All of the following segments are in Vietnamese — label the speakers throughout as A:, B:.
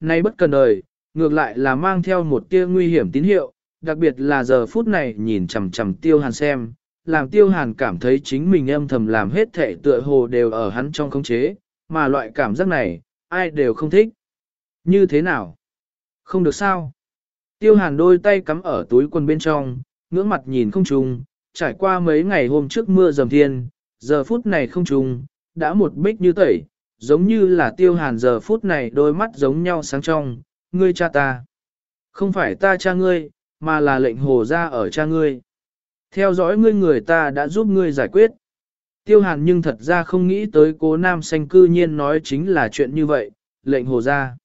A: Nay bất cần đời, ngược lại là mang theo một tia nguy hiểm tín hiệu, đặc biệt là giờ phút này nhìn chằm chằm tiêu hàn xem, làm tiêu hàn cảm thấy chính mình âm thầm làm hết thể tựa hồ đều ở hắn trong khống chế, mà loại cảm giác này, ai đều không thích. Như thế nào? Không được sao? Tiêu hàn đôi tay cắm ở túi quần bên trong, ngưỡng mặt nhìn không trùng, trải qua mấy ngày hôm trước mưa dầm thiên, giờ phút này không trùng, đã một bích như tẩy, giống như là tiêu hàn giờ phút này đôi mắt giống nhau sáng trong, ngươi cha ta. Không phải ta cha ngươi, mà là lệnh hồ ra ở cha ngươi. Theo dõi ngươi người ta đã giúp ngươi giải quyết. Tiêu hàn nhưng thật ra không nghĩ tới cố nam xanh cư nhiên nói chính là chuyện như vậy, lệnh hồ ra.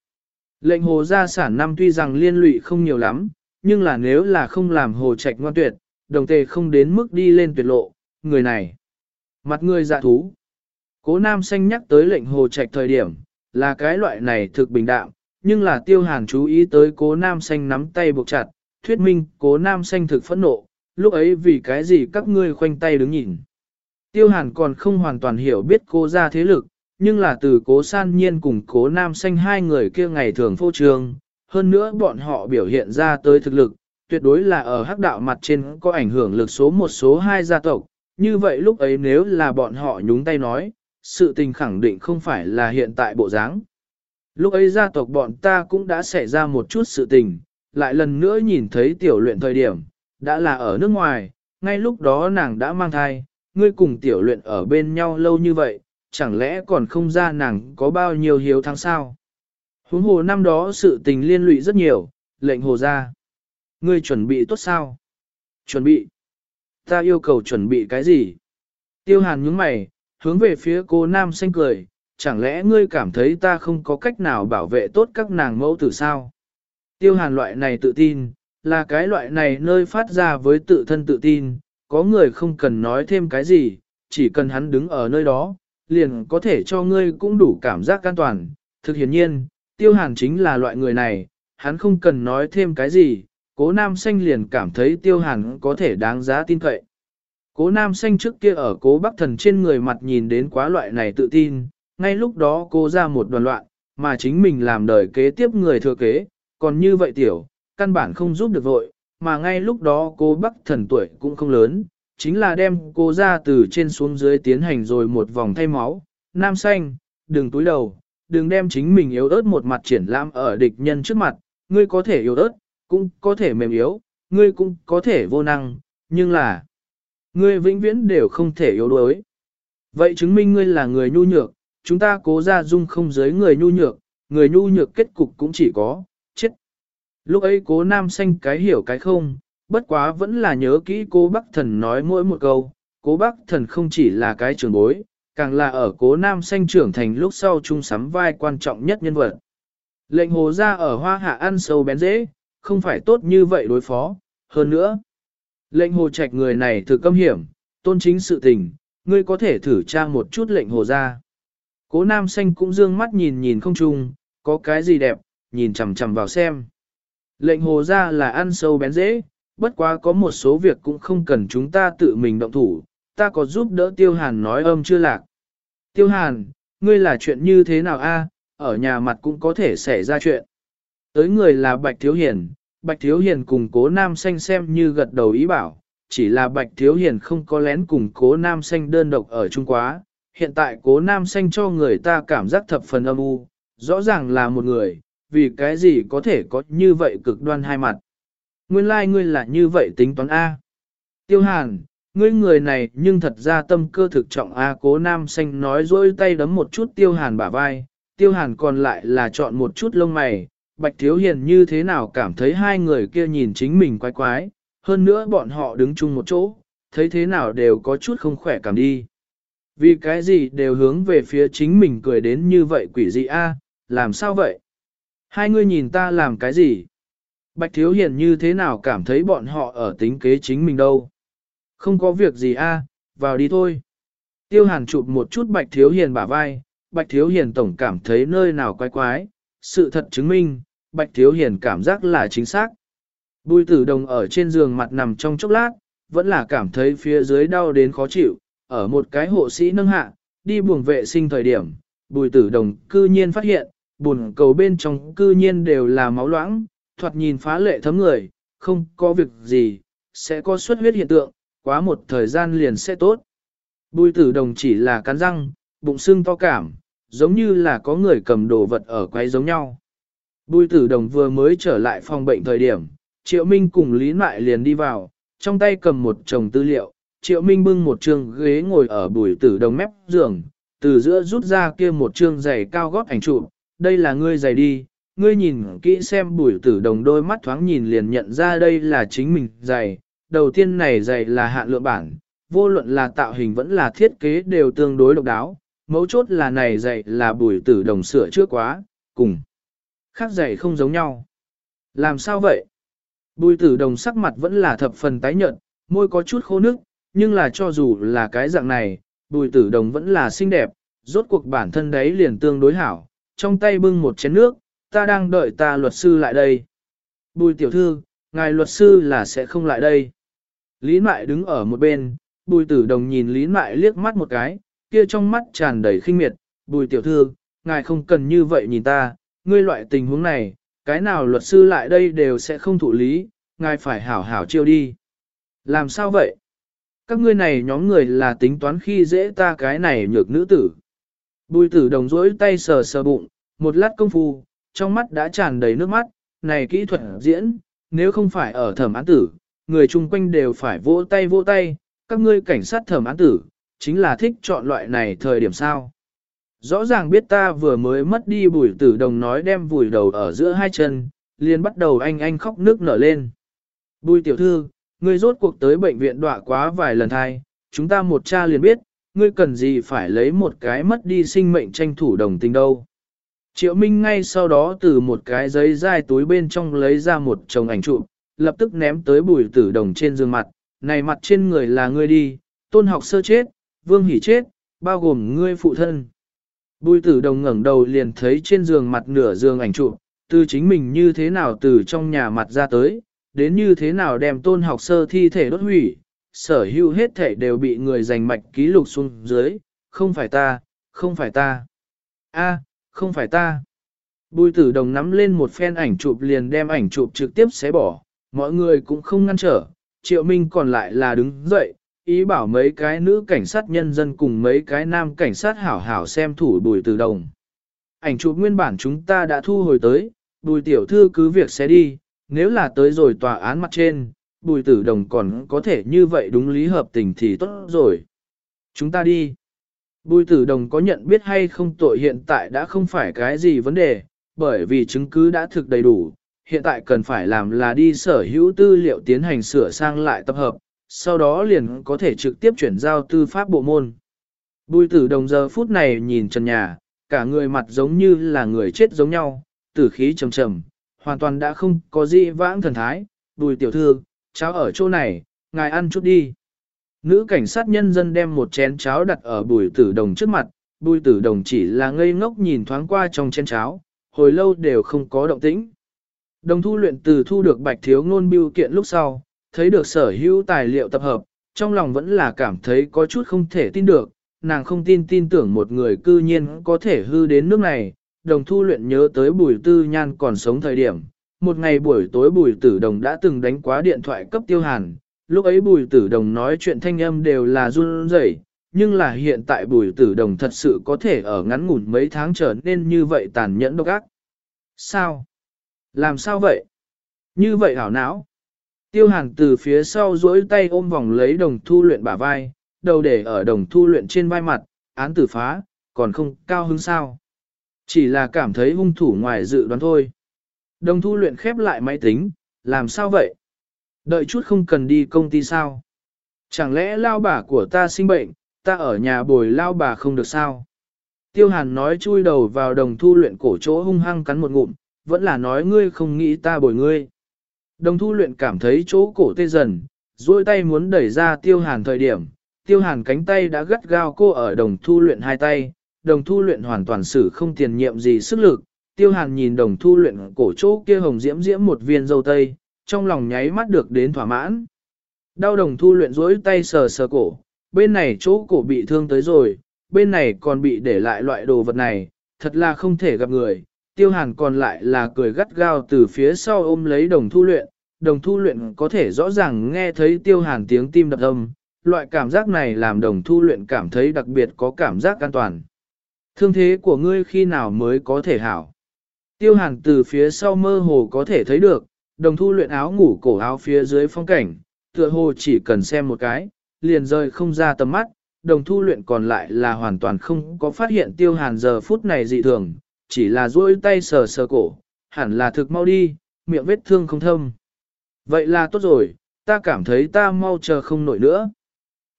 A: Lệnh hồ gia sản năm tuy rằng liên lụy không nhiều lắm, nhưng là nếu là không làm hồ trạch ngoan tuyệt, đồng tề không đến mức đi lên tuyệt lộ, người này. Mặt ngươi dạ thú. Cố nam xanh nhắc tới lệnh hồ trạch thời điểm, là cái loại này thực bình đạm, nhưng là tiêu hàn chú ý tới cố nam xanh nắm tay buộc chặt, thuyết minh cố nam xanh thực phẫn nộ, lúc ấy vì cái gì các ngươi khoanh tay đứng nhìn. Tiêu hàn còn không hoàn toàn hiểu biết cô ra thế lực, nhưng là từ cố san nhiên cùng cố nam xanh hai người kia ngày thường phô trường, hơn nữa bọn họ biểu hiện ra tới thực lực, tuyệt đối là ở hắc đạo mặt trên có ảnh hưởng lực số một số hai gia tộc, như vậy lúc ấy nếu là bọn họ nhúng tay nói, sự tình khẳng định không phải là hiện tại bộ dáng. Lúc ấy gia tộc bọn ta cũng đã xảy ra một chút sự tình, lại lần nữa nhìn thấy tiểu luyện thời điểm, đã là ở nước ngoài, ngay lúc đó nàng đã mang thai, ngươi cùng tiểu luyện ở bên nhau lâu như vậy, chẳng lẽ còn không ra nàng có bao nhiêu hiếu thắng sao? Huống hồ năm đó sự tình liên lụy rất nhiều, lệnh hồ ra. Ngươi chuẩn bị tốt sao? Chuẩn bị. Ta yêu cầu chuẩn bị cái gì? Tiêu hàn nhướng mày, hướng về phía cô nam xanh cười, chẳng lẽ ngươi cảm thấy ta không có cách nào bảo vệ tốt các nàng mẫu tử sao? Tiêu hàn loại này tự tin, là cái loại này nơi phát ra với tự thân tự tin, có người không cần nói thêm cái gì, chỉ cần hắn đứng ở nơi đó, liền có thể cho ngươi cũng đủ cảm giác an toàn. Thực hiện nhiên, tiêu hàn chính là loại người này, hắn không cần nói thêm cái gì, cố nam xanh liền cảm thấy tiêu hàn có thể đáng giá tin cậy. Cố nam xanh trước kia ở cố bắc thần trên người mặt nhìn đến quá loại này tự tin, ngay lúc đó cô ra một đoàn loạn, mà chính mình làm đời kế tiếp người thừa kế, còn như vậy tiểu, căn bản không giúp được vội, mà ngay lúc đó cô bắc thần tuổi cũng không lớn, chính là đem cô ra từ trên xuống dưới tiến hành rồi một vòng thay máu. Nam xanh, đừng túi đầu, đừng đem chính mình yếu ớt một mặt triển lãm ở địch nhân trước mặt, ngươi có thể yếu ớt, cũng có thể mềm yếu, ngươi cũng có thể vô năng, nhưng là ngươi vĩnh viễn đều không thể yếu đuối. Vậy chứng minh ngươi là người nhu nhược, chúng ta cố ra dung không giới người nhu nhược, người nhu nhược kết cục cũng chỉ có, chết. Lúc ấy cố nam xanh cái hiểu cái không, bất quá vẫn là nhớ kỹ cố bác thần nói mỗi một câu, cố bác thần không chỉ là cái trường bối, càng là ở cố nam xanh trưởng thành lúc sau chung sắm vai quan trọng nhất nhân vật. Lệnh hồ ra ở hoa hạ ăn sâu bén dễ, không phải tốt như vậy đối phó, hơn nữa. Lệnh hồ trạch người này thử câm hiểm, tôn chính sự tình, ngươi có thể thử tra một chút lệnh hồ ra. Cố nam xanh cũng dương mắt nhìn nhìn không chung, có cái gì đẹp, nhìn chằm chằm vào xem. Lệnh hồ ra là ăn sâu bén dễ, bất quá có một số việc cũng không cần chúng ta tự mình động thủ, ta có giúp đỡ tiêu hàn nói âm chưa lạc. Tiêu hàn, ngươi là chuyện như thế nào a? ở nhà mặt cũng có thể xảy ra chuyện. Tới người là Bạch Thiếu Hiền, Bạch Thiếu Hiền cùng cố nam xanh xem như gật đầu ý bảo, chỉ là Bạch Thiếu Hiền không có lén cùng cố nam xanh đơn độc ở Trung Quá. Hiện tại cố nam xanh cho người ta cảm giác thập phần âm u, rõ ràng là một người, vì cái gì có thể có như vậy cực đoan hai mặt. Nguyên lai like ngươi là như vậy tính toán A. Tiêu hàn, ngươi người này nhưng thật ra tâm cơ thực trọng A cố nam xanh nói dối tay đấm một chút tiêu hàn bả vai, tiêu hàn còn lại là chọn một chút lông mày, bạch thiếu hiền như thế nào cảm thấy hai người kia nhìn chính mình quái quái, hơn nữa bọn họ đứng chung một chỗ, thấy thế nào đều có chút không khỏe cảm đi. Vì cái gì đều hướng về phía chính mình cười đến như vậy quỷ dị a làm sao vậy? Hai người nhìn ta làm cái gì? Bạch Thiếu Hiền như thế nào cảm thấy bọn họ ở tính kế chính mình đâu? Không có việc gì a, vào đi thôi. Tiêu Hàn chụp một chút Bạch Thiếu Hiền bả vai, Bạch Thiếu Hiền tổng cảm thấy nơi nào quái quái, sự thật chứng minh, Bạch Thiếu Hiền cảm giác là chính xác. Bùi tử đồng ở trên giường mặt nằm trong chốc lát, vẫn là cảm thấy phía dưới đau đến khó chịu, ở một cái hộ sĩ nâng hạ, đi buồng vệ sinh thời điểm, bùi tử đồng cư nhiên phát hiện, buồn cầu bên trong cư nhiên đều là máu loãng, thoạt nhìn phá lệ thấm người, không có việc gì, sẽ có xuất huyết hiện tượng, quá một thời gian liền sẽ tốt. Bùi tử đồng chỉ là cắn răng, bụng sưng to cảm, giống như là có người cầm đồ vật ở quay giống nhau. Bùi tử đồng vừa mới trở lại phòng bệnh thời điểm, Triệu Minh cùng Lý Mại liền đi vào, trong tay cầm một chồng tư liệu, Triệu Minh bưng một trường ghế ngồi ở bùi tử đồng mép giường, từ giữa rút ra kia một trương giày cao gót ảnh trụ. đây là ngươi giày đi, ngươi nhìn kỹ xem bùi tử đồng đôi mắt thoáng nhìn liền nhận ra đây là chính mình giày, đầu tiên này giày là hạn lượng bản, vô luận là tạo hình vẫn là thiết kế đều tương đối độc đáo, mấu chốt là này dạy là bùi tử đồng sửa trước quá, cùng. Khác dạy không giống nhau. Làm sao vậy? Bùi tử đồng sắc mặt vẫn là thập phần tái nhợt, môi có chút khô nước, nhưng là cho dù là cái dạng này, bùi tử đồng vẫn là xinh đẹp, rốt cuộc bản thân đấy liền tương đối hảo, trong tay bưng một chén nước, ta đang đợi ta luật sư lại đây. Bùi tiểu thư, ngài luật sư là sẽ không lại đây. Lý Mại đứng ở một bên, bùi tử đồng nhìn Lý Mại liếc mắt một cái, kia trong mắt tràn đầy khinh miệt, bùi tiểu thư, ngài không cần như vậy nhìn ta, ngươi loại tình huống này, cái nào luật sư lại đây đều sẽ không thụ lý, ngài phải hảo hảo chiêu đi. Làm sao vậy? Các ngươi này nhóm người là tính toán khi dễ ta cái này nhược nữ tử. Bùi tử đồng rỗi tay sờ sờ bụng, một lát công phu, trong mắt đã tràn đầy nước mắt, này kỹ thuật diễn, nếu không phải ở thẩm án tử, người chung quanh đều phải vỗ tay vỗ tay, các ngươi cảnh sát thẩm án tử, chính là thích chọn loại này thời điểm sao. Rõ ràng biết ta vừa mới mất đi bùi tử đồng nói đem vùi đầu ở giữa hai chân, liền bắt đầu anh anh khóc nước nở lên. Bùi tiểu thư, ngươi rốt cuộc tới bệnh viện đọa quá vài lần thai, chúng ta một cha liền biết, ngươi cần gì phải lấy một cái mất đi sinh mệnh tranh thủ đồng tình đâu. Triệu Minh ngay sau đó từ một cái giấy dai túi bên trong lấy ra một chồng ảnh chụp, lập tức ném tới bùi tử đồng trên giường mặt, này mặt trên người là ngươi đi, tôn học sơ chết, vương hỉ chết, bao gồm ngươi phụ thân. Bùi tử đồng ngẩng đầu liền thấy trên giường mặt nửa giường ảnh chụp, từ chính mình như thế nào từ trong nhà mặt ra tới, đến như thế nào đem tôn học sơ thi thể đốt hủy, sở hữu hết thể đều bị người giành mạch ký lục xuống dưới, không phải ta, không phải ta. a không phải ta. Bùi tử đồng nắm lên một phen ảnh chụp liền đem ảnh chụp trực tiếp xé bỏ, mọi người cũng không ngăn trở, triệu minh còn lại là đứng dậy, ý bảo mấy cái nữ cảnh sát nhân dân cùng mấy cái nam cảnh sát hảo hảo xem thủ bùi tử đồng. Ảnh chụp nguyên bản chúng ta đã thu hồi tới, bùi tiểu thư cứ việc sẽ đi, nếu là tới rồi tòa án mặt trên, bùi tử đồng còn có thể như vậy đúng lý hợp tình thì tốt rồi. Chúng ta đi. Bùi tử đồng có nhận biết hay không tội hiện tại đã không phải cái gì vấn đề, bởi vì chứng cứ đã thực đầy đủ, hiện tại cần phải làm là đi sở hữu tư liệu tiến hành sửa sang lại tập hợp, sau đó liền có thể trực tiếp chuyển giao tư pháp bộ môn. Bùi tử đồng giờ phút này nhìn trần nhà, cả người mặt giống như là người chết giống nhau, tử khí trầm trầm, hoàn toàn đã không có gì vãng thần thái, bùi tiểu thư, cháo ở chỗ này, ngài ăn chút đi. Nữ cảnh sát nhân dân đem một chén cháo đặt ở bùi tử đồng trước mặt, bùi tử đồng chỉ là ngây ngốc nhìn thoáng qua trong chén cháo, hồi lâu đều không có động tĩnh. Đồng thu luyện từ thu được bạch thiếu ngôn biêu kiện lúc sau, thấy được sở hữu tài liệu tập hợp, trong lòng vẫn là cảm thấy có chút không thể tin được, nàng không tin tin tưởng một người cư nhiên có thể hư đến nước này, đồng thu luyện nhớ tới bùi tư nhan còn sống thời điểm. Một ngày buổi tối bùi tử đồng đã từng đánh quá điện thoại cấp tiêu hàn, lúc ấy bùi tử đồng nói chuyện thanh âm đều là run rẩy, nhưng là hiện tại bùi tử đồng thật sự có thể ở ngắn ngủn mấy tháng trở nên như vậy tàn nhẫn độc ác. Sao? Làm sao vậy? Như vậy hảo não. Tiêu hàn từ phía sau duỗi tay ôm vòng lấy đồng thu luyện bả vai, đầu để ở đồng thu luyện trên vai mặt, án tử phá, còn không cao hứng sao. Chỉ là cảm thấy hung thủ ngoài dự đoán thôi. Đồng thu luyện khép lại máy tính, làm sao vậy? Đợi chút không cần đi công ty sao? Chẳng lẽ lao bà của ta sinh bệnh, ta ở nhà bồi lao bà không được sao? Tiêu hàn nói chui đầu vào đồng thu luyện cổ chỗ hung hăng cắn một ngụm, vẫn là nói ngươi không nghĩ ta bồi ngươi. Đồng thu luyện cảm thấy chỗ cổ tê dần, duỗi tay muốn đẩy ra tiêu hàn thời điểm, tiêu hàn cánh tay đã gắt gao cô ở đồng thu luyện hai tay, đồng thu luyện hoàn toàn xử không tiền nhiệm gì sức lực, tiêu hàn nhìn đồng thu luyện cổ chỗ kia hồng diễm diễm một viên dâu tây, trong lòng nháy mắt được đến thỏa mãn. Đau đồng thu luyện duỗi tay sờ sờ cổ, bên này chỗ cổ bị thương tới rồi, bên này còn bị để lại loại đồ vật này, thật là không thể gặp người, tiêu hàn còn lại là cười gắt gao từ phía sau ôm lấy đồng thu luyện, đồng thu luyện có thể rõ ràng nghe thấy tiêu hàn tiếng tim đập âm, loại cảm giác này làm đồng thu luyện cảm thấy đặc biệt có cảm giác an toàn. Thương thế của ngươi khi nào mới có thể hảo? Tiêu hàn từ phía sau mơ hồ có thể thấy được, đồng thu luyện áo ngủ cổ áo phía dưới phong cảnh, tựa hồ chỉ cần xem một cái, liền rơi không ra tầm mắt, đồng thu luyện còn lại là hoàn toàn không có phát hiện tiêu hàn giờ phút này dị thường, chỉ là duỗi tay sờ sờ cổ, hẳn là thực mau đi, miệng vết thương không thâm. Vậy là tốt rồi, ta cảm thấy ta mau chờ không nổi nữa.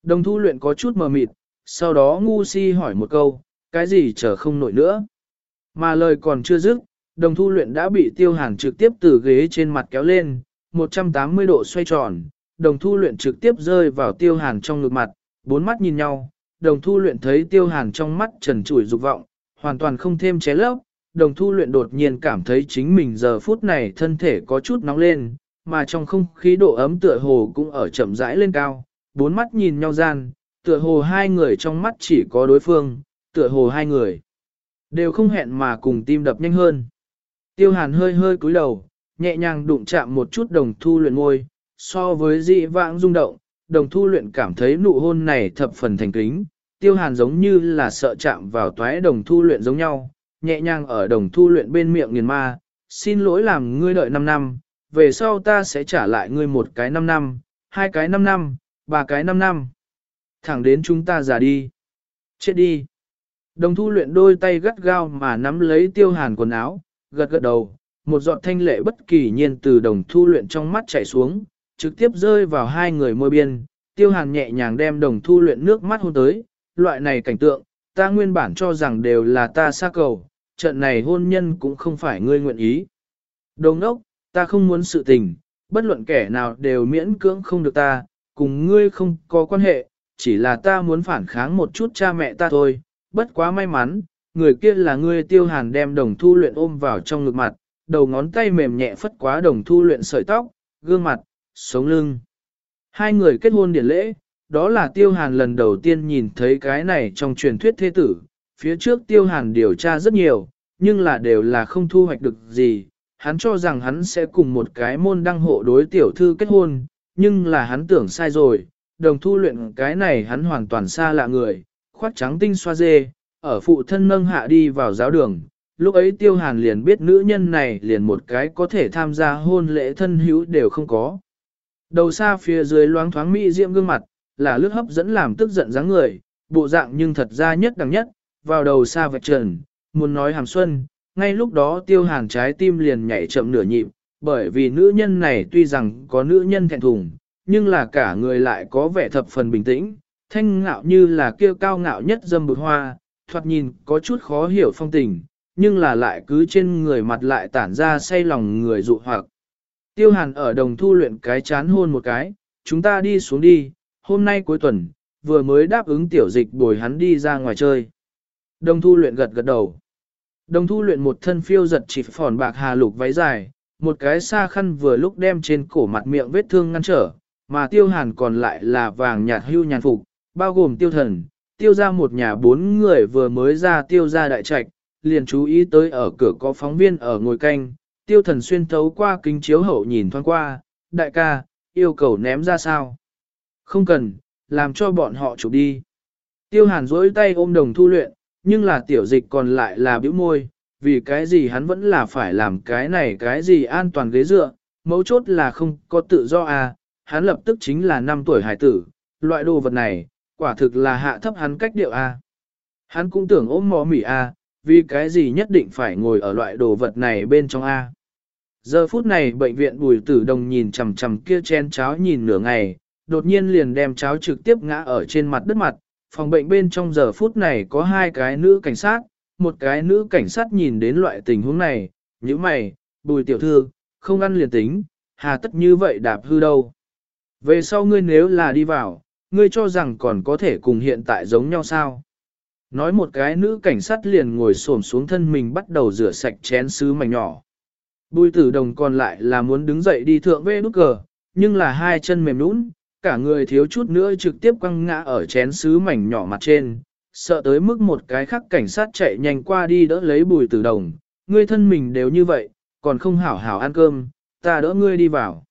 A: Đồng thu luyện có chút mờ mịt, sau đó ngu si hỏi một câu, cái gì chờ không nổi nữa. Mà lời còn chưa dứt, đồng thu luyện đã bị tiêu hàn trực tiếp từ ghế trên mặt kéo lên, 180 độ xoay tròn, đồng thu luyện trực tiếp rơi vào tiêu hàn trong ngực mặt, bốn mắt nhìn nhau, đồng thu luyện thấy tiêu hàn trong mắt trần trụi dục vọng, hoàn toàn không thêm ché lấp, đồng thu luyện đột nhiên cảm thấy chính mình giờ phút này thân thể có chút nóng lên, mà trong không khí độ ấm tựa hồ cũng ở chậm rãi lên cao, bốn mắt nhìn nhau gian, tựa hồ hai người trong mắt chỉ có đối phương, tựa hồ hai người đều không hẹn mà cùng tim đập nhanh hơn. Tiêu hàn hơi hơi cúi đầu, nhẹ nhàng đụng chạm một chút đồng thu luyện ngôi, so với dị vãng rung động, đồng thu luyện cảm thấy nụ hôn này thập phần thành kính, tiêu hàn giống như là sợ chạm vào toái đồng thu luyện giống nhau, nhẹ nhàng ở đồng thu luyện bên miệng nghiền ma, xin lỗi làm ngươi đợi 5 năm, về sau ta sẽ trả lại ngươi một cái 5 năm, hai cái 5 năm, ba cái 5 năm. Thẳng đến chúng ta già đi. Chết đi. Đồng thu luyện đôi tay gắt gao mà nắm lấy tiêu hàn quần áo, gật gật đầu, một giọt thanh lệ bất kỳ nhiên từ đồng thu luyện trong mắt chảy xuống, trực tiếp rơi vào hai người môi biên, tiêu hàn nhẹ nhàng đem đồng thu luyện nước mắt hôn tới, loại này cảnh tượng, ta nguyên bản cho rằng đều là ta xa cầu, trận này hôn nhân cũng không phải ngươi nguyện ý. Đồng ốc, ta không muốn sự tình, bất luận kẻ nào đều miễn cưỡng không được ta, cùng ngươi không có quan hệ, chỉ là ta muốn phản kháng một chút cha mẹ ta thôi, bất quá may mắn, người kia là ngươi tiêu hàn đem đồng thu luyện ôm vào trong ngực mặt, đầu ngón tay mềm nhẹ phất quá đồng thu luyện sợi tóc, gương mặt, sống lưng. Hai người kết hôn điển lễ, đó là tiêu hàn lần đầu tiên nhìn thấy cái này trong truyền thuyết thế tử, phía trước tiêu hàn điều tra rất nhiều, nhưng là đều là không thu hoạch được gì, hắn cho rằng hắn sẽ cùng một cái môn đăng hộ đối tiểu thư kết hôn, nhưng là hắn tưởng sai rồi, đồng thu luyện cái này hắn hoàn toàn xa lạ người, khoác trắng tinh xoa dê, ở phụ thân nâng hạ đi vào giáo đường. Lúc ấy tiêu hàn liền biết nữ nhân này liền một cái có thể tham gia hôn lễ thân hữu đều không có. Đầu xa phía dưới loáng thoáng mỹ diễm gương mặt, là lướt hấp dẫn làm tức giận dáng người, bộ dạng nhưng thật ra nhất đẳng nhất, vào đầu xa vạch trần, muốn nói hàm xuân, ngay lúc đó tiêu hàn trái tim liền nhảy chậm nửa nhịp, bởi vì nữ nhân này tuy rằng có nữ nhân thẹn thùng, nhưng là cả người lại có vẻ thập phần bình tĩnh, thanh ngạo như là kêu cao ngạo nhất dâm bụt hoa, thoạt nhìn có chút khó hiểu phong tình, nhưng là lại cứ trên người mặt lại tản ra say lòng người dụ hoặc. Tiêu hàn ở đồng thu luyện cái chán hôn một cái, chúng ta đi xuống đi, hôm nay cuối tuần, vừa mới đáp ứng tiểu dịch bồi hắn đi ra ngoài chơi. Đồng thu luyện gật gật đầu. Đồng thu luyện một thân phiêu giật chỉ phòn bạc hà lục váy dài, một cái xa khăn vừa lúc đem trên cổ mặt miệng vết thương ngăn trở, mà tiêu hàn còn lại là vàng nhạt hưu nhàn phục, bao gồm tiêu thần, tiêu ra một nhà bốn người vừa mới ra tiêu ra đại trạch, liền chú ý tới ở cửa có phóng viên ở ngồi canh, tiêu thần xuyên thấu qua kính chiếu hậu nhìn thoáng qua, đại ca, yêu cầu ném ra sao? Không cần, làm cho bọn họ chụp đi. Tiêu hàn dối tay ôm đồng thu luyện, nhưng là tiểu dịch còn lại là bĩu môi, vì cái gì hắn vẫn là phải làm cái này cái gì an toàn ghế dựa, mấu chốt là không có tự do à, hắn lập tức chính là 5 tuổi hải tử, loại đồ vật này, quả thực là hạ thấp hắn cách điệu a. Hắn cũng tưởng ôm mò mỉ a, vì cái gì nhất định phải ngồi ở loại đồ vật này bên trong a. Giờ phút này bệnh viện bùi tử đồng nhìn chằm chằm kia chén cháo nhìn nửa ngày, đột nhiên liền đem cháo trực tiếp ngã ở trên mặt đất mặt. Phòng bệnh bên trong giờ phút này có hai cái nữ cảnh sát, một cái nữ cảnh sát nhìn đến loại tình huống này, như mày, bùi tiểu thư, không ăn liền tính, hà tất như vậy đạp hư đâu. Về sau ngươi nếu là đi vào, ngươi cho rằng còn có thể cùng hiện tại giống nhau sao? Nói một cái nữ cảnh sát liền ngồi xổm xuống thân mình bắt đầu rửa sạch chén sứ mảnh nhỏ. Bùi tử đồng còn lại là muốn đứng dậy đi thượng vê nút cờ, nhưng là hai chân mềm nũng, cả người thiếu chút nữa trực tiếp quăng ngã ở chén sứ mảnh nhỏ mặt trên, sợ tới mức một cái khác cảnh sát chạy nhanh qua đi đỡ lấy bùi tử đồng, ngươi thân mình đều như vậy, còn không hảo hảo ăn cơm, ta đỡ ngươi đi vào.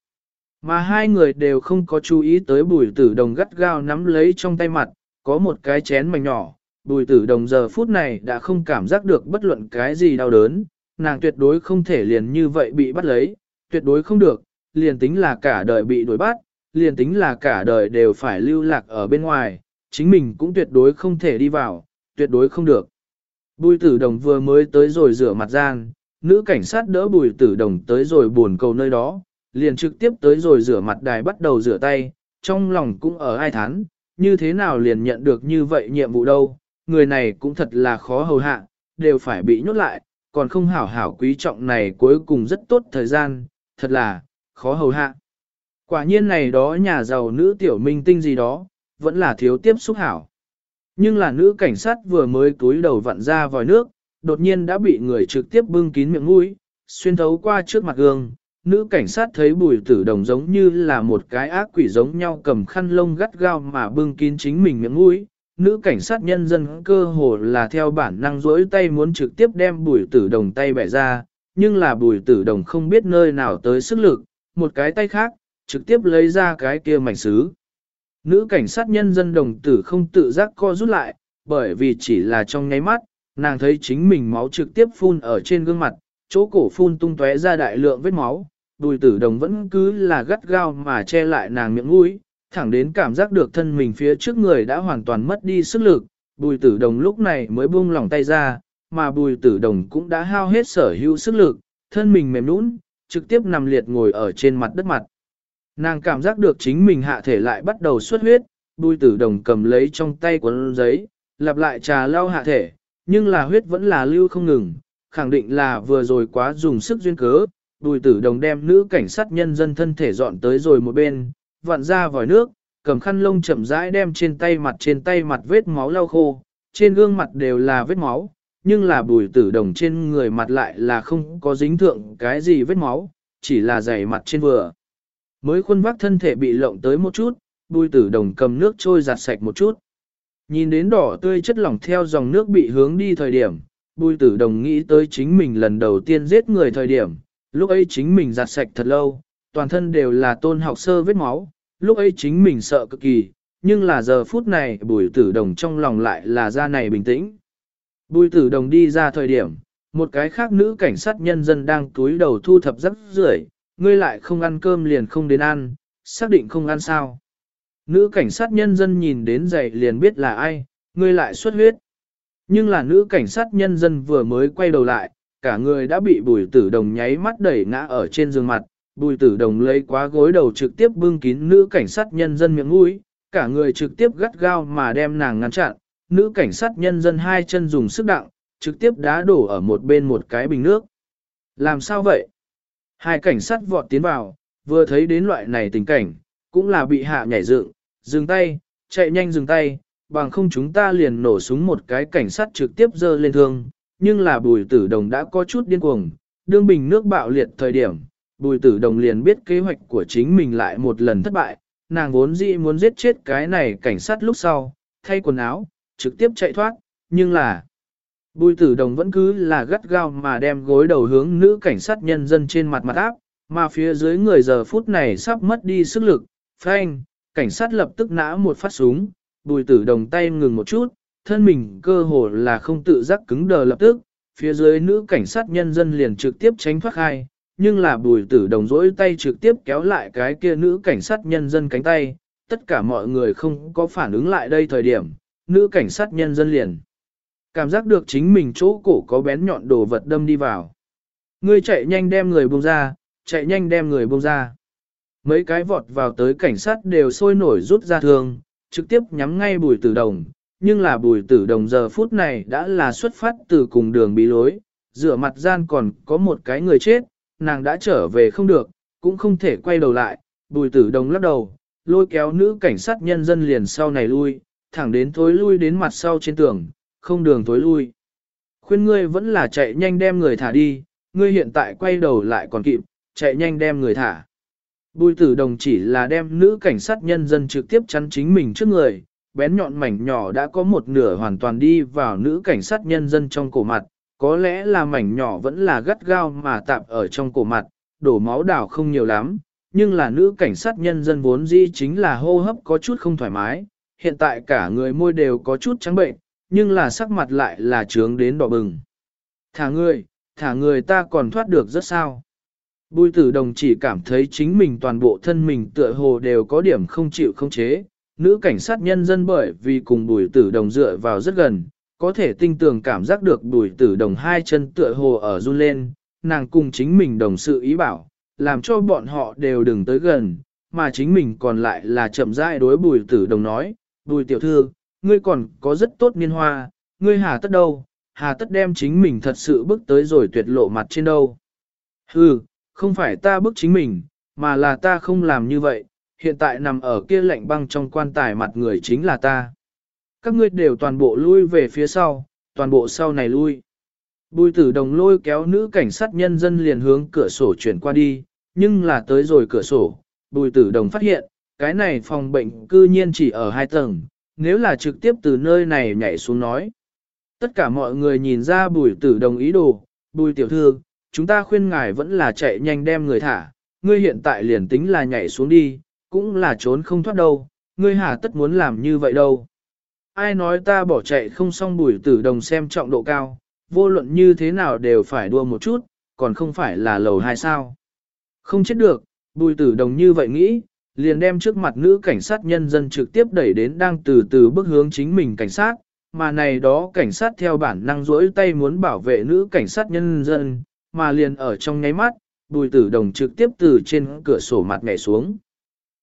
A: Mà hai người đều không có chú ý tới bùi tử đồng gắt gao nắm lấy trong tay mặt, có một cái chén mảnh nhỏ, bùi tử đồng giờ phút này đã không cảm giác được bất luận cái gì đau đớn, nàng tuyệt đối không thể liền như vậy bị bắt lấy, tuyệt đối không được, liền tính là cả đời bị đuổi bắt, liền tính là cả đời đều phải lưu lạc ở bên ngoài, chính mình cũng tuyệt đối không thể đi vào, tuyệt đối không được. Bùi tử đồng vừa mới tới rồi rửa mặt gian, nữ cảnh sát đỡ bùi tử đồng tới rồi buồn cầu nơi đó, liền trực tiếp tới rồi rửa mặt đài bắt đầu rửa tay, trong lòng cũng ở ai thán, như thế nào liền nhận được như vậy nhiệm vụ đâu, người này cũng thật là khó hầu hạ, đều phải bị nhốt lại, còn không hảo hảo quý trọng này cuối cùng rất tốt thời gian, thật là, khó hầu hạ. Quả nhiên này đó nhà giàu nữ tiểu minh tinh gì đó, vẫn là thiếu tiếp xúc hảo. Nhưng là nữ cảnh sát vừa mới túi đầu vặn ra vòi nước, đột nhiên đã bị người trực tiếp bưng kín miệng mũi, xuyên thấu qua trước mặt gương. Nữ cảnh sát thấy bùi tử đồng giống như là một cái ác quỷ giống nhau cầm khăn lông gắt gao mà bưng kín chính mình miệng mũi. Nữ cảnh sát nhân dân cơ hồ là theo bản năng rỗi tay muốn trực tiếp đem bùi tử đồng tay bẻ ra, nhưng là bùi tử đồng không biết nơi nào tới sức lực, một cái tay khác, trực tiếp lấy ra cái kia mảnh sứ. Nữ cảnh sát nhân dân đồng tử không tự giác co rút lại, bởi vì chỉ là trong nháy mắt, nàng thấy chính mình máu trực tiếp phun ở trên gương mặt, chỗ cổ phun tung tóe ra đại lượng vết máu, bùi tử đồng vẫn cứ là gắt gao mà che lại nàng miệng mũi, thẳng đến cảm giác được thân mình phía trước người đã hoàn toàn mất đi sức lực, bùi tử đồng lúc này mới buông lỏng tay ra, mà bùi tử đồng cũng đã hao hết sở hữu sức lực, thân mình mềm nũng, trực tiếp nằm liệt ngồi ở trên mặt đất mặt. Nàng cảm giác được chính mình hạ thể lại bắt đầu xuất huyết, bùi tử đồng cầm lấy trong tay cuốn giấy, lặp lại trà lau hạ thể, nhưng là huyết vẫn là lưu không ngừng, khẳng định là vừa rồi quá dùng sức duyên cớ, bùi tử đồng đem nữ cảnh sát nhân dân thân thể dọn tới rồi một bên, vặn ra vòi nước, cầm khăn lông chậm rãi đem trên tay mặt trên tay mặt vết máu lau khô, trên gương mặt đều là vết máu, nhưng là bùi tử đồng trên người mặt lại là không có dính thượng cái gì vết máu, chỉ là dày mặt trên vừa. Mới khuôn vác thân thể bị lộng tới một chút, bùi tử đồng cầm nước trôi giặt sạch một chút. Nhìn đến đỏ tươi chất lỏng theo dòng nước bị hướng đi thời điểm, bùi tử đồng nghĩ tới chính mình lần đầu tiên giết người thời điểm, lúc ấy chính mình giặt sạch thật lâu, toàn thân đều là tôn học sơ vết máu, lúc ấy chính mình sợ cực kỳ, nhưng là giờ phút này bùi tử đồng trong lòng lại là ra này bình tĩnh. Bùi tử đồng đi ra thời điểm, một cái khác nữ cảnh sát nhân dân đang túi đầu thu thập rắc rưởi, ngươi lại không ăn cơm liền không đến ăn, xác định không ăn sao. Nữ cảnh sát nhân dân nhìn đến giày liền biết là ai, ngươi lại xuất huyết. Nhưng là nữ cảnh sát nhân dân vừa mới quay đầu lại, cả người đã bị bùi tử đồng nháy mắt đẩy ngã ở trên giường mặt, bùi tử đồng lấy quá gối đầu trực tiếp bưng kín nữ cảnh sát nhân dân miệng mũi, cả người trực tiếp gắt gao mà đem nàng ngăn chặn, nữ cảnh sát nhân dân hai chân dùng sức đặng, trực tiếp đá đổ ở một bên một cái bình nước. Làm sao vậy? Hai cảnh sát vọt tiến vào, vừa thấy đến loại này tình cảnh, cũng là bị hạ nhảy dựng, dừng tay, chạy nhanh dừng tay, bằng không chúng ta liền nổ súng một cái cảnh sát trực tiếp dơ lên thương, nhưng là bùi tử đồng đã có chút điên cuồng, đương bình nước bạo liệt thời điểm, bùi tử đồng liền biết kế hoạch của chính mình lại một lần thất bại, nàng vốn dĩ muốn giết chết cái này cảnh sát lúc sau, thay quần áo, trực tiếp chạy thoát, nhưng là bùi tử đồng vẫn cứ là gắt gao mà đem gối đầu hướng nữ cảnh sát nhân dân trên mặt mặt áp, mà phía dưới người giờ phút này sắp mất đi sức lực, phanh, cảnh sát lập tức nã một phát súng, bùi tử đồng tay ngừng một chút, thân mình cơ hồ là không tự giác cứng đờ lập tức, phía dưới nữ cảnh sát nhân dân liền trực tiếp tránh thoát hai, nhưng là bùi tử đồng dỗi tay trực tiếp kéo lại cái kia nữ cảnh sát nhân dân cánh tay, tất cả mọi người không có phản ứng lại đây thời điểm, nữ cảnh sát nhân dân liền. Cảm giác được chính mình chỗ cổ có bén nhọn đồ vật đâm đi vào. Ngươi chạy nhanh đem người buông ra, chạy nhanh đem người buông ra. Mấy cái vọt vào tới cảnh sát đều sôi nổi rút ra thương, trực tiếp nhắm ngay bùi tử đồng. Nhưng là bùi tử đồng giờ phút này đã là xuất phát từ cùng đường bí lối, rửa mặt gian còn có một cái người chết, nàng đã trở về không được, cũng không thể quay đầu lại, bùi tử đồng lắc đầu, lôi kéo nữ cảnh sát nhân dân liền sau này lui, thẳng đến thối lui đến mặt sau trên tường, không đường tối lui. Khuyên ngươi vẫn là chạy nhanh đem người thả đi, ngươi hiện tại quay đầu lại còn kịp, chạy nhanh đem người thả. Bùi tử đồng chỉ là đem nữ cảnh sát nhân dân trực tiếp chắn chính mình trước người, bén nhọn mảnh nhỏ đã có một nửa hoàn toàn đi vào nữ cảnh sát nhân dân trong cổ mặt, có lẽ là mảnh nhỏ vẫn là gắt gao mà tạm ở trong cổ mặt, đổ máu đảo không nhiều lắm, nhưng là nữ cảnh sát nhân dân vốn dĩ chính là hô hấp có chút không thoải mái, hiện tại cả người môi đều có chút trắng bệnh, nhưng là sắc mặt lại là trướng đến đỏ bừng. Thả người, thả người ta còn thoát được rất sao. Bùi tử đồng chỉ cảm thấy chính mình toàn bộ thân mình tựa hồ đều có điểm không chịu không chế. Nữ cảnh sát nhân dân bởi vì cùng bùi tử đồng dựa vào rất gần, có thể tinh tường cảm giác được bùi tử đồng hai chân tựa hồ ở run lên, nàng cùng chính mình đồng sự ý bảo, làm cho bọn họ đều đừng tới gần, mà chính mình còn lại là chậm rãi đối bùi tử đồng nói, bùi tiểu thư, ngươi còn có rất tốt niên hoa, ngươi hà tất đâu, hà tất đem chính mình thật sự bước tới rồi tuyệt lộ mặt trên đâu. Hừ, không phải ta bức chính mình, mà là ta không làm như vậy, hiện tại nằm ở kia lạnh băng trong quan tài mặt người chính là ta. Các ngươi đều toàn bộ lui về phía sau, toàn bộ sau này lui. Bùi tử đồng lôi kéo nữ cảnh sát nhân dân liền hướng cửa sổ chuyển qua đi, nhưng là tới rồi cửa sổ, bùi tử đồng phát hiện, cái này phòng bệnh cư nhiên chỉ ở hai tầng, nếu là trực tiếp từ nơi này nhảy xuống nói. Tất cả mọi người nhìn ra bùi tử đồng ý đồ, bùi tiểu thư, chúng ta khuyên ngài vẫn là chạy nhanh đem người thả, ngươi hiện tại liền tính là nhảy xuống đi, cũng là trốn không thoát đâu, ngươi hà tất muốn làm như vậy đâu. Ai nói ta bỏ chạy không xong bùi tử đồng xem trọng độ cao, vô luận như thế nào đều phải đua một chút, còn không phải là lầu hai sao. Không chết được, bùi tử đồng như vậy nghĩ, liền đem trước mặt nữ cảnh sát nhân dân trực tiếp đẩy đến đang từ từ bước hướng chính mình cảnh sát, mà này đó cảnh sát theo bản năng rỗi tay muốn bảo vệ nữ cảnh sát nhân dân, mà liền ở trong nháy mắt, bùi tử đồng trực tiếp từ trên cửa sổ mặt nhảy xuống.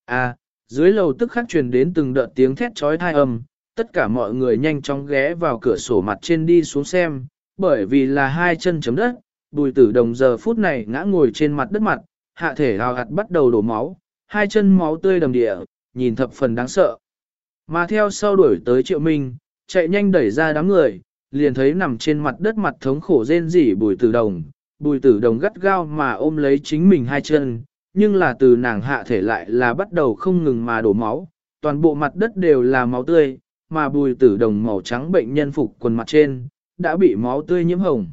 A: À, dưới lầu tức khắc truyền đến từng đợt tiếng thét trói thai âm, tất cả mọi người nhanh chóng ghé vào cửa sổ mặt trên đi xuống xem, bởi vì là hai chân chấm đất, bùi tử đồng giờ phút này ngã ngồi trên mặt đất mặt, hạ thể hào hạt bắt đầu đổ máu, hai chân máu tươi đầm địa, nhìn thập phần đáng sợ. Mà theo sau đuổi tới triệu minh, chạy nhanh đẩy ra đám người, liền thấy nằm trên mặt đất mặt thống khổ rên rỉ bùi tử đồng, bùi tử đồng gắt gao mà ôm lấy chính mình hai chân, nhưng là từ nàng hạ thể lại là bắt đầu không ngừng mà đổ máu, toàn bộ mặt đất đều là máu tươi, mà bùi tử đồng màu trắng bệnh nhân phục quần mặt trên, đã bị máu tươi nhiễm hồng.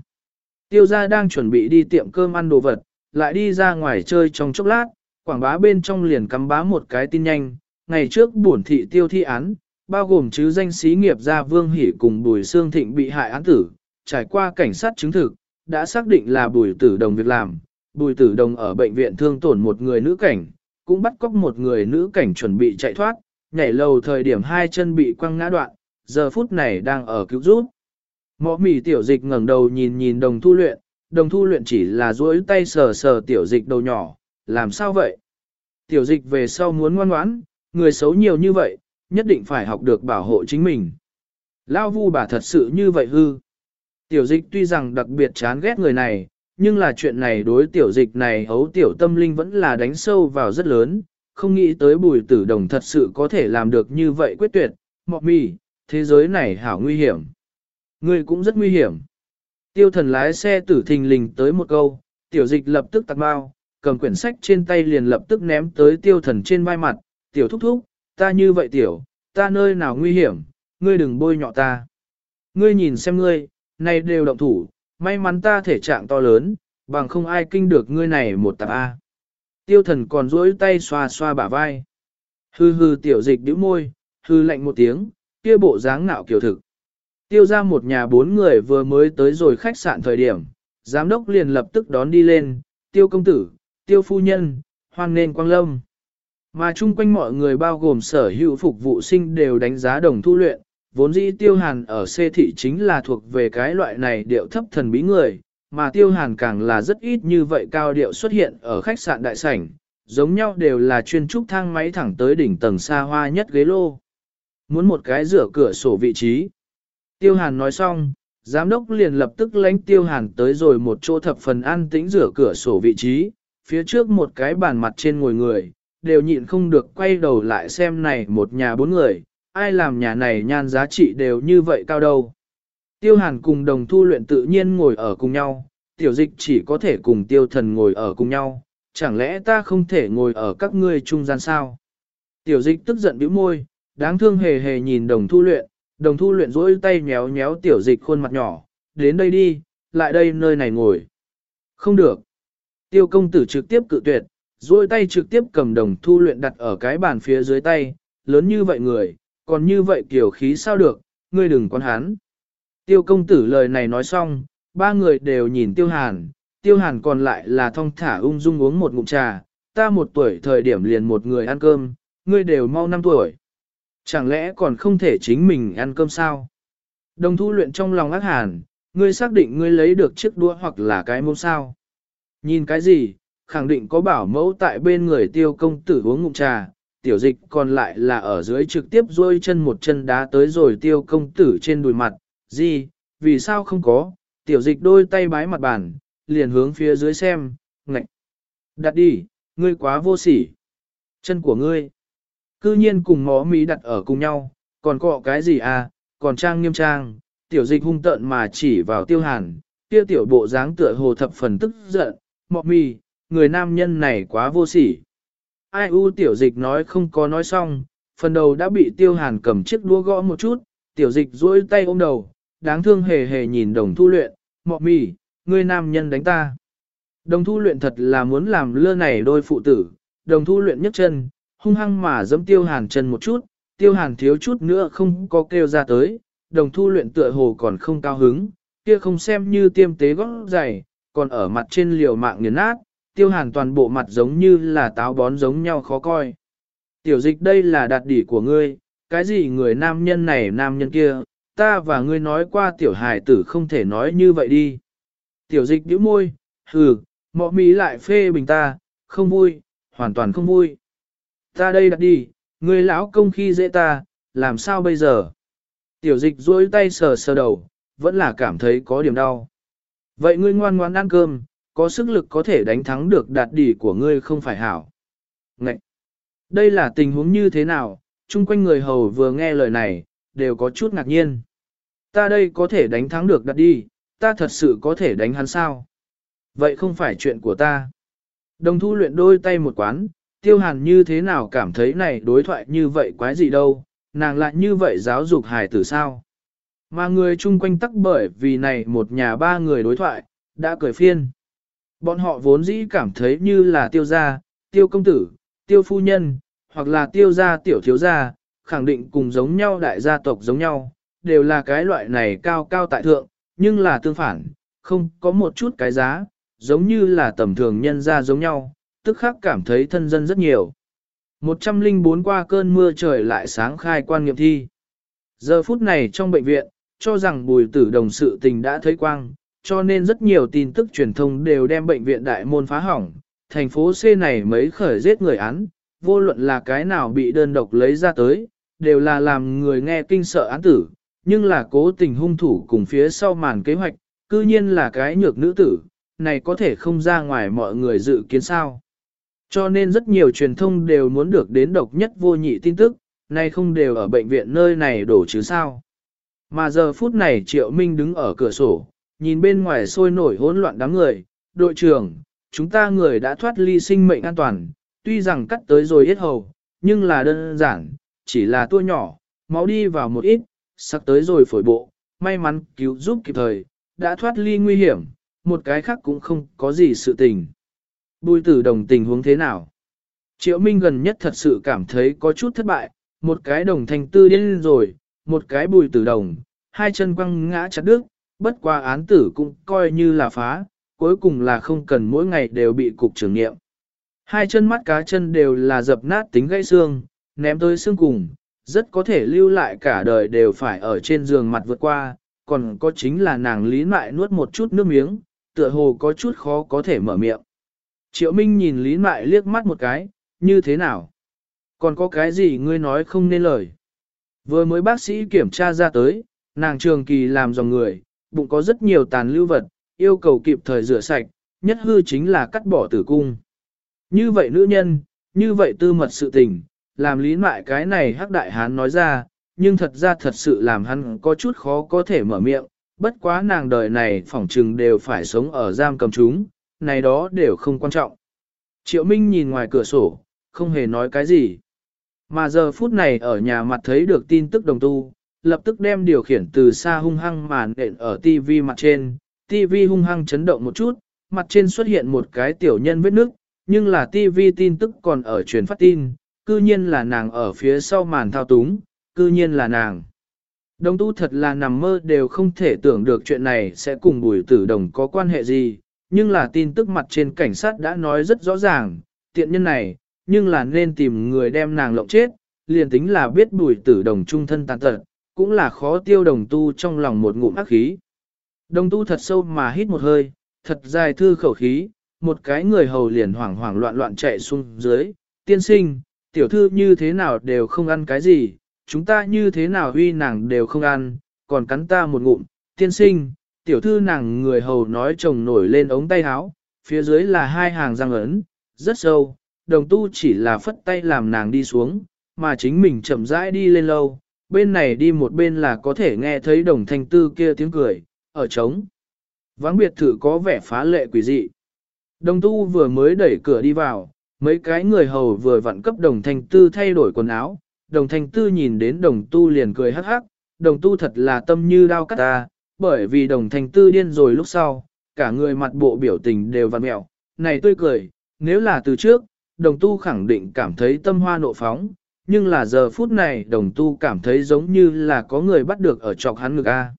A: Tiêu gia đang chuẩn bị đi tiệm cơm ăn đồ vật, lại đi ra ngoài chơi trong chốc lát, quảng bá bên trong liền cắm bá một cái tin nhanh, ngày trước bổn thị tiêu thi án, bao gồm chứ danh sĩ nghiệp gia Vương Hỷ cùng Bùi Sương Thịnh bị hại án tử, trải qua cảnh sát chứng thực, đã xác định là Bùi Tử Đồng việc làm, Bùi Tử Đồng ở bệnh viện thương tổn một người nữ cảnh, cũng bắt cóc một người nữ cảnh chuẩn bị chạy thoát, nhảy lầu thời điểm hai chân bị quăng ngã đoạn, giờ phút này đang ở cứu giúp. Mọ mì tiểu dịch ngẩng đầu nhìn nhìn đồng thu luyện, đồng thu luyện chỉ là duỗi tay sờ sờ tiểu dịch đầu nhỏ, làm sao vậy? Tiểu dịch về sau muốn ngoan ngoãn, người xấu nhiều như vậy, nhất định phải học được bảo hộ chính mình. Lao vu bà thật sự như vậy hư. Tiểu dịch tuy rằng đặc biệt chán ghét người này, nhưng là chuyện này đối tiểu dịch này hấu tiểu tâm linh vẫn là đánh sâu vào rất lớn, không nghĩ tới bùi tử đồng thật sự có thể làm được như vậy quyết tuyệt, mọ mì, thế giới này hảo nguy hiểm. người cũng rất nguy hiểm. Tiêu thần lái xe tử thình lình tới một câu, tiểu dịch lập tức tạc bao, cầm quyển sách trên tay liền lập tức ném tới tiêu thần trên vai mặt, tiểu thúc thúc, ta như vậy tiểu, ta nơi nào nguy hiểm, ngươi đừng bôi nhọ ta. Ngươi nhìn xem ngươi, này đều động thủ, may mắn ta thể trạng to lớn, bằng không ai kinh được ngươi này một tạp A. Tiêu thần còn duỗi tay xoa xoa bả vai. Hư hư tiểu dịch đĩu môi, hư lạnh một tiếng, kia bộ dáng nạo kiểu thực. Tiêu ra một nhà bốn người vừa mới tới rồi khách sạn thời điểm, giám đốc liền lập tức đón đi lên, tiêu công tử, tiêu phu nhân, hoan nên quang lâm. Mà chung quanh mọi người bao gồm sở hữu phục vụ sinh đều đánh giá đồng thu luyện, vốn dĩ tiêu hàn ở xê thị chính là thuộc về cái loại này điệu thấp thần bí người, mà tiêu hàn càng là rất ít như vậy cao điệu xuất hiện ở khách sạn đại sảnh, giống nhau đều là chuyên trúc thang máy thẳng tới đỉnh tầng xa hoa nhất ghế lô. Muốn một cái rửa cửa sổ vị trí. Tiêu hàn nói xong, giám đốc liền lập tức lánh tiêu hàn tới rồi một chỗ thập phần an tĩnh rửa cửa sổ vị trí, phía trước một cái bàn mặt trên ngồi người, đều nhịn không được quay đầu lại xem này một nhà bốn người, ai làm nhà này nhan giá trị đều như vậy cao đâu. Tiêu hàn cùng đồng thu luyện tự nhiên ngồi ở cùng nhau, tiểu dịch chỉ có thể cùng tiêu thần ngồi ở cùng nhau, chẳng lẽ ta không thể ngồi ở các ngươi trung gian sao? Tiểu dịch tức giận bĩu môi, đáng thương hề hề nhìn đồng thu luyện, đồng thu luyện rỗi tay nhéo nhéo tiểu dịch khuôn mặt nhỏ, đến đây đi, lại đây nơi này ngồi. Không được. Tiêu công tử trực tiếp cự tuyệt, duỗi tay trực tiếp cầm đồng thu luyện đặt ở cái bàn phía dưới tay, lớn như vậy người, còn như vậy kiểu khí sao được, ngươi đừng quan hán. Tiêu công tử lời này nói xong, ba người đều nhìn tiêu hàn, tiêu hàn còn lại là thong thả ung dung uống một ngụm trà, ta một tuổi thời điểm liền một người ăn cơm, ngươi đều mau năm tuổi. Chẳng lẽ còn không thể chính mình ăn cơm sao? Đồng thu luyện trong lòng ác hàn, ngươi xác định ngươi lấy được chiếc đũa hoặc là cái mông sao? Nhìn cái gì, khẳng định có bảo mẫu tại bên người tiêu công tử uống ngụm trà, tiểu dịch còn lại là ở dưới trực tiếp rôi chân một chân đá tới rồi tiêu công tử trên đùi mặt, gì, vì sao không có, tiểu dịch đôi tay bái mặt bàn, liền hướng phía dưới xem, ngạch, đặt đi, ngươi quá vô sỉ, chân của ngươi, cư nhiên cùng mó mỹ đặt ở cùng nhau, còn cọ cái gì à, còn trang nghiêm trang, tiểu dịch hung tợn mà chỉ vào tiêu hàn, Tiêu tiểu bộ dáng tựa hồ thập phần tức giận, mọ mì, người nam nhân này quá vô sỉ. Ai u tiểu dịch nói không có nói xong, phần đầu đã bị tiêu hàn cầm chiếc đũa gõ một chút, tiểu dịch duỗi tay ôm đầu, đáng thương hề hề nhìn đồng thu luyện, mọ mì, người nam nhân đánh ta. Đồng thu luyện thật là muốn làm lơ này đôi phụ tử, đồng thu luyện nhấc chân, hung hăng mà giẫm tiêu hàn chân một chút, tiêu hàn thiếu chút nữa không có kêu ra tới, đồng thu luyện tựa hồ còn không cao hứng, kia không xem như tiêm tế gót dày, còn ở mặt trên liều mạng nghiền nát, tiêu hàn toàn bộ mặt giống như là táo bón giống nhau khó coi. Tiểu dịch đây là đạt đỉ của ngươi, cái gì người nam nhân này nam nhân kia, ta và ngươi nói qua tiểu hài tử không thể nói như vậy đi. Tiểu dịch nhíu môi, hừ, mọ mỹ lại phê bình ta, không vui, hoàn toàn không vui. Ta đây đặt đi, ngươi lão công khi dễ ta, làm sao bây giờ? Tiểu dịch duỗi tay sờ sờ đầu, vẫn là cảm thấy có điểm đau. Vậy ngươi ngoan ngoan ăn cơm, có sức lực có thể đánh thắng được đạt đỉ của ngươi không phải hảo. Ngậy! Đây là tình huống như thế nào? Trung quanh người hầu vừa nghe lời này, đều có chút ngạc nhiên. Ta đây có thể đánh thắng được đạt đi, ta thật sự có thể đánh hắn sao? Vậy không phải chuyện của ta. Đồng thu luyện đôi tay một quán, tiêu hàn như thế nào cảm thấy này đối thoại như vậy quái gì đâu, nàng lại như vậy giáo dục hài tử sao? Mà người chung quanh tắc bởi vì này một nhà ba người đối thoại, đã cười phiên. Bọn họ vốn dĩ cảm thấy như là tiêu gia, tiêu công tử, tiêu phu nhân, hoặc là tiêu gia tiểu thiếu gia, khẳng định cùng giống nhau đại gia tộc giống nhau, đều là cái loại này cao cao tại thượng, nhưng là tương phản, không có một chút cái giá, giống như là tầm thường nhân gia giống nhau, tức khắc cảm thấy thân dân rất nhiều. 104 qua cơn mưa trời lại sáng khai quan nghiệm thi. Giờ phút này trong bệnh viện, cho rằng bùi tử đồng sự tình đã thấy quang, cho nên rất nhiều tin tức truyền thông đều đem bệnh viện đại môn phá hỏng. Thành phố C này mấy khởi giết người án, vô luận là cái nào bị đơn độc lấy ra tới, đều là làm người nghe kinh sợ án tử, nhưng là cố tình hung thủ cùng phía sau màn kế hoạch, cư nhiên là cái nhược nữ tử, này có thể không ra ngoài mọi người dự kiến sao. Cho nên rất nhiều truyền thông đều muốn được đến độc nhất vô nhị tin tức, nay không đều ở bệnh viện nơi này đổ chứ sao. Mà giờ phút này Triệu Minh đứng ở cửa sổ, nhìn bên ngoài sôi nổi hỗn loạn đám người, đội trưởng, chúng ta người đã thoát ly sinh mệnh an toàn, tuy rằng cắt tới rồi ít hầu, nhưng là đơn giản, chỉ là tua nhỏ, máu đi vào một ít, sắc tới rồi phổi bộ, may mắn cứu giúp kịp thời, đã thoát ly nguy hiểm, một cái khác cũng không có gì sự tình. Bùi tử đồng tình huống thế nào? Triệu Minh gần nhất thật sự cảm thấy có chút thất bại, một cái đồng thành tư điên rồi, một cái bùi tử đồng, hai chân quăng ngã chặt đứt, bất qua án tử cũng coi như là phá, cuối cùng là không cần mỗi ngày đều bị cục trưởng nghiệm. Hai chân mắt cá chân đều là dập nát tính gãy xương, ném tới xương cùng, rất có thể lưu lại cả đời đều phải ở trên giường mặt vượt qua, còn có chính là nàng lý mại nuốt một chút nước miếng, tựa hồ có chút khó có thể mở miệng. Triệu Minh nhìn lý mại liếc mắt một cái, như thế nào? Còn có cái gì ngươi nói không nên lời? Vừa mới bác sĩ kiểm tra ra tới, nàng trường kỳ làm dòng người, bụng có rất nhiều tàn lưu vật, yêu cầu kịp thời rửa sạch, nhất hư chính là cắt bỏ tử cung. Như vậy nữ nhân, như vậy tư mật sự tình, làm lý mại cái này hắc đại hán nói ra, nhưng thật ra thật sự làm hắn có chút khó có thể mở miệng, bất quá nàng đời này phỏng trừng đều phải sống ở giam cầm chúng, này đó đều không quan trọng. Triệu Minh nhìn ngoài cửa sổ, không hề nói cái gì. Mà giờ phút này ở nhà mặt thấy được tin tức đồng tu, lập tức đem điều khiển từ xa hung hăng màn nện ở TV mặt trên, TV hung hăng chấn động một chút, mặt trên xuất hiện một cái tiểu nhân vết nước, nhưng là TV tin tức còn ở truyền phát tin, cư nhiên là nàng ở phía sau màn thao túng, cư nhiên là nàng. Đồng tu thật là nằm mơ đều không thể tưởng được chuyện này sẽ cùng bùi tử đồng có quan hệ gì, nhưng là tin tức mặt trên cảnh sát đã nói rất rõ ràng, tiện nhân này, nhưng là nên tìm người đem nàng lộng chết, liền tính là biết bùi tử đồng trung thân tàn tật, cũng là khó tiêu đồng tu trong lòng một ngụm ác khí. Đồng tu thật sâu mà hít một hơi, thật dài thư khẩu khí, một cái người hầu liền hoảng hoảng loạn loạn chạy xuống dưới, tiên sinh, tiểu thư như thế nào đều không ăn cái gì, chúng ta như thế nào huy nàng đều không ăn, còn cắn ta một ngụm, tiên sinh, tiểu thư nàng người hầu nói chồng nổi lên ống tay áo, phía dưới là hai hàng răng ấn, rất sâu, đồng tu chỉ là phất tay làm nàng đi xuống, mà chính mình chậm rãi đi lên lâu, bên này đi một bên là có thể nghe thấy đồng thanh tư kia tiếng cười, ở trống. Vắng biệt thự có vẻ phá lệ quỷ dị. Đồng tu vừa mới đẩy cửa đi vào, mấy cái người hầu vừa vặn cấp đồng thanh tư thay đổi quần áo, đồng thanh tư nhìn đến đồng tu liền cười hắc hắc, đồng tu thật là tâm như đao cắt ta, bởi vì đồng thanh tư điên rồi lúc sau, cả người mặt bộ biểu tình đều vặn mẹo, này tôi cười, nếu là từ trước, đồng tu khẳng định cảm thấy tâm hoa nộ phóng, nhưng là giờ phút này đồng tu cảm thấy giống như là có người bắt được ở trọc hắn ngực A.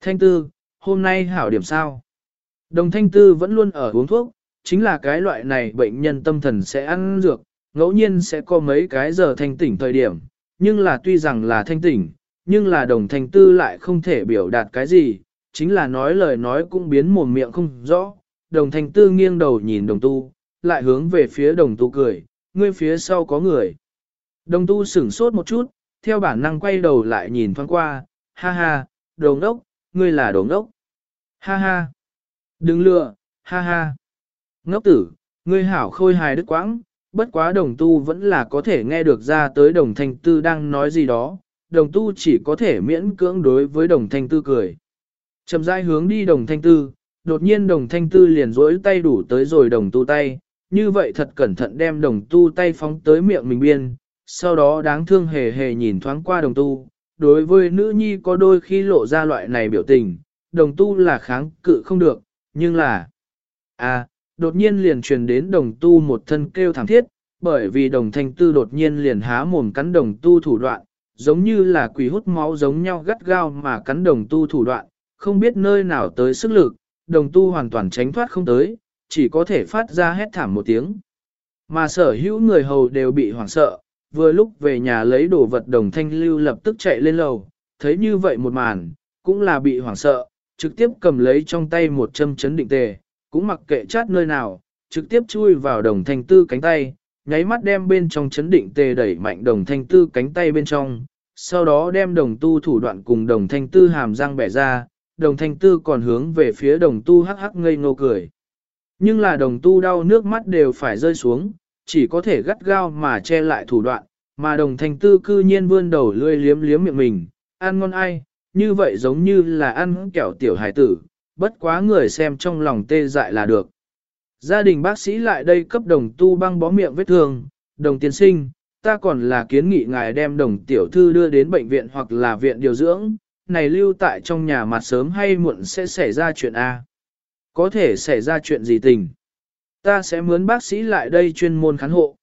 A: Thanh tư, hôm nay hảo điểm sao? Đồng thanh tư vẫn luôn ở uống thuốc, chính là cái loại này bệnh nhân tâm thần sẽ ăn dược, ngẫu nhiên sẽ có mấy cái giờ thanh tỉnh thời điểm, nhưng là tuy rằng là thanh tỉnh, nhưng là đồng thanh tư lại không thể biểu đạt cái gì, chính là nói lời nói cũng biến mồm miệng không rõ. Đồng thanh tư nghiêng đầu nhìn đồng tu, lại hướng về phía đồng tu cười, ngươi phía sau có người. Đồng tu sửng sốt một chút, theo bản năng quay đầu lại nhìn thoáng qua, ha ha, đồng đốc, ngươi là đồng đốc. Ha ha, đừng lừa, ha ha. Ngốc tử, ngươi hảo khôi hài đức quãng, bất quá đồng tu vẫn là có thể nghe được ra tới đồng thanh tư đang nói gì đó, đồng tu chỉ có thể miễn cưỡng đối với đồng thanh tư cười. Chậm rãi hướng đi đồng thanh tư, đột nhiên đồng thanh tư liền rỗi tay đủ tới rồi đồng tu tay, như vậy thật cẩn thận đem đồng tu tay phóng tới miệng mình biên, sau đó đáng thương hề hề nhìn thoáng qua đồng tu, đối với nữ nhi có đôi khi lộ ra loại này biểu tình, đồng tu là kháng cự không được, nhưng là... À, đột nhiên liền truyền đến đồng tu một thân kêu thảm thiết, bởi vì đồng thanh tư đột nhiên liền há mồm cắn đồng tu thủ đoạn, giống như là quỷ hút máu giống nhau gắt gao mà cắn đồng tu thủ đoạn, không biết nơi nào tới sức lực, đồng tu hoàn toàn tránh thoát không tới, chỉ có thể phát ra hét thảm một tiếng. Mà sở hữu người hầu đều bị hoảng sợ, vừa lúc về nhà lấy đồ vật đồng thanh lưu lập tức chạy lên lầu, thấy như vậy một màn, cũng là bị hoảng sợ, trực tiếp cầm lấy trong tay một châm chấn định tề, cũng mặc kệ chát nơi nào, trực tiếp chui vào đồng thanh tư cánh tay, nháy mắt đem bên trong chấn định tề đẩy mạnh đồng thanh tư cánh tay bên trong, sau đó đem đồng tu thủ đoạn cùng đồng thanh tư hàm răng bẻ ra, đồng thanh tư còn hướng về phía đồng tu hắc hắc ngây ngô cười. Nhưng là đồng tu đau nước mắt đều phải rơi xuống, chỉ có thể gắt gao mà che lại thủ đoạn, mà đồng thanh tư cư nhiên vươn đầu lươi liếm liếm miệng mình, ăn ngon ai, như vậy giống như là ăn kẹo tiểu hải tử, bất quá người xem trong lòng tê dại là được. Gia đình bác sĩ lại đây cấp đồng tu băng bó miệng vết thương, đồng tiên sinh, ta còn là kiến nghị ngài đem đồng tiểu thư đưa đến bệnh viện hoặc là viện điều dưỡng, này lưu tại trong nhà mặt sớm hay muộn sẽ xảy ra chuyện A. Có thể xảy ra chuyện gì tình. Ta sẽ mướn bác sĩ lại đây chuyên môn khán hộ.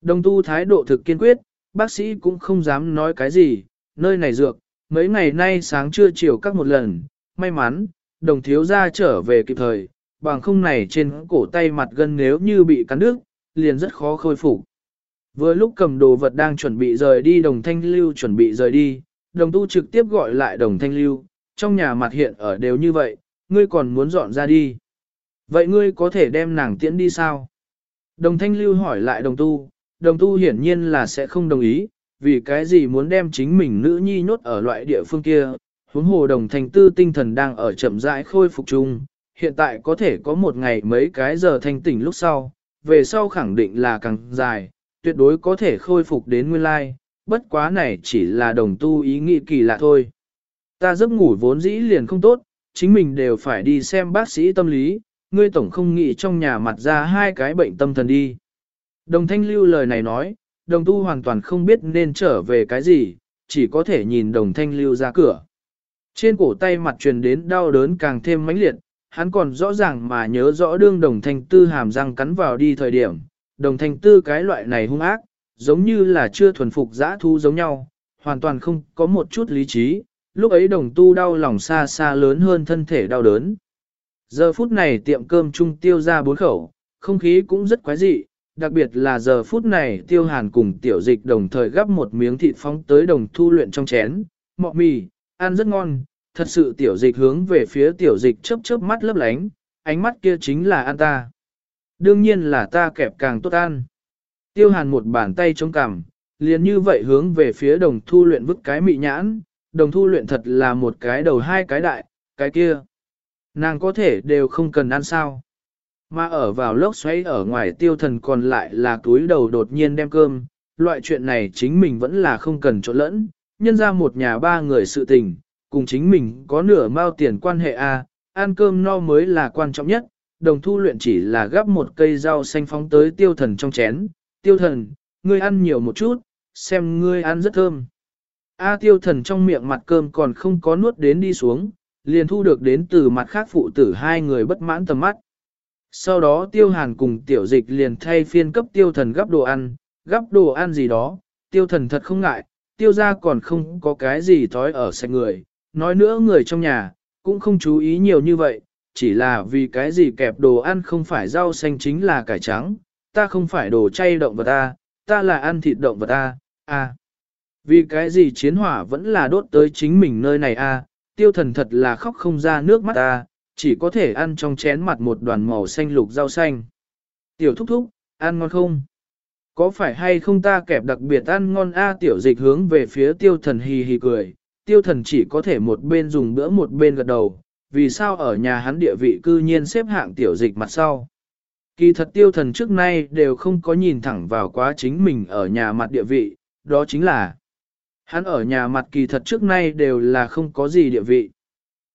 A: Đồng tu thái độ thực kiên quyết, bác sĩ cũng không dám nói cái gì, nơi này dược, mấy ngày nay sáng trưa chiều các một lần, may mắn, đồng thiếu gia trở về kịp thời, bằng không này trên cổ tay mặt gân nếu như bị cắn nước liền rất khó khôi phục. Vừa lúc cầm đồ vật đang chuẩn bị rời đi đồng thanh lưu chuẩn bị rời đi, đồng tu trực tiếp gọi lại đồng thanh lưu, trong nhà mặt hiện ở đều như vậy, ngươi còn muốn dọn ra đi. Vậy ngươi có thể đem nàng tiễn đi sao? Đồng thanh lưu hỏi lại đồng tu, đồng tu hiển nhiên là sẽ không đồng ý, vì cái gì muốn đem chính mình nữ nhi nhốt ở loại địa phương kia, huống hồ đồng thanh tư tinh thần đang ở chậm rãi khôi phục chung, hiện tại có thể có một ngày mấy cái giờ thanh tỉnh lúc sau, về sau khẳng định là càng dài, tuyệt đối có thể khôi phục đến nguyên lai, bất quá này chỉ là đồng tu ý nghĩ kỳ lạ thôi. Ta giấc ngủ vốn dĩ liền không tốt, chính mình đều phải đi xem bác sĩ tâm lý, ngươi tổng không nghĩ trong nhà mặt ra hai cái bệnh tâm thần đi. Đồng thanh lưu lời này nói, đồng tu hoàn toàn không biết nên trở về cái gì, chỉ có thể nhìn đồng thanh lưu ra cửa. Trên cổ tay mặt truyền đến đau đớn càng thêm mãnh liệt, hắn còn rõ ràng mà nhớ rõ đương đồng thanh tư hàm răng cắn vào đi thời điểm, đồng thanh tư cái loại này hung ác, giống như là chưa thuần phục giã thu giống nhau, hoàn toàn không có một chút lý trí, lúc ấy đồng tu đau lòng xa xa lớn hơn thân thể đau đớn. Giờ phút này tiệm cơm trung tiêu ra bốn khẩu, không khí cũng rất quái dị, đặc biệt là giờ phút này tiêu hàn cùng tiểu dịch đồng thời gắp một miếng thịt phóng tới đồng thu luyện trong chén, mọ mì, ăn rất ngon, thật sự tiểu dịch hướng về phía tiểu dịch chớp chớp mắt lấp lánh, ánh mắt kia chính là ăn ta. Đương nhiên là ta kẹp càng tốt ăn. Tiêu hàn một bàn tay chống cằm, liền như vậy hướng về phía đồng thu luyện vứt cái mị nhãn, đồng thu luyện thật là một cái đầu hai cái đại, cái kia. Nàng có thể đều không cần ăn sao. Mà ở vào lốc xoáy ở ngoài tiêu thần còn lại là túi đầu đột nhiên đem cơm, loại chuyện này chính mình vẫn là không cần trộn lẫn, nhân ra một nhà ba người sự tình, cùng chính mình có nửa mao tiền quan hệ A, ăn cơm no mới là quan trọng nhất, đồng thu luyện chỉ là gắp một cây rau xanh phóng tới tiêu thần trong chén, tiêu thần, ngươi ăn nhiều một chút, xem ngươi ăn rất thơm. A tiêu thần trong miệng mặt cơm còn không có nuốt đến đi xuống, liền thu được đến từ mặt khác phụ tử hai người bất mãn tầm mắt. Sau đó tiêu hàn cùng tiểu dịch liền thay phiên cấp tiêu thần gắp đồ ăn, gắp đồ ăn gì đó, tiêu thần thật không ngại, tiêu ra còn không có cái gì thói ở sạch người, nói nữa người trong nhà, cũng không chú ý nhiều như vậy, chỉ là vì cái gì kẹp đồ ăn không phải rau xanh chính là cải trắng, ta không phải đồ chay động vật ta, ta là ăn thịt động vật ta, à. Vì cái gì chiến hỏa vẫn là đốt tới chính mình nơi này a? tiêu thần thật là khóc không ra nước mắt ta, chỉ có thể ăn trong chén mặt một đoàn màu xanh lục rau xanh. Tiểu thúc thúc, ăn ngon không? Có phải hay không ta kẹp đặc biệt ăn ngon a tiểu dịch hướng về phía tiêu thần hì hì cười, tiêu thần chỉ có thể một bên dùng bữa một bên gật đầu, vì sao ở nhà hắn địa vị cư nhiên xếp hạng tiểu dịch mặt sau. Kỳ thật tiêu thần trước nay đều không có nhìn thẳng vào quá chính mình ở nhà mặt địa vị, đó chính là Hắn ở nhà mặt kỳ thật trước nay đều là không có gì địa vị.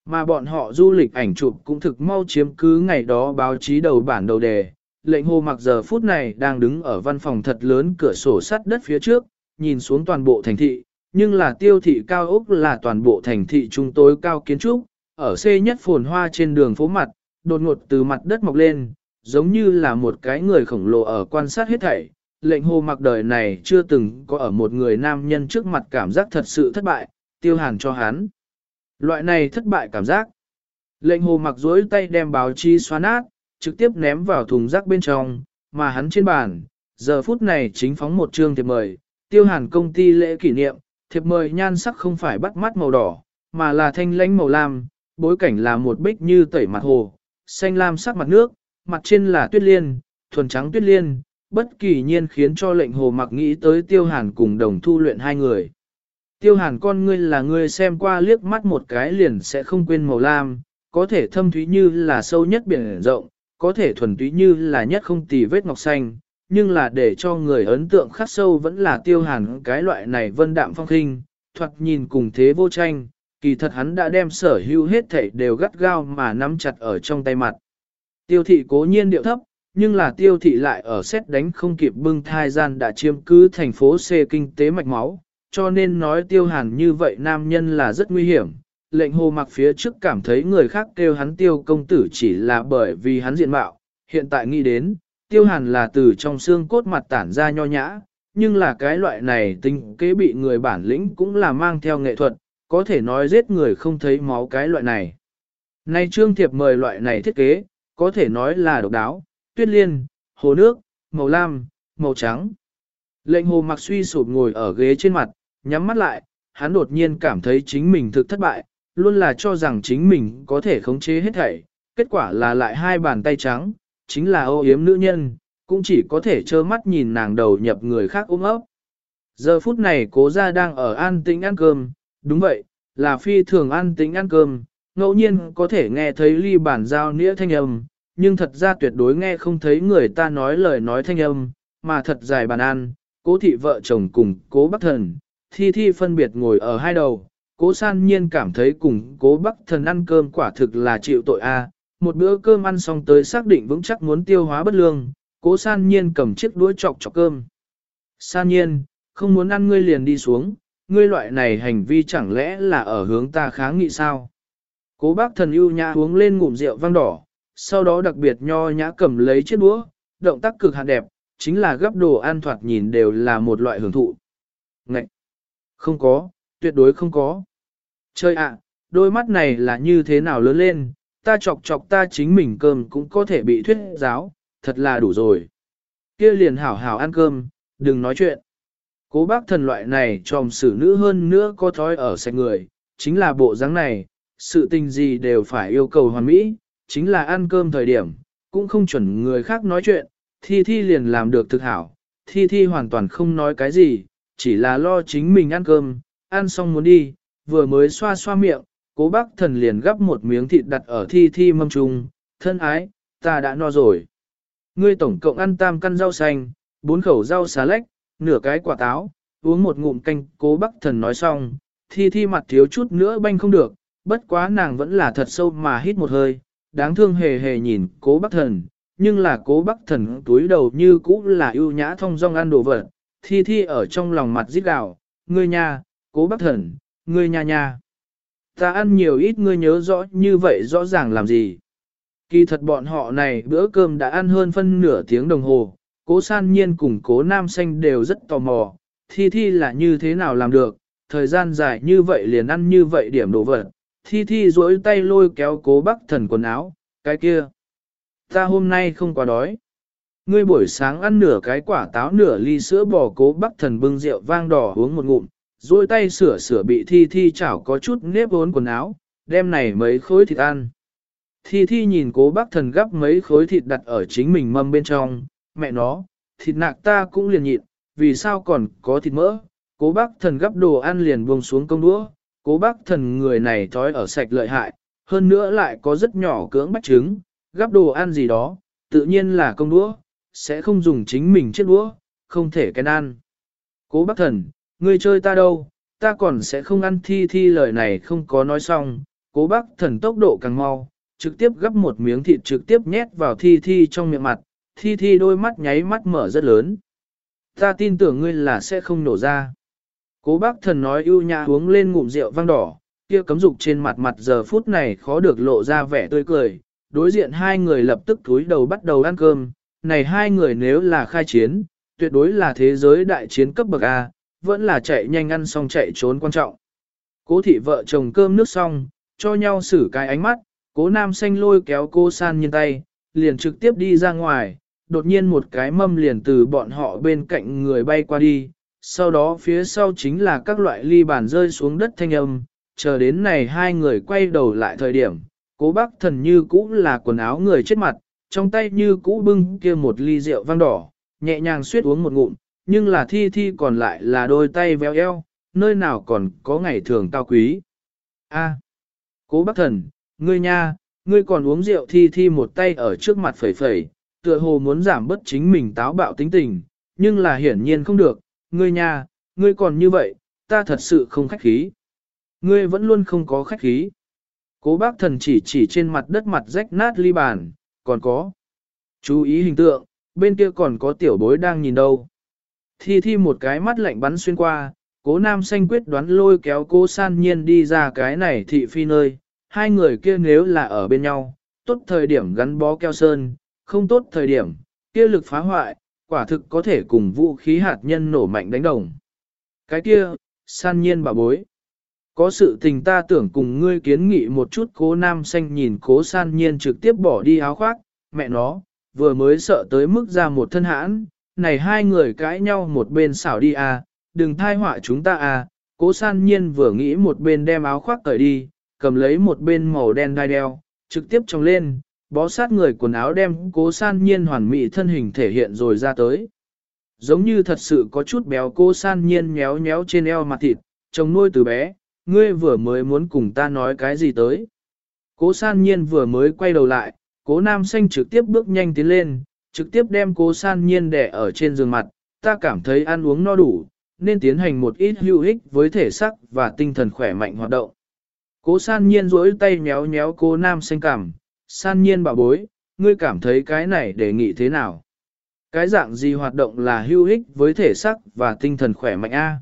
A: Mà bọn họ du lịch ảnh chụp cũng thực mau chiếm cứ ngày đó báo chí đầu bản đầu đề. Lệnh hồ mặc giờ phút này đang đứng ở văn phòng thật lớn cửa sổ sắt đất phía trước, nhìn xuống toàn bộ thành thị, nhưng là tiêu thị cao ốc là toàn bộ thành thị trung tối cao kiến trúc, ở C nhất phồn hoa trên đường phố mặt, đột ngột từ mặt đất mọc lên, giống như là một cái người khổng lồ ở quan sát hết thảy, lệnh hồ mặc đời này chưa từng có ở một người nam nhân trước mặt cảm giác thật sự thất bại, tiêu hàn cho hắn. Loại này thất bại cảm giác. Lệnh hồ mặc dối tay đem báo chi xóa nát, trực tiếp ném vào thùng rác bên trong, mà hắn trên bàn, giờ phút này chính phóng một chương thiệp mời, tiêu hàn công ty lễ kỷ niệm, thiệp mời nhan sắc không phải bắt mắt màu đỏ, mà là thanh lãnh màu lam, bối cảnh là một bích như tẩy mặt hồ, xanh lam sắc mặt nước, mặt trên là tuyết liên, thuần trắng tuyết liên, bất kỳ nhiên khiến cho lệnh hồ mặc nghĩ tới tiêu hàn cùng đồng thu luyện hai người. Tiêu hàn con ngươi là ngươi xem qua liếc mắt một cái liền sẽ không quên màu lam, có thể thâm thúy như là sâu nhất biển rộng, có thể thuần túy như là nhất không tì vết ngọc xanh, nhưng là để cho người ấn tượng khắc sâu vẫn là tiêu hàn cái loại này vân đạm phong khinh, thoạt nhìn cùng thế vô tranh, kỳ thật hắn đã đem sở hữu hết thảy đều gắt gao mà nắm chặt ở trong tay mặt. Tiêu thị cố nhiên điệu thấp, nhưng là tiêu thị lại ở xét đánh không kịp bưng thai gian đã chiếm cứ thành phố C kinh tế mạch máu, cho nên nói tiêu hàn như vậy nam nhân là rất nguy hiểm. Lệnh hồ mặc phía trước cảm thấy người khác kêu hắn tiêu công tử chỉ là bởi vì hắn diện mạo, hiện tại nghĩ đến, tiêu hàn là từ trong xương cốt mặt tản ra nho nhã, nhưng là cái loại này tính kế bị người bản lĩnh cũng là mang theo nghệ thuật, có thể nói giết người không thấy máu cái loại này. Nay trương thiệp mời loại này thiết kế, có thể nói là độc đáo, tuyết liên, hồ nước, màu lam, màu trắng. Lệnh hồ mặc suy sụp ngồi ở ghế trên mặt, nhắm mắt lại, hắn đột nhiên cảm thấy chính mình thực thất bại, luôn là cho rằng chính mình có thể khống chế hết thảy, kết quả là lại hai bàn tay trắng, chính là ô yếm nữ nhân, cũng chỉ có thể trơ mắt nhìn nàng đầu nhập người khác ôm ấp. Giờ phút này cố gia đang ở an tĩnh ăn cơm, đúng vậy, là phi thường an tĩnh ăn cơm, ngẫu nhiên có thể nghe thấy ly bản giao nĩa thanh âm, nhưng thật ra tuyệt đối nghe không thấy người ta nói lời nói thanh âm, mà thật dài bàn ăn, cố thị vợ chồng cùng cố bắc thần, thi thi phân biệt ngồi ở hai đầu, cố san nhiên cảm thấy cùng cố bắc thần ăn cơm quả thực là chịu tội a. một bữa cơm ăn xong tới xác định vững chắc muốn tiêu hóa bất lương, cố san nhiên cầm chiếc đũa chọc chọc cơm. San nhiên, không muốn ăn ngươi liền đi xuống, ngươi loại này hành vi chẳng lẽ là ở hướng ta kháng nghị sao? Cố bác thần ưu nhã uống lên ngụm rượu vang đỏ, sau đó đặc biệt nho nhã cầm lấy chiếc đũa, động tác cực hạn đẹp, chính là gấp đồ ăn thoạt nhìn đều là một loại hưởng thụ. Ngậy! Không có, tuyệt đối không có. Chơi ạ, đôi mắt này là như thế nào lớn lên, ta chọc chọc ta chính mình cơm cũng có thể bị thuyết giáo, thật là đủ rồi. Kia liền hảo hảo ăn cơm, đừng nói chuyện. Cố bác thần loại này tròm xử nữ hơn nữa có thói ở sạch người, chính là bộ dáng này, sự tình gì đều phải yêu cầu hoàn mỹ, chính là ăn cơm thời điểm, cũng không chuẩn người khác nói chuyện, thi thi liền làm được thực hảo, thi thi hoàn toàn không nói cái gì, chỉ là lo chính mình ăn cơm, ăn xong muốn đi, vừa mới xoa xoa miệng, cố bác thần liền gắp một miếng thịt đặt ở thi thi mâm trung, thân ái, ta đã no rồi. Ngươi tổng cộng ăn tam căn rau xanh, bốn khẩu rau xá lách, nửa cái quả táo, uống một ngụm canh, cố bác thần nói xong, thi thi mặt thiếu chút nữa banh không được, bất quá nàng vẫn là thật sâu mà hít một hơi, đáng thương hề hề nhìn cố bác thần, nhưng là cố bác thần túi đầu như cũ là ưu nhã thông dong ăn đồ vật, thi thi ở trong lòng mặt giết gạo, ngươi nha, cố bác thần, ngươi nha nha. Ta ăn nhiều ít ngươi nhớ rõ như vậy rõ ràng làm gì. Kỳ thật bọn họ này bữa cơm đã ăn hơn phân nửa tiếng đồng hồ, cố san nhiên cùng cố nam xanh đều rất tò mò, thi thi là như thế nào làm được, thời gian dài như vậy liền ăn như vậy điểm đồ vật, thi thi duỗi tay lôi kéo cố bác thần quần áo, cái kia. Ta hôm nay không quá đói. Ngươi buổi sáng ăn nửa cái quả táo nửa ly sữa bò cố bác thần bưng rượu vang đỏ uống một ngụm, duỗi tay sửa sửa bị thi thi chảo có chút nếp vốn quần áo, đem này mấy khối thịt ăn. Thi thi nhìn cố bác thần gắp mấy khối thịt đặt ở chính mình mâm bên trong, mẹ nó, thịt nạc ta cũng liền nhịn, vì sao còn có thịt mỡ, cố bác thần gắp đồ ăn liền buông xuống công đũa, cố bác thần người này thói ở sạch lợi hại, hơn nữa lại có rất nhỏ cưỡng bách trứng, gắp đồ ăn gì đó, tự nhiên là công đũa, sẽ không dùng chính mình chiếc đũa, không thể cái ăn. Cố bác thần, ngươi chơi ta đâu, ta còn sẽ không ăn thi thi lời này không có nói xong, cố bác thần tốc độ càng mau, trực tiếp gắp một miếng thịt trực tiếp nhét vào thi thi trong miệng mặt, thi thi đôi mắt nháy mắt mở rất lớn. Ta tin tưởng ngươi là sẽ không nổ ra. Cố bác thần nói ưu nhã uống lên ngụm rượu vang đỏ, kia cấm dục trên mặt mặt giờ phút này khó được lộ ra vẻ tươi cười. Đối diện hai người lập tức túi đầu bắt đầu ăn cơm, này hai người nếu là khai chiến, tuyệt đối là thế giới đại chiến cấp bậc A, vẫn là chạy nhanh ăn xong chạy trốn quan trọng. Cố thị vợ chồng cơm nước xong, cho nhau xử cái ánh mắt, cố nam xanh lôi kéo cô san nhân tay, liền trực tiếp đi ra ngoài, đột nhiên một cái mâm liền từ bọn họ bên cạnh người bay qua đi, sau đó phía sau chính là các loại ly bàn rơi xuống đất thanh âm, chờ đến này hai người quay đầu lại thời điểm, cố bác thần như cũ là quần áo người chết mặt, trong tay như cũ bưng kia một ly rượu vang đỏ, nhẹ nhàng suyết uống một ngụm, nhưng là thi thi còn lại là đôi tay véo eo, nơi nào còn có ngày thường cao quý. A, cố bác thần, ngươi nha, ngươi còn uống rượu thi thi một tay ở trước mặt phẩy phẩy, tựa hồ muốn giảm bất chính mình táo bạo tính tình, nhưng là hiển nhiên không được, ngươi nha, ngươi còn như vậy, ta thật sự không khách khí. Ngươi vẫn luôn không có khách khí. Cố bác thần chỉ chỉ trên mặt đất mặt rách nát ly bàn, còn có. Chú ý hình tượng, bên kia còn có tiểu bối đang nhìn đâu. Thi thi một cái mắt lạnh bắn xuyên qua, cố nam xanh quyết đoán lôi kéo cố san nhiên đi ra cái này thị phi nơi. Hai người kia nếu là ở bên nhau, tốt thời điểm gắn bó keo sơn, không tốt thời điểm, kia lực phá hoại, quả thực có thể cùng vũ khí hạt nhân nổ mạnh đánh đồng. Cái kia, san nhiên bà bối. Có sự tình ta tưởng cùng ngươi kiến nghị một chút cố nam xanh nhìn cố san nhiên trực tiếp bỏ đi áo khoác, mẹ nó, vừa mới sợ tới mức ra một thân hãn, này hai người cãi nhau một bên xảo đi à, đừng thai họa chúng ta à, cố san nhiên vừa nghĩ một bên đem áo khoác cởi đi, cầm lấy một bên màu đen đai đeo, trực tiếp trồng lên, bó sát người quần áo đem cố san nhiên hoàn mỹ thân hình thể hiện rồi ra tới. Giống như thật sự có chút béo cô san nhiên nhéo nhéo trên eo mặt thịt, chồng nuôi từ bé, ngươi vừa mới muốn cùng ta nói cái gì tới. Cố san nhiên vừa mới quay đầu lại, cố nam xanh trực tiếp bước nhanh tiến lên, trực tiếp đem cố san nhiên đẻ ở trên giường mặt, ta cảm thấy ăn uống no đủ, nên tiến hành một ít hữu ích với thể sắc và tinh thần khỏe mạnh hoạt động. Cố san nhiên rỗi tay nhéo nhéo cố nam xanh cảm, san nhiên bảo bối, ngươi cảm thấy cái này đề nghị thế nào? Cái dạng gì hoạt động là hữu ích với thể sắc và tinh thần khỏe mạnh A?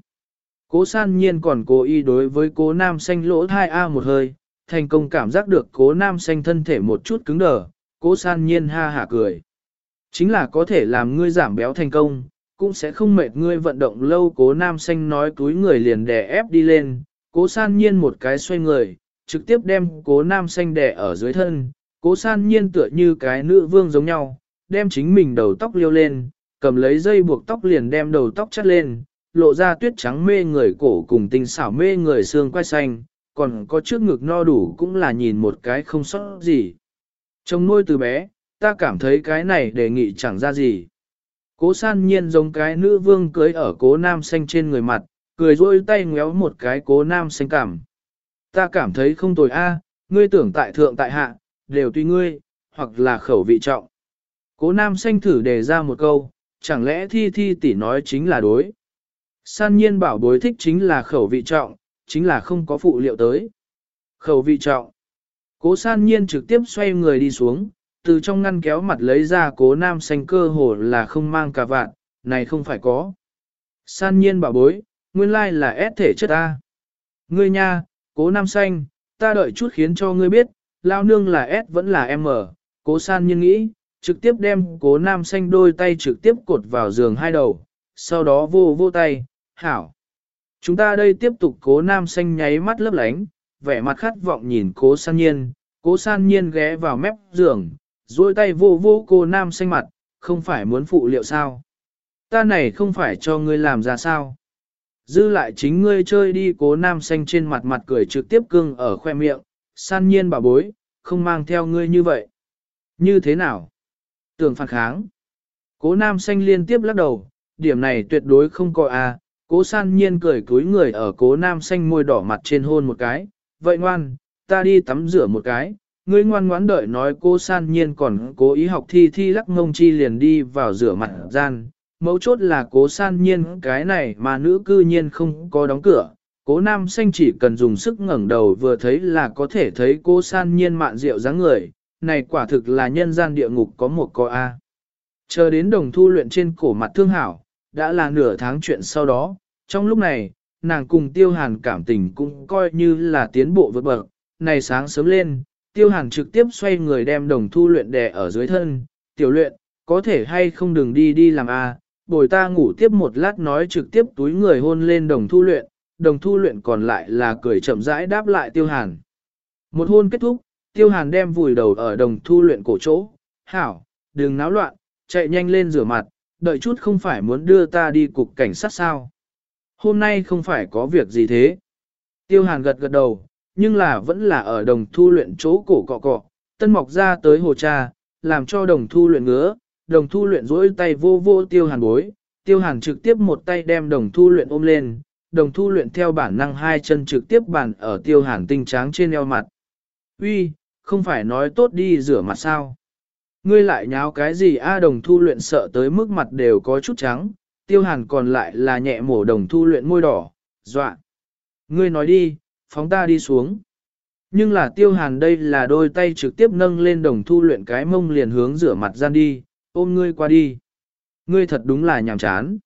A: Cố san nhiên còn cố ý đối với cố nam xanh lỗ thai A một hơi, thành công cảm giác được cố nam xanh thân thể một chút cứng đờ, cố san nhiên ha hả cười. Chính là có thể làm ngươi giảm béo thành công, cũng sẽ không mệt ngươi vận động lâu cố nam xanh nói túi người liền đè ép đi lên, cố san nhiên một cái xoay người, trực tiếp đem cố nam xanh đè ở dưới thân, cố san nhiên tựa như cái nữ vương giống nhau, đem chính mình đầu tóc liêu lên, cầm lấy dây buộc tóc liền đem đầu tóc chắt lên, lộ ra tuyết trắng mê người cổ cùng tinh xảo mê người xương quai xanh, còn có trước ngực no đủ cũng là nhìn một cái không sót gì. Trong nuôi từ bé, ta cảm thấy cái này đề nghị chẳng ra gì. Cố san nhiên giống cái nữ vương cưới ở cố nam xanh trên người mặt, cười rôi tay ngéo một cái cố nam xanh cảm. Ta cảm thấy không tồi a, ngươi tưởng tại thượng tại hạ, đều tùy ngươi, hoặc là khẩu vị trọng. Cố nam xanh thử đề ra một câu, chẳng lẽ thi thi tỷ nói chính là đối. San nhiên bảo bối thích chính là khẩu vị trọng, chính là không có phụ liệu tới. Khẩu vị trọng. Cố san nhiên trực tiếp xoay người đi xuống, từ trong ngăn kéo mặt lấy ra cố nam xanh cơ hồ là không mang cả vạn, này không phải có. San nhiên bảo bối, nguyên lai là ép thể chất A. Ngươi nha, cố nam xanh, ta đợi chút khiến cho ngươi biết, lao nương là S vẫn là M, cố san nhiên nghĩ, trực tiếp đem cố nam xanh đôi tay trực tiếp cột vào giường hai đầu, sau đó vô vô tay, hảo. Chúng ta đây tiếp tục cố nam xanh nháy mắt lấp lánh, vẻ mặt khát vọng nhìn cố san nhiên, cố san nhiên ghé vào mép giường, duỗi tay vô vô cô nam xanh mặt, không phải muốn phụ liệu sao. Ta này không phải cho ngươi làm ra sao. Dư lại chính ngươi chơi đi cố nam xanh trên mặt mặt cười trực tiếp cưng ở khoe miệng, san nhiên bà bối, không mang theo ngươi như vậy. Như thế nào? Tưởng phản kháng. Cố nam xanh liên tiếp lắc đầu, điểm này tuyệt đối không có a. À. Cố san nhiên cười cúi người ở cố nam xanh môi đỏ mặt trên hôn một cái. Vậy ngoan, ta đi tắm rửa một cái. Ngươi ngoan ngoãn đợi nói cố san nhiên còn cố ý học thi thi lắc ngông chi liền đi vào rửa mặt gian. Mấu chốt là cố san nhiên cái này mà nữ cư nhiên không có đóng cửa. Cố nam xanh chỉ cần dùng sức ngẩng đầu vừa thấy là có thể thấy cô san nhiên mạn rượu dáng người, này quả thực là nhân gian địa ngục có một co A. Chờ đến đồng thu luyện trên cổ mặt thương hảo, đã là nửa tháng chuyện sau đó, trong lúc này, nàng cùng tiêu hàn cảm tình cũng coi như là tiến bộ vượt bậc, này sáng sớm lên, tiêu hàn trực tiếp xoay người đem đồng thu luyện đè ở dưới thân, tiểu luyện, có thể hay không đừng đi đi làm A, bồi ta ngủ tiếp một lát nói trực tiếp túi người hôn lên đồng thu luyện, đồng thu luyện còn lại là cười chậm rãi đáp lại tiêu hàn. Một hôn kết thúc, tiêu hàn đem vùi đầu ở đồng thu luyện cổ chỗ, hảo, đừng náo loạn, chạy nhanh lên rửa mặt, đợi chút không phải muốn đưa ta đi cục cảnh sát sao. Hôm nay không phải có việc gì thế. Tiêu hàn gật gật đầu, nhưng là vẫn là ở đồng thu luyện chỗ cổ cọ cọ, tân mọc ra tới hồ cha, làm cho đồng thu luyện ngứa, đồng thu luyện rỗi tay vô vô tiêu hàn bối, tiêu hàn trực tiếp một tay đem đồng thu luyện ôm lên, đồng thu luyện theo bản năng hai chân trực tiếp bàn ở tiêu hàn tinh tráng trên eo mặt. Uy, không phải nói tốt đi rửa mặt sao. Ngươi lại nháo cái gì a đồng thu luyện sợ tới mức mặt đều có chút trắng, tiêu hàn còn lại là nhẹ mổ đồng thu luyện môi đỏ, dọa. Ngươi nói đi, phóng ta đi xuống. Nhưng là tiêu hàn đây là đôi tay trực tiếp nâng lên đồng thu luyện cái mông liền hướng rửa mặt gian đi, ôm ngươi qua đi. Ngươi thật đúng là nhàm chán.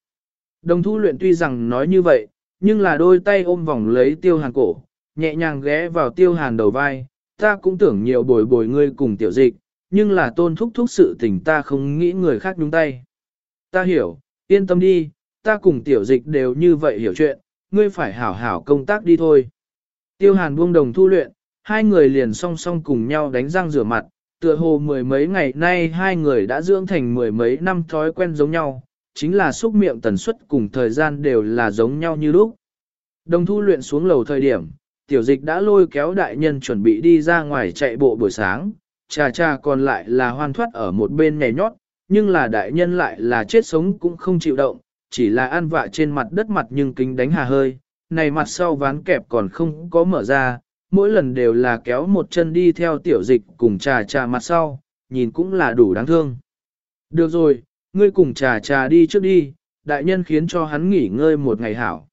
A: Đồng thu luyện tuy rằng nói như vậy, nhưng là đôi tay ôm vòng lấy tiêu hàn cổ, nhẹ nhàng ghé vào tiêu hàn đầu vai, ta cũng tưởng nhiều bồi bồi ngươi cùng tiểu dịch, nhưng là tôn thúc thúc sự tình ta không nghĩ người khác nhúng tay. Ta hiểu, yên tâm đi, ta cùng tiểu dịch đều như vậy hiểu chuyện, ngươi phải hảo hảo công tác đi thôi. Tiêu hàn buông đồng thu luyện, hai người liền song song cùng nhau đánh răng rửa mặt, tựa hồ mười mấy ngày nay hai người đã dưỡng thành mười mấy năm thói quen giống nhau, chính là xúc miệng tần suất cùng thời gian đều là giống nhau như lúc. Đồng thu luyện xuống lầu thời điểm, tiểu dịch đã lôi kéo đại nhân chuẩn bị đi ra ngoài chạy bộ buổi sáng, cha cha còn lại là hoan thoát ở một bên nhảy nhót, nhưng là đại nhân lại là chết sống cũng không chịu động, chỉ là ăn vạ trên mặt đất mặt nhưng kính đánh hà hơi, này mặt sau ván kẹp còn không có mở ra, mỗi lần đều là kéo một chân đi theo tiểu dịch cùng trà trà mặt sau, nhìn cũng là đủ đáng thương. Được rồi, ngươi cùng trà trà đi trước đi, đại nhân khiến cho hắn nghỉ ngơi một ngày hảo.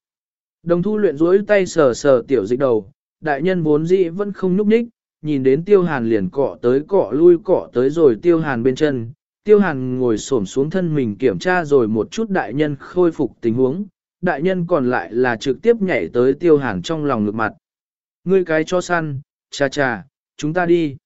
A: Đồng thu luyện rối tay sờ sờ tiểu dịch đầu, đại nhân vốn dĩ vẫn không nhúc nhích, nhìn đến tiêu hàn liền cọ tới cọ lui cọ tới rồi tiêu hàn bên chân. Tiêu hàn ngồi xổm xuống thân mình kiểm tra rồi một chút đại nhân khôi phục tình huống, đại nhân còn lại là trực tiếp nhảy tới tiêu hàn trong lòng ngực mặt. Ngươi cái cho săn, cha cha, chúng ta đi.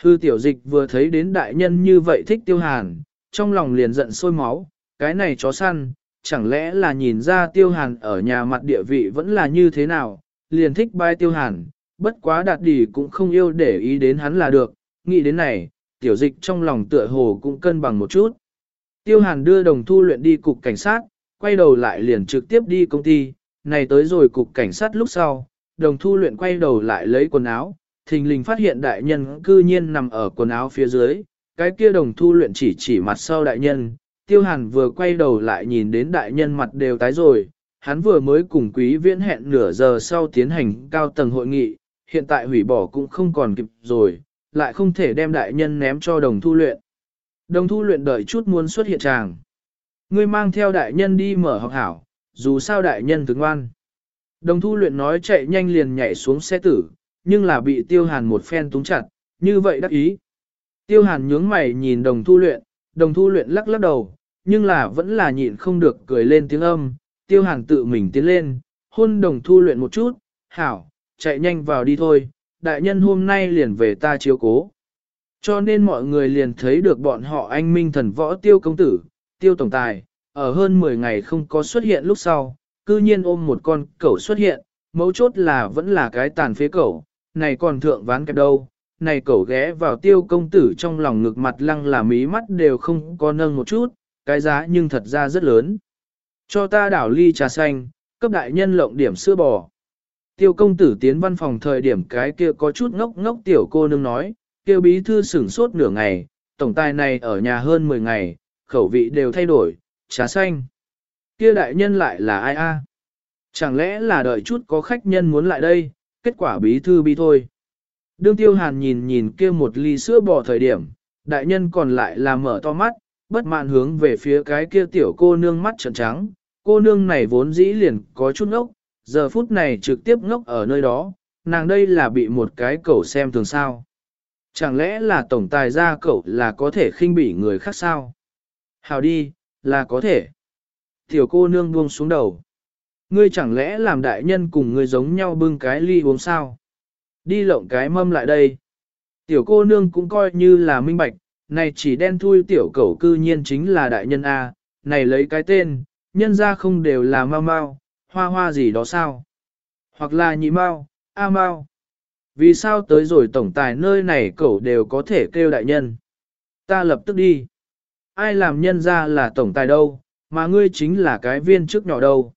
A: Hư tiểu dịch vừa thấy đến đại nhân như vậy thích tiêu hàn, trong lòng liền giận sôi máu, cái này chó săn, chẳng lẽ là nhìn ra tiêu hàn ở nhà mặt địa vị vẫn là như thế nào, liền thích bai tiêu hàn, bất quá đạt đỉ cũng không yêu để ý đến hắn là được, nghĩ đến này, tiểu dịch trong lòng tựa hồ cũng cân bằng một chút. Tiêu hàn đưa đồng thu luyện đi cục cảnh sát, quay đầu lại liền trực tiếp đi công ty, này tới rồi cục cảnh sát lúc sau, đồng thu luyện quay đầu lại lấy quần áo, thình lình phát hiện đại nhân cư nhiên nằm ở quần áo phía dưới, cái kia đồng thu luyện chỉ chỉ mặt sau đại nhân, tiêu hàn vừa quay đầu lại nhìn đến đại nhân mặt đều tái rồi, hắn vừa mới cùng quý viễn hẹn nửa giờ sau tiến hành cao tầng hội nghị, hiện tại hủy bỏ cũng không còn kịp rồi, lại không thể đem đại nhân ném cho đồng thu luyện. Đồng thu luyện đợi chút muốn xuất hiện tràng. Ngươi mang theo đại nhân đi mở học hảo, dù sao đại nhân tướng ngoan. Đồng thu luyện nói chạy nhanh liền nhảy xuống xe tử, nhưng là bị tiêu hàn một phen túng chặt, như vậy đắc ý. Tiêu hàn nhướng mày nhìn đồng thu luyện, đồng thu luyện lắc lắc đầu, nhưng là vẫn là nhịn không được cười lên tiếng âm. Tiêu hàn tự mình tiến lên, hôn đồng thu luyện một chút, hảo, chạy nhanh vào đi thôi, đại nhân hôm nay liền về ta chiếu cố. Cho nên mọi người liền thấy được bọn họ anh minh thần võ tiêu công tử, tiêu tổng tài, ở hơn 10 ngày không có xuất hiện lúc sau, cư nhiên ôm một con cẩu xuất hiện, mấu chốt là vẫn là cái tàn phế cẩu, này còn thượng ván kẹp đâu, này cẩu ghé vào tiêu công tử trong lòng ngực mặt lăng là mí mắt đều không có nâng một chút, cái giá nhưng thật ra rất lớn. Cho ta đảo ly trà xanh, cấp đại nhân lộng điểm sữa bò. Tiêu công tử tiến văn phòng thời điểm cái kia có chút ngốc ngốc tiểu cô nương nói, kêu bí thư sửng sốt nửa ngày, tổng tài này ở nhà hơn 10 ngày, khẩu vị đều thay đổi, trà xanh. Kia đại nhân lại là ai a? Chẳng lẽ là đợi chút có khách nhân muốn lại đây, kết quả bí thư bi thôi. Đương tiêu hàn nhìn nhìn kia một ly sữa bò thời điểm, đại nhân còn lại là mở to mắt, bất mãn hướng về phía cái kia tiểu cô nương mắt trợn trắng, cô nương này vốn dĩ liền có chút ngốc, giờ phút này trực tiếp ngốc ở nơi đó, nàng đây là bị một cái cẩu xem thường sao. Chẳng lẽ là tổng tài gia cậu là có thể khinh bỉ người khác sao? Hào đi, là có thể. Tiểu cô nương buông xuống đầu. Ngươi chẳng lẽ làm đại nhân cùng ngươi giống nhau bưng cái ly uống sao? Đi lộng cái mâm lại đây. Tiểu cô nương cũng coi như là minh bạch, này chỉ đen thui tiểu cẩu cư nhiên chính là đại nhân A, này lấy cái tên, nhân ra không đều là mau mau, hoa hoa gì đó sao? Hoặc là nhị mau, a mau. Vì sao tới rồi tổng tài nơi này cậu đều có thể kêu đại nhân? Ta lập tức đi. Ai làm nhân ra là tổng tài đâu, mà ngươi chính là cái viên chức nhỏ đâu.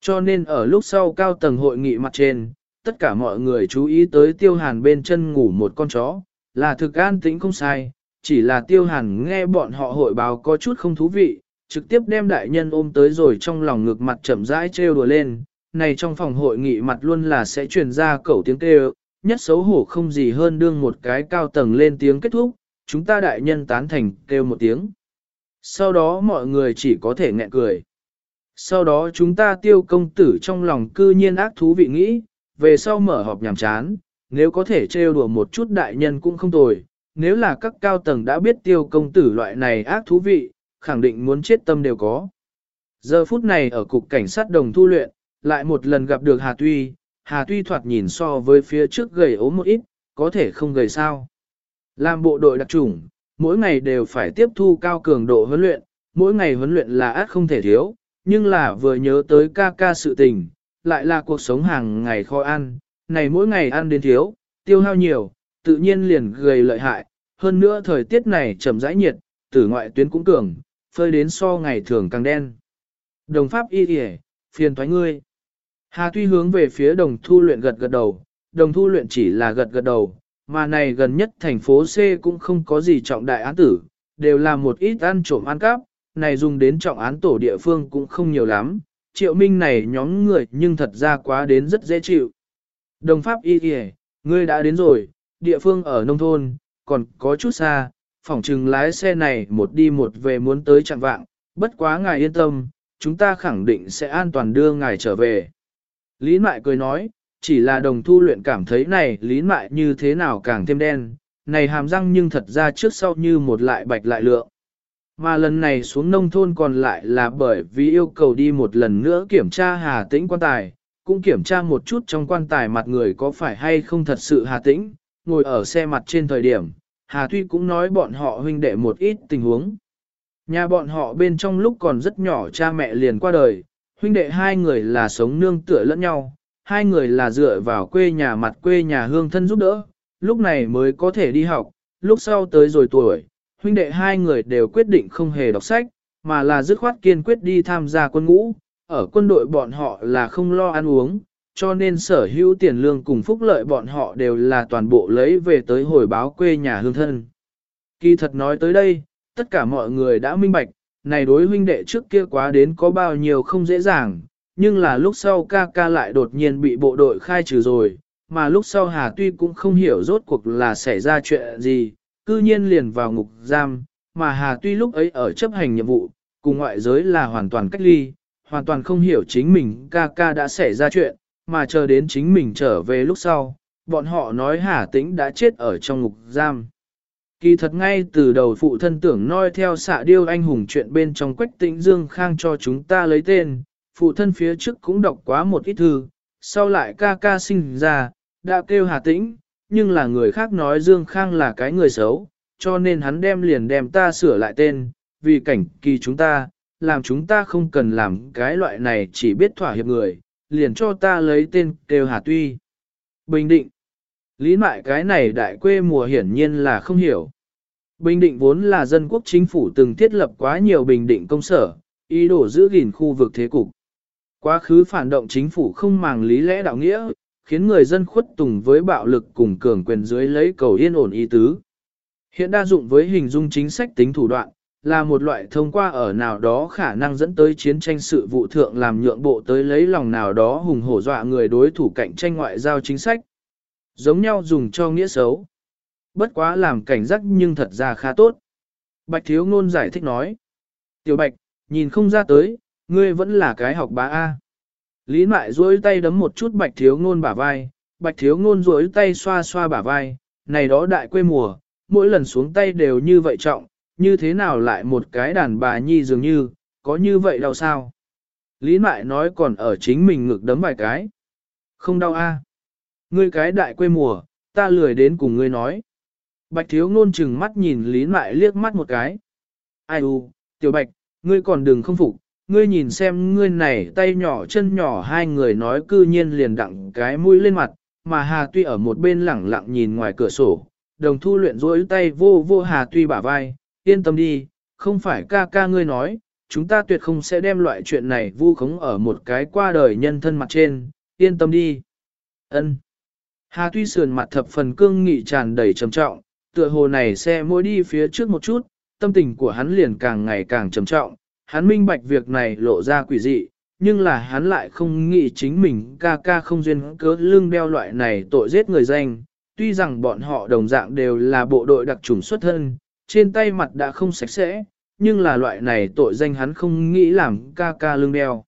A: Cho nên ở lúc sau cao tầng hội nghị mặt trên, tất cả mọi người chú ý tới tiêu hàn bên chân ngủ một con chó, là thực an tĩnh không sai, chỉ là tiêu hàn nghe bọn họ hội báo có chút không thú vị, trực tiếp đem đại nhân ôm tới rồi trong lòng ngực mặt chậm rãi trêu đùa lên, này trong phòng hội nghị mặt luôn là sẽ truyền ra cẩu tiếng kêu, nhất xấu hổ không gì hơn đương một cái cao tầng lên tiếng kết thúc, chúng ta đại nhân tán thành kêu một tiếng. Sau đó mọi người chỉ có thể nghẹn cười. Sau đó chúng ta tiêu công tử trong lòng cư nhiên ác thú vị nghĩ, về sau mở họp nhàm chán, nếu có thể trêu đùa một chút đại nhân cũng không tồi, nếu là các cao tầng đã biết tiêu công tử loại này ác thú vị, khẳng định muốn chết tâm đều có. Giờ phút này ở cục cảnh sát đồng thu luyện, lại một lần gặp được Hà Tuy, Hà Tuy thoạt nhìn so với phía trước gầy ốm một ít, có thể không gầy sao. Làm bộ đội đặc chủng, mỗi ngày đều phải tiếp thu cao cường độ huấn luyện, mỗi ngày huấn luyện là át không thể thiếu, nhưng là vừa nhớ tới ca ca sự tình, lại là cuộc sống hàng ngày khó ăn, này mỗi ngày ăn đến thiếu, tiêu hao nhiều, tự nhiên liền gầy lợi hại, hơn nữa thời tiết này chậm rãi nhiệt, tử ngoại tuyến cũng cường, phơi đến so ngày thường càng đen. Đồng pháp y kìa, phiền thoái ngươi. Hà tuy hướng về phía đồng thu luyện gật gật đầu, đồng thu luyện chỉ là gật gật đầu, mà này gần nhất thành phố C cũng không có gì trọng đại án tử, đều là một ít ăn trộm ăn cắp, này dùng đến trọng án tổ địa phương cũng không nhiều lắm, triệu minh này nhóm người nhưng thật ra quá đến rất dễ chịu. Đồng pháp y kìa, ngươi đã đến rồi, địa phương ở nông thôn, còn có chút xa, phỏng chừng lái xe này một đi một về muốn tới chặng vạng, bất quá ngài yên tâm, chúng ta khẳng định sẽ an toàn đưa ngài trở về. Lý Mại cười nói, chỉ là đồng thu luyện cảm thấy này Lý Mại như thế nào càng thêm đen, này hàm răng nhưng thật ra trước sau như một lại bạch lại lượng. Mà lần này xuống nông thôn còn lại là bởi vì yêu cầu đi một lần nữa kiểm tra hà tĩnh quan tài, cũng kiểm tra một chút trong quan tài mặt người có phải hay không thật sự Hà Tĩnh, ngồi ở xe mặt trên thời điểm, Hà Tuy cũng nói bọn họ huynh đệ một ít tình huống. Nhà bọn họ bên trong lúc còn rất nhỏ cha mẹ liền qua đời, huynh đệ hai người là sống nương tựa lẫn nhau, hai người là dựa vào quê nhà mặt quê nhà hương thân giúp đỡ, lúc này mới có thể đi học, lúc sau tới rồi tuổi, huynh đệ hai người đều quyết định không hề đọc sách, mà là dứt khoát kiên quyết đi tham gia quân ngũ, ở quân đội bọn họ là không lo ăn uống, cho nên sở hữu tiền lương cùng phúc lợi bọn họ đều là toàn bộ lấy về tới hồi báo quê nhà hương thân. Kỳ thật nói tới đây, tất cả mọi người đã minh bạch, này đối huynh đệ trước kia quá đến có bao nhiêu không dễ dàng, nhưng là lúc sau ca ca lại đột nhiên bị bộ đội khai trừ rồi, mà lúc sau Hà Tuy cũng không hiểu rốt cuộc là xảy ra chuyện gì, cư nhiên liền vào ngục giam, mà Hà Tuy lúc ấy ở chấp hành nhiệm vụ, cùng ngoại giới là hoàn toàn cách ly, hoàn toàn không hiểu chính mình ca ca đã xảy ra chuyện, mà chờ đến chính mình trở về lúc sau, bọn họ nói Hà Tĩnh đã chết ở trong ngục giam. Kỳ thật ngay từ đầu phụ thân tưởng noi theo xạ điêu anh hùng chuyện bên trong quách tĩnh Dương Khang cho chúng ta lấy tên, phụ thân phía trước cũng đọc quá một ít thư, sau lại ca ca sinh ra, đã kêu Hà Tĩnh, nhưng là người khác nói Dương Khang là cái người xấu, cho nên hắn đem liền đem ta sửa lại tên, vì cảnh kỳ chúng ta, làm chúng ta không cần làm cái loại này chỉ biết thỏa hiệp người, liền cho ta lấy tên kêu Hà Tuy. Bình Định Lý mại cái này đại quê mùa hiển nhiên là không hiểu. Bình Định vốn là dân quốc chính phủ từng thiết lập quá nhiều Bình Định công sở, ý đồ giữ gìn khu vực thế cục. Quá khứ phản động chính phủ không màng lý lẽ đạo nghĩa, khiến người dân khuất tùng với bạo lực cùng cường quyền dưới lấy cầu yên ổn ý tứ. Hiện đa dụng với hình dung chính sách tính thủ đoạn, là một loại thông qua ở nào đó khả năng dẫn tới chiến tranh sự vụ thượng làm nhượng bộ tới lấy lòng nào đó hùng hổ dọa người đối thủ cạnh tranh ngoại giao chính sách. Giống nhau dùng cho nghĩa xấu. Bất quá làm cảnh giác nhưng thật ra khá tốt. Bạch Thiếu Ngôn giải thích nói. Tiểu Bạch, nhìn không ra tới, ngươi vẫn là cái học bá A. Lý Mại duỗi tay đấm một chút Bạch Thiếu Ngôn bả vai, Bạch Thiếu Ngôn duỗi tay xoa xoa bả vai, này đó đại quê mùa, mỗi lần xuống tay đều như vậy trọng, như thế nào lại một cái đàn bà nhi dường như, có như vậy đâu sao? Lý Mại nói còn ở chính mình ngực đấm vài cái. Không đau a. Ngươi cái đại quê mùa, ta lười đến cùng ngươi nói. Bạch thiếu ngôn chừng mắt nhìn Lý Mại liếc mắt một cái. Ai u, tiểu bạch, ngươi còn đừng không phục, ngươi nhìn xem ngươi này tay nhỏ chân nhỏ hai người nói cư nhiên liền đặng cái mũi lên mặt, mà Hà Tuy ở một bên lẳng lặng nhìn ngoài cửa sổ, đồng thu luyện rối tay vô vô Hà Tuy bả vai, yên tâm đi, không phải ca ca ngươi nói, chúng ta tuyệt không sẽ đem loại chuyện này vu khống ở một cái qua đời nhân thân mặt trên, yên tâm đi. Ân. Hà Tuy sườn mặt thập phần cương nghị tràn đầy trầm trọng, tựa hồ này xe mỗi đi phía trước một chút, tâm tình của hắn liền càng ngày càng trầm trọng, hắn minh bạch việc này lộ ra quỷ dị, nhưng là hắn lại không nghĩ chính mình ca ca không duyên cớ lương đeo loại này tội giết người danh, tuy rằng bọn họ đồng dạng đều là bộ đội đặc trùng xuất thân, trên tay mặt đã không sạch sẽ, nhưng là loại này tội danh hắn không nghĩ làm ca ca lương đeo.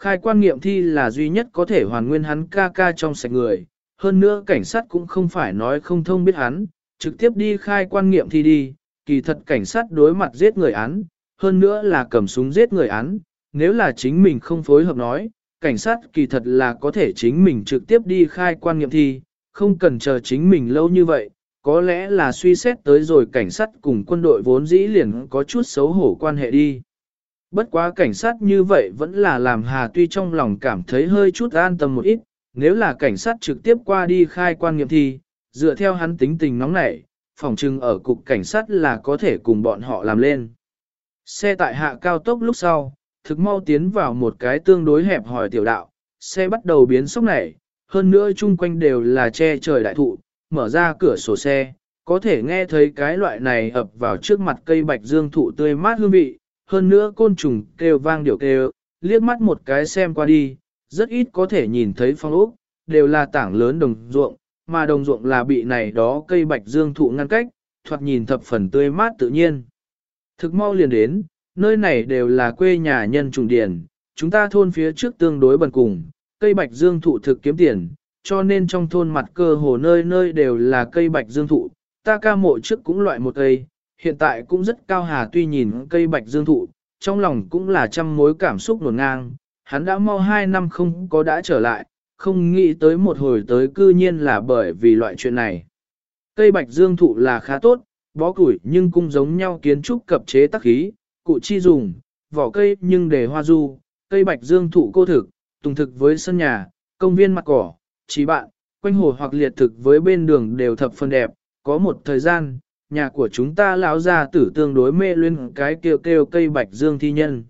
A: Khai quan nghiệm thi là duy nhất có thể hoàn nguyên hắn ca ca trong sạch người, hơn nữa cảnh sát cũng không phải nói không thông biết hắn, trực tiếp đi khai quan nghiệm thi đi, kỳ thật cảnh sát đối mặt giết người án, hơn nữa là cầm súng giết người án, nếu là chính mình không phối hợp nói, cảnh sát kỳ thật là có thể chính mình trực tiếp đi khai quan nghiệm thi, không cần chờ chính mình lâu như vậy, có lẽ là suy xét tới rồi cảnh sát cùng quân đội vốn dĩ liền có chút xấu hổ quan hệ đi. Bất quá cảnh sát như vậy vẫn là làm Hà Tuy trong lòng cảm thấy hơi chút an tâm một ít, nếu là cảnh sát trực tiếp qua đi khai quan nghiệm thi, dựa theo hắn tính tình nóng nảy, phòng trưng ở cục cảnh sát là có thể cùng bọn họ làm lên. Xe tại hạ cao tốc lúc sau, thực mau tiến vào một cái tương đối hẹp hỏi tiểu đạo, xe bắt đầu biến sốc nảy, hơn nữa chung quanh đều là che trời đại thụ, mở ra cửa sổ xe, có thể nghe thấy cái loại này ập vào trước mặt cây bạch dương thụ tươi mát hương vị, hơn nữa côn trùng kêu vang điều kêu, liếc mắt một cái xem qua đi, rất ít có thể nhìn thấy phong ốc, đều là tảng lớn đồng ruộng, mà đồng ruộng là bị này đó cây bạch dương thụ ngăn cách, thoạt nhìn thập phần tươi mát tự nhiên. Thực mau liền đến, nơi này đều là quê nhà nhân trùng điển, chúng ta thôn phía trước tương đối bần cùng, cây bạch dương thụ thực kiếm tiền, cho nên trong thôn mặt cơ hồ nơi nơi đều là cây bạch dương thụ, ta ca mộ trước cũng loại một cây, hiện tại cũng rất cao hà tuy nhìn cây bạch dương thụ, trong lòng cũng là trăm mối cảm xúc nổn ngang, hắn đã mau hai năm không có đã trở lại, không nghĩ tới một hồi tới cư nhiên là bởi vì loại chuyện này. Cây bạch dương thụ là khá tốt, bó củi nhưng cũng giống nhau kiến trúc cập chế tác khí, cụ chi dùng, vỏ cây nhưng để hoa du, cây bạch dương thụ cô thực, tùng thực với sân nhà, công viên mặt cỏ, trí bạn, quanh hồ hoặc liệt thực với bên đường đều thập phần đẹp, có một thời gian, nhà của chúng ta lão gia tử tương đối mê luyên cái kêu kêu cây bạch dương thi nhân.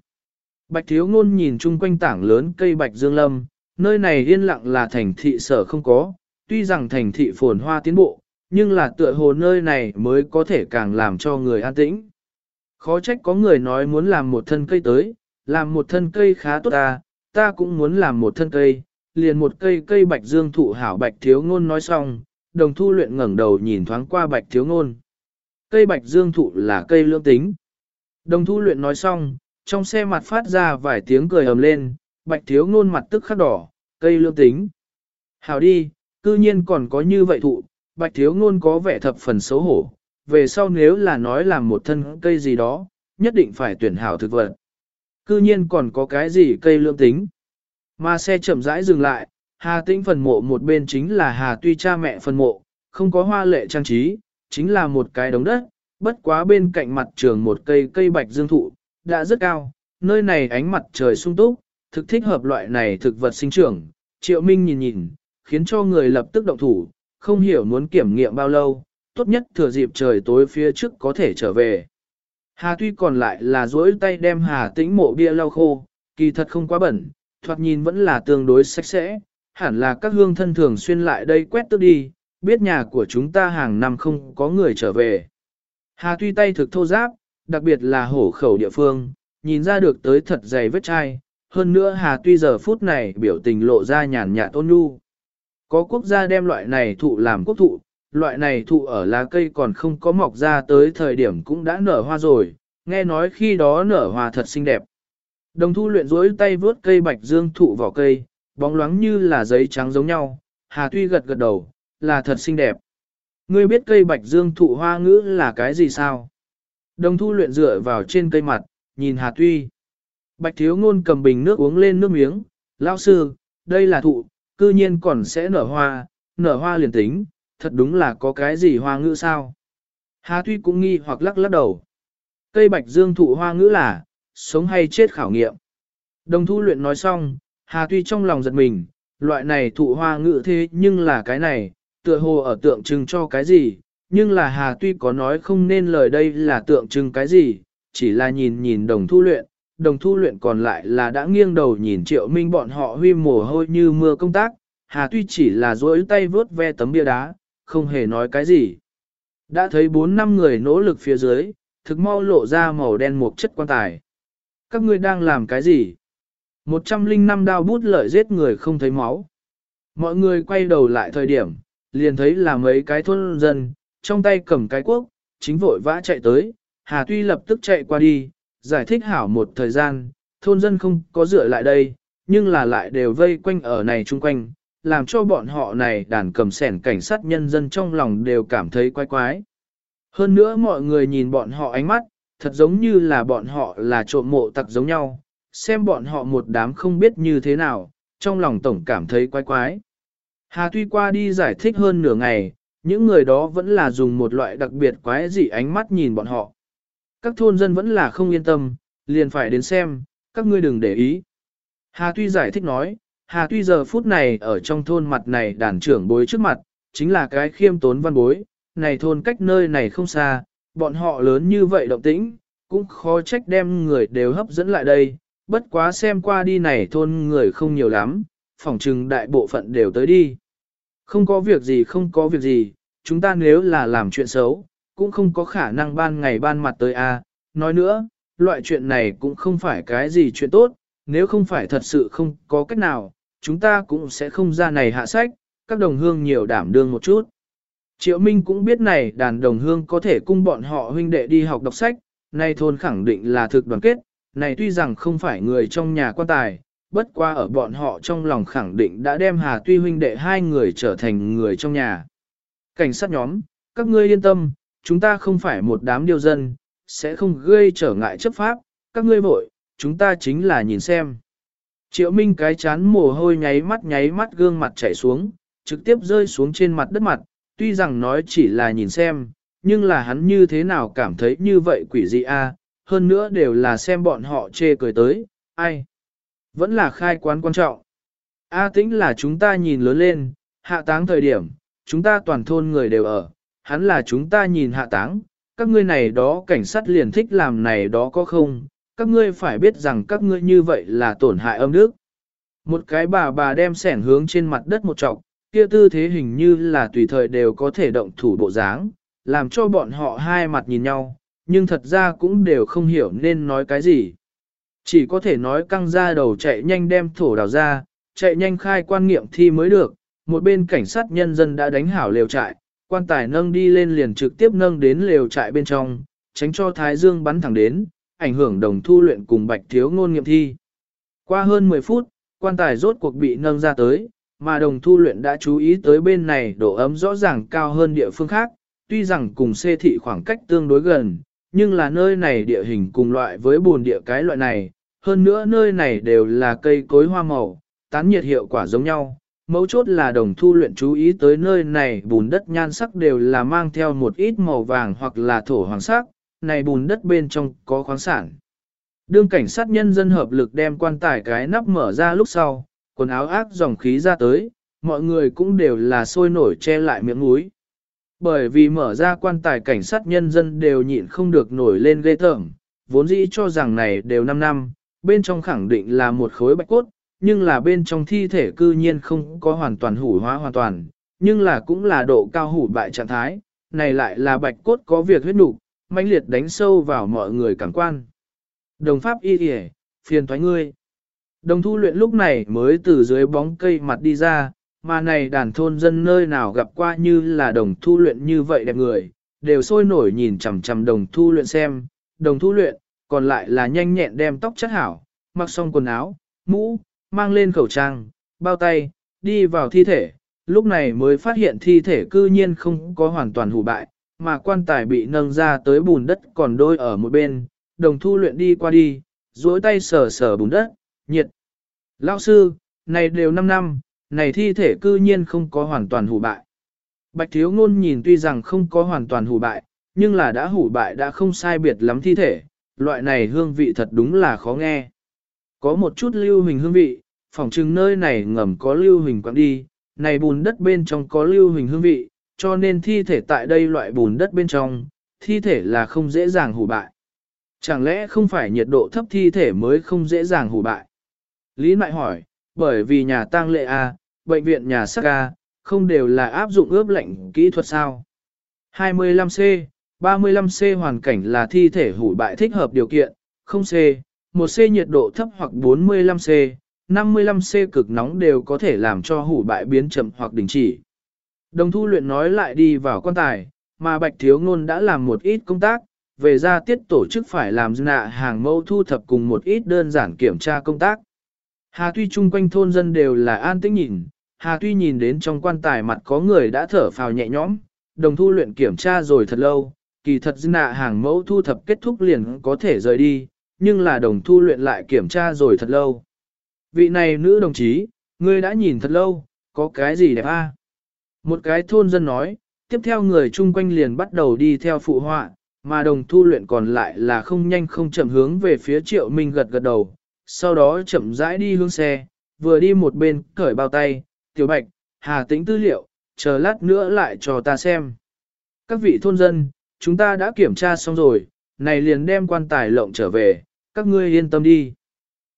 A: Bạch thiếu ngôn nhìn chung quanh tảng lớn cây bạch dương lâm, nơi này yên lặng là thành thị sở không có, tuy rằng thành thị phồn hoa tiến bộ, nhưng là tựa hồ nơi này mới có thể càng làm cho người an tĩnh. Khó trách có người nói muốn làm một thân cây tới, làm một thân cây khá tốt ta, ta cũng muốn làm một thân cây, liền một cây cây bạch dương thụ hảo bạch thiếu ngôn nói xong, đồng thu luyện ngẩng đầu nhìn thoáng qua bạch thiếu ngôn. Cây bạch dương thụ là cây lương tính. Đồng thu luyện nói xong, trong xe mặt phát ra vài tiếng cười ầm lên, bạch thiếu ngôn mặt tức khắc đỏ, cây lương tính. Hảo đi, cư nhiên còn có như vậy thụ, bạch thiếu ngôn có vẻ thập phần xấu hổ, về sau nếu là nói làm một thân cây gì đó, nhất định phải tuyển hảo thực vật. Cư nhiên còn có cái gì cây lương tính. Mà xe chậm rãi dừng lại, Hà Tĩnh phần mộ một bên chính là Hà Tuy cha mẹ phần mộ, không có hoa lệ trang trí, chính là một cái đống đất, bất quá bên cạnh mặt trường một cây cây bạch dương thụ, đã rất cao, nơi này ánh mặt trời sung túc, thực thích hợp loại này thực vật sinh trưởng. Triệu Minh nhìn nhìn, khiến cho người lập tức động thủ, không hiểu muốn kiểm nghiệm bao lâu, tốt nhất thừa dịp trời tối phía trước có thể trở về. Hà tuy còn lại là duỗi tay đem hà tĩnh mộ bia lau khô, kỳ thật không quá bẩn, thoạt nhìn vẫn là tương đối sạch sẽ, hẳn là các hương thân thường xuyên lại đây quét tước đi, biết nhà của chúng ta hàng năm không có người trở về. Hà tuy tay thực thô giáp, đặc biệt là hổ khẩu địa phương, nhìn ra được tới thật dày vết chai, hơn nữa Hà tuy giờ phút này biểu tình lộ ra nhàn nhạt ôn nhu. Có quốc gia đem loại này thụ làm quốc thụ, loại này thụ ở lá cây còn không có mọc ra tới thời điểm cũng đã nở hoa rồi, nghe nói khi đó nở hoa thật xinh đẹp. Đồng thu luyện rỗi tay vớt cây bạch dương thụ vỏ cây, bóng loáng như là giấy trắng giống nhau, Hà Tuy gật gật đầu, là thật xinh đẹp. Ngươi biết cây bạch dương thụ hoa ngữ là cái gì sao? Đồng thu luyện dựa vào trên cây mặt, nhìn Hà Tuy. Bạch thiếu ngôn cầm bình nước uống lên nước miếng, lao sư, đây là thụ, cư nhiên còn sẽ nở hoa, nở hoa liền tính, thật đúng là có cái gì hoa ngữ sao? Hà Tuy cũng nghi hoặc lắc lắc đầu. Cây bạch dương thụ hoa ngữ là, sống hay chết khảo nghiệm. Đồng thu luyện nói xong, Hà Tuy trong lòng giật mình, loại này thụ hoa ngữ thế nhưng là cái này, tựa hồ ở tượng trưng cho cái gì, nhưng là Hà Tuy có nói không nên lời đây là tượng trưng cái gì, chỉ là nhìn nhìn đồng thu luyện, đồng thu luyện còn lại là đã nghiêng đầu nhìn triệu minh bọn họ huy mồ hôi như mưa công tác, Hà Tuy chỉ là dối tay vớt ve tấm bia đá, không hề nói cái gì. Đã thấy bốn năm người nỗ lực phía dưới, thực mau lộ ra màu đen một chất quan tài. Các ngươi đang làm cái gì? Một trăm linh năm đao bút lợi giết người không thấy máu. Mọi người quay đầu lại thời điểm, liền thấy là mấy cái thôn dân, trong tay cầm cái cuốc, chính vội vã chạy tới, Hà Tuy lập tức chạy qua đi, giải thích hảo một thời gian, thôn dân không có dựa lại đây, nhưng là lại đều vây quanh ở này chung quanh, làm cho bọn họ này đàn cầm sẻn cảnh sát nhân dân trong lòng đều cảm thấy quái quái. Hơn nữa mọi người nhìn bọn họ ánh mắt, thật giống như là bọn họ là trộm mộ tặc giống nhau, xem bọn họ một đám không biết như thế nào, trong lòng tổng cảm thấy quái quái. Hà tuy qua đi giải thích hơn nửa ngày, những người đó vẫn là dùng một loại đặc biệt quái dị ánh mắt nhìn bọn họ. Các thôn dân vẫn là không yên tâm, liền phải đến xem, các ngươi đừng để ý. Hà tuy giải thích nói, Hà tuy giờ phút này ở trong thôn mặt này đàn trưởng bối trước mặt, chính là cái khiêm tốn văn bối, này thôn cách nơi này không xa, bọn họ lớn như vậy động tĩnh, cũng khó trách đem người đều hấp dẫn lại đây, bất quá xem qua đi này thôn người không nhiều lắm, phỏng chừng đại bộ phận đều tới đi. Không có việc gì không có việc gì, chúng ta nếu là làm chuyện xấu, cũng không có khả năng ban ngày ban mặt tới a. nói nữa, loại chuyện này cũng không phải cái gì chuyện tốt, nếu không phải thật sự không có cách nào, chúng ta cũng sẽ không ra này hạ sách, các đồng hương nhiều đảm đương một chút. Triệu Minh cũng biết này đàn đồng hương có thể cung bọn họ huynh đệ đi học đọc sách, này thôn khẳng định là thực đoàn kết, này tuy rằng không phải người trong nhà quan tài, bất qua ở bọn họ trong lòng khẳng định đã đem Hà Tuy huynh đệ hai người trở thành người trong nhà. Cảnh sát nhóm, các ngươi yên tâm, chúng ta không phải một đám điều dân, sẽ không gây trở ngại chấp pháp, các ngươi vội, chúng ta chính là nhìn xem. Triệu Minh cái chán mồ hôi nháy mắt nháy mắt gương mặt chảy xuống, trực tiếp rơi xuống trên mặt đất mặt, tuy rằng nói chỉ là nhìn xem, nhưng là hắn như thế nào cảm thấy như vậy quỷ dị a? hơn nữa đều là xem bọn họ chê cười tới, ai? Vẫn là khai quán quan trọng. A tĩnh là chúng ta nhìn lớn lên, hạ táng thời điểm, chúng ta toàn thôn người đều ở, hắn là chúng ta nhìn hạ táng, các ngươi này đó cảnh sát liền thích làm này đó có không, các ngươi phải biết rằng các ngươi như vậy là tổn hại âm đức. Một cái bà bà đem sẻn hướng trên mặt đất một trọc, kia tư thế hình như là tùy thời đều có thể động thủ bộ dáng, làm cho bọn họ hai mặt nhìn nhau, nhưng thật ra cũng đều không hiểu nên nói cái gì. Chỉ có thể nói căng ra đầu chạy nhanh đem thổ đào ra, chạy nhanh khai quan nghiệm thi mới được, một bên cảnh sát nhân dân đã đánh hảo lều trại, quan tài nâng đi lên liền trực tiếp nâng đến lều trại bên trong, tránh cho thái dương bắn thẳng đến, ảnh hưởng đồng thu luyện cùng bạch thiếu ngôn nghiệm thi. Qua hơn 10 phút, quan tài rốt cuộc bị nâng ra tới, mà đồng thu luyện đã chú ý tới bên này độ ấm rõ ràng cao hơn địa phương khác, tuy rằng cùng xê thị khoảng cách tương đối gần, nhưng là nơi này địa hình cùng loại với bồn địa cái loại này, hơn nữa nơi này đều là cây cối hoa màu, tán nhiệt hiệu quả giống nhau. Mấu chốt là đồng thu luyện chú ý tới nơi này bùn đất nhan sắc đều là mang theo một ít màu vàng hoặc là thổ hoàng sắc, này bùn đất bên trong có khoáng sản. Đương cảnh sát nhân dân hợp lực đem quan tài cái nắp mở ra lúc sau, quần áo ác dòng khí ra tới, mọi người cũng đều là sôi nổi che lại miệng mũi. Bởi vì mở ra quan tài cảnh sát nhân dân đều nhịn không được nổi lên ghê tởm, vốn dĩ cho rằng này đều 5 năm, bên trong khẳng định là một khối bạch cốt, nhưng là bên trong thi thể cư nhiên không có hoàn toàn hủ hóa hoàn toàn, nhưng là cũng là độ cao hủ bại trạng thái, này lại là bạch cốt có việc huyết nục, mãnh liệt đánh sâu vào mọi người cảm quan. Đồng pháp y kìa, phiền thoái ngươi. Đồng thu luyện lúc này mới từ dưới bóng cây mặt đi ra, mà này đàn thôn dân nơi nào gặp qua như là đồng thu luyện như vậy đẹp người, đều sôi nổi nhìn chằm chằm đồng thu luyện xem, đồng thu luyện, còn lại là nhanh nhẹn đem tóc chất hảo, mặc xong quần áo, mũ, mang lên khẩu trang, bao tay, đi vào thi thể, lúc này mới phát hiện thi thể cư nhiên không có hoàn toàn hủ bại, mà quan tài bị nâng ra tới bùn đất còn đôi ở một bên, đồng thu luyện đi qua đi, duỗi tay sờ sờ bùn đất, nhiệt. Lão sư, này đều 5 năm, này thi thể cư nhiên không có hoàn toàn hủ bại. Bạch thiếu ngôn nhìn tuy rằng không có hoàn toàn hủ bại, nhưng là đã hủ bại đã không sai biệt lắm thi thể, loại này hương vị thật đúng là khó nghe. Có một chút lưu hình hương vị, phỏng chừng nơi này ngầm có lưu hình quặng đi, này bùn đất bên trong có lưu hình hương vị, cho nên thi thể tại đây loại bùn đất bên trong, thi thể là không dễ dàng hủ bại. Chẳng lẽ không phải nhiệt độ thấp thi thể mới không dễ dàng hủ bại? Lý Mại hỏi, bởi vì nhà tang lệ A, bệnh viện nhà sắc A, không đều là áp dụng ướp lạnh kỹ thuật sao? 25C, 35C hoàn cảnh là thi thể hủ bại thích hợp điều kiện, không C, 1C nhiệt độ thấp hoặc 45C, 55C cực nóng đều có thể làm cho hủ bại biến chậm hoặc đình chỉ. Đồng thu luyện nói lại đi vào quan tài, mà bạch thiếu ngôn đã làm một ít công tác, về ra tiết tổ chức phải làm nạ hàng mẫu thu thập cùng một ít đơn giản kiểm tra công tác. Hà tuy chung quanh thôn dân đều là an tĩnh nhìn, Hà tuy nhìn đến trong quan tài mặt có người đã thở phào nhẹ nhõm, đồng thu luyện kiểm tra rồi thật lâu, kỳ thật nạ hàng mẫu thu thập kết thúc liền có thể rời đi, nhưng là đồng thu luyện lại kiểm tra rồi thật lâu. Vị này nữ đồng chí, ngươi đã nhìn thật lâu, có cái gì đẹp a? Một cái thôn dân nói, tiếp theo người chung quanh liền bắt đầu đi theo phụ họa, mà đồng thu luyện còn lại là không nhanh không chậm hướng về phía triệu minh gật gật đầu, sau đó chậm rãi đi hướng xe, vừa đi một bên cởi bao tay, tiểu bạch, hà tĩnh tư liệu, chờ lát nữa lại cho ta xem. Các vị thôn dân, chúng ta đã kiểm tra xong rồi, này liền đem quan tài lộng trở về, các ngươi yên tâm đi.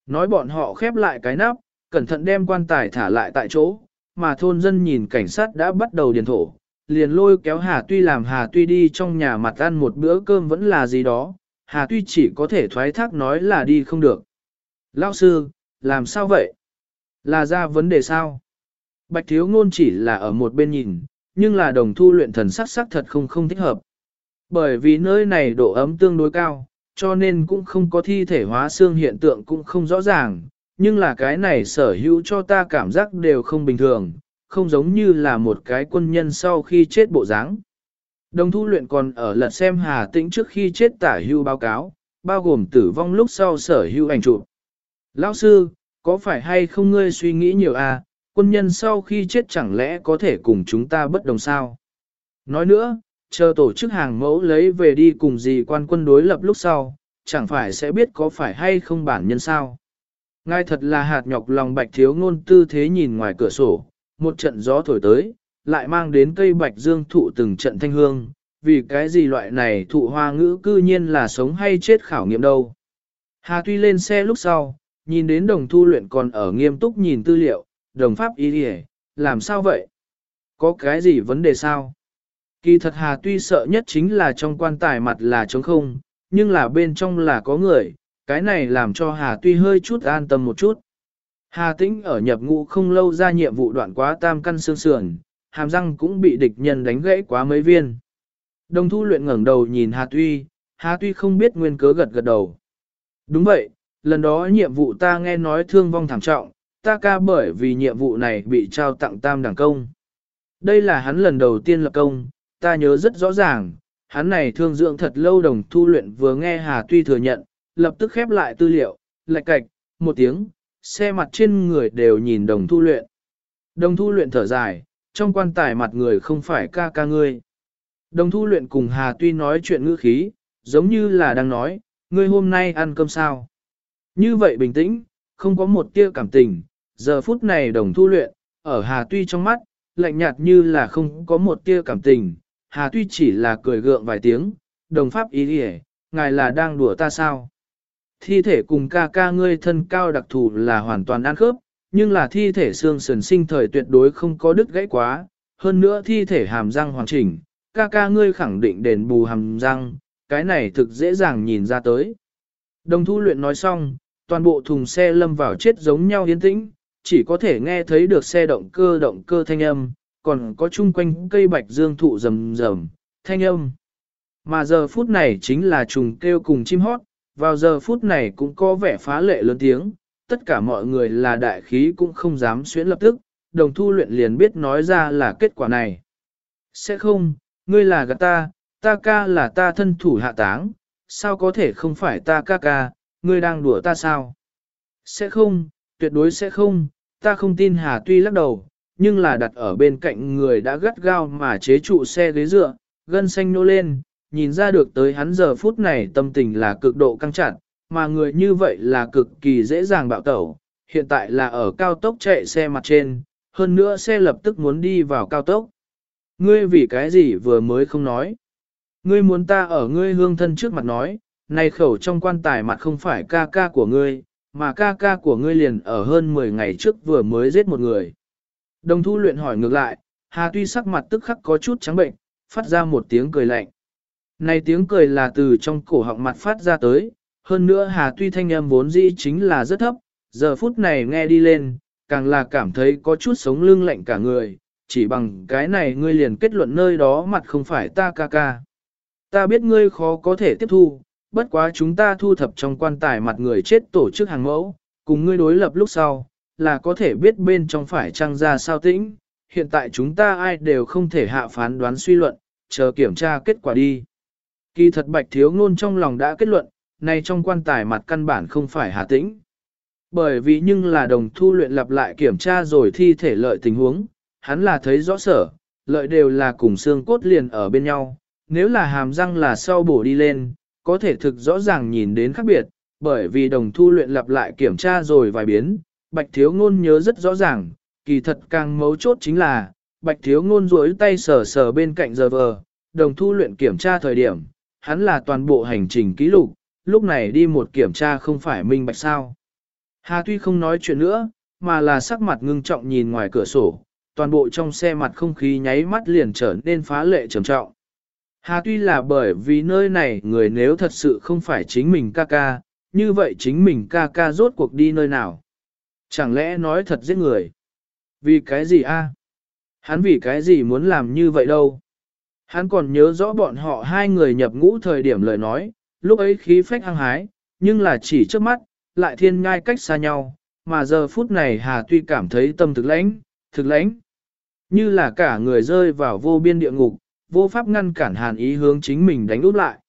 A: Nói bọn họ khép lại cái nắp, cẩn thận đem quan tài thả lại tại chỗ, mà thôn dân nhìn cảnh sát đã bắt đầu điền thổ, liền lôi kéo Hà Tuy làm Hà Tuy đi trong nhà mặt ăn một bữa cơm vẫn là gì đó, Hà Tuy chỉ có thể thoái thác nói là đi không được. Lão sư, làm sao vậy? Là ra vấn đề sao? Bạch thiếu ngôn chỉ là ở một bên nhìn, nhưng là đồng thu luyện thần sắc sắc thật không không thích hợp. Bởi vì nơi này độ ấm tương đối cao, cho nên cũng không có thi thể hóa xương hiện tượng cũng không rõ ràng, nhưng là cái này sở hữu cho ta cảm giác đều không bình thường, không giống như là một cái quân nhân sau khi chết bộ dáng. Đồng thu luyện còn ở lật xem Hà Tĩnh trước khi chết tả hưu báo cáo, bao gồm tử vong lúc sau sở hưu ảnh chụp. Lão sư, có phải hay không ngươi suy nghĩ nhiều à, quân nhân sau khi chết chẳng lẽ có thể cùng chúng ta bất đồng sao? Nói nữa, chờ tổ chức hàng mẫu lấy về đi cùng gì quan quân đối lập lúc sau, chẳng phải sẽ biết có phải hay không bản nhân sao? Ngài thật là hạt nhọc lòng bạch thiếu ngôn tư thế nhìn ngoài cửa sổ, một trận gió thổi tới, lại mang đến cây bạch dương thụ từng trận thanh hương, vì cái gì loại này thụ hoa ngữ cư nhiên là sống hay chết khảo nghiệm đâu. Hà tuy lên xe lúc sau, nhìn đến đồng thu luyện còn ở nghiêm túc nhìn tư liệu, đồng pháp ý đi làm sao vậy? Có cái gì vấn đề sao? Kỳ thật Hà tuy sợ nhất chính là trong quan tài mặt là trống không, nhưng là bên trong là có người, cái này làm cho Hà tuy hơi chút an tâm một chút. Hà tĩnh ở nhập ngũ không lâu ra nhiệm vụ đoạn quá tam căn xương sườn, hàm răng cũng bị địch nhân đánh gãy quá mấy viên. Đồng thu luyện ngẩng đầu nhìn Hà tuy, Hà tuy không biết nguyên cớ gật gật đầu. Đúng vậy, lần đó nhiệm vụ ta nghe nói thương vong thảm trọng, ta ca bởi vì nhiệm vụ này bị trao tặng tam đẳng công. Đây là hắn lần đầu tiên lập công, ta nhớ rất rõ ràng, hắn này thương dưỡng thật lâu đồng thu luyện vừa nghe Hà Tuy thừa nhận, lập tức khép lại tư liệu, lạch cạch, một tiếng, xe mặt trên người đều nhìn đồng thu luyện. Đồng thu luyện thở dài, trong quan tài mặt người không phải ca ca ngươi. Đồng thu luyện cùng Hà Tuy nói chuyện ngữ khí, giống như là đang nói, ngươi hôm nay ăn cơm sao. Như vậy bình tĩnh, không có một tia cảm tình, giờ phút này đồng thu luyện, ở Hà Tuy trong mắt, lạnh nhạt như là không có một tia cảm tình, Hà Tuy chỉ là cười gượng vài tiếng, đồng pháp ý đi ngài là đang đùa ta sao? Thi thể cùng ca ca ngươi thân cao đặc thù là hoàn toàn ăn khớp, nhưng là thi thể xương sườn sinh thời tuyệt đối không có đứt gãy quá, hơn nữa thi thể hàm răng hoàn chỉnh, ca ca ngươi khẳng định đền bù hàm răng, cái này thực dễ dàng nhìn ra tới. Đồng thu luyện nói xong, toàn bộ thùng xe lâm vào chết giống nhau yên tĩnh, chỉ có thể nghe thấy được xe động cơ động cơ thanh âm, còn có chung quanh cây bạch dương thụ rầm rầm, thanh âm. Mà giờ phút này chính là trùng kêu cùng chim hót, vào giờ phút này cũng có vẻ phá lệ lớn tiếng, tất cả mọi người là đại khí cũng không dám xuyến lập tức, đồng thu luyện liền biết nói ra là kết quả này. Sẽ không, ngươi là gạt ta, ta ca là ta thân thủ hạ táng, sao có thể không phải ta ca ca, ngươi đang đùa ta sao? Sẽ không, tuyệt đối sẽ không, ta không tin Hà tuy lắc đầu, nhưng là đặt ở bên cạnh người đã gắt gao mà chế trụ xe ghế dựa, gân xanh nô lên, nhìn ra được tới hắn giờ phút này tâm tình là cực độ căng chặt, mà người như vậy là cực kỳ dễ dàng bạo tẩu, hiện tại là ở cao tốc chạy xe mặt trên, hơn nữa xe lập tức muốn đi vào cao tốc. Ngươi vì cái gì vừa mới không nói? Ngươi muốn ta ở ngươi hương thân trước mặt nói, này khẩu trong quan tài mặt không phải ca ca của ngươi, mà ca ca của ngươi liền ở hơn 10 ngày trước vừa mới giết một người. Đồng thu luyện hỏi ngược lại, Hà tuy sắc mặt tức khắc có chút trắng bệnh, phát ra một tiếng cười lạnh. Này tiếng cười là từ trong cổ họng mặt phát ra tới, hơn nữa Hà tuy thanh âm vốn dĩ chính là rất thấp, giờ phút này nghe đi lên, càng là cảm thấy có chút sống lưng lạnh cả người, chỉ bằng cái này ngươi liền kết luận nơi đó mặt không phải ta ca ca. Ta biết ngươi khó có thể tiếp thu, bất quá chúng ta thu thập trong quan tài mặt người chết tổ chức hàng mẫu, cùng ngươi đối lập lúc sau, là có thể biết bên trong phải trăng ra sao tĩnh, hiện tại chúng ta ai đều không thể hạ phán đoán suy luận, chờ kiểm tra kết quả đi. Kỳ thật bạch thiếu ngôn trong lòng đã kết luận, này trong quan tài mặt căn bản không phải hà tĩnh. Bởi vì nhưng là đồng thu luyện lặp lại kiểm tra rồi thi thể lợi tình huống, hắn là thấy rõ sở, lợi đều là cùng xương cốt liền ở bên nhau, nếu là hàm răng là sau bổ đi lên, có thể thực rõ ràng nhìn đến khác biệt, bởi vì đồng thu luyện lặp lại kiểm tra rồi vài biến, bạch thiếu ngôn nhớ rất rõ ràng, kỳ thật càng mấu chốt chính là, bạch thiếu ngôn duỗi tay sờ sờ bên cạnh giờ vờ, đồng thu luyện kiểm tra thời điểm, hắn là toàn bộ hành trình ký lục, lúc này đi một kiểm tra không phải minh bạch sao. Hà tuy không nói chuyện nữa, mà là sắc mặt ngưng trọng nhìn ngoài cửa sổ, toàn bộ trong xe mặt không khí nháy mắt liền trở nên phá lệ trầm trọng. Hà tuy là bởi vì nơi này người nếu thật sự không phải chính mình ca ca, như vậy chính mình ca ca rốt cuộc đi nơi nào. Chẳng lẽ nói thật giết người? Vì cái gì a? Hắn vì cái gì muốn làm như vậy đâu? Hắn còn nhớ rõ bọn họ hai người nhập ngũ thời điểm lời nói, lúc ấy khí phách hăng hái, nhưng là chỉ trước mắt, lại thiên ngai cách xa nhau, mà giờ phút này Hà tuy cảm thấy tâm thực lãnh, thực lãnh. Như là cả người rơi vào vô biên địa ngục, vô pháp ngăn cản hàn ý hướng chính mình đánh úp lại.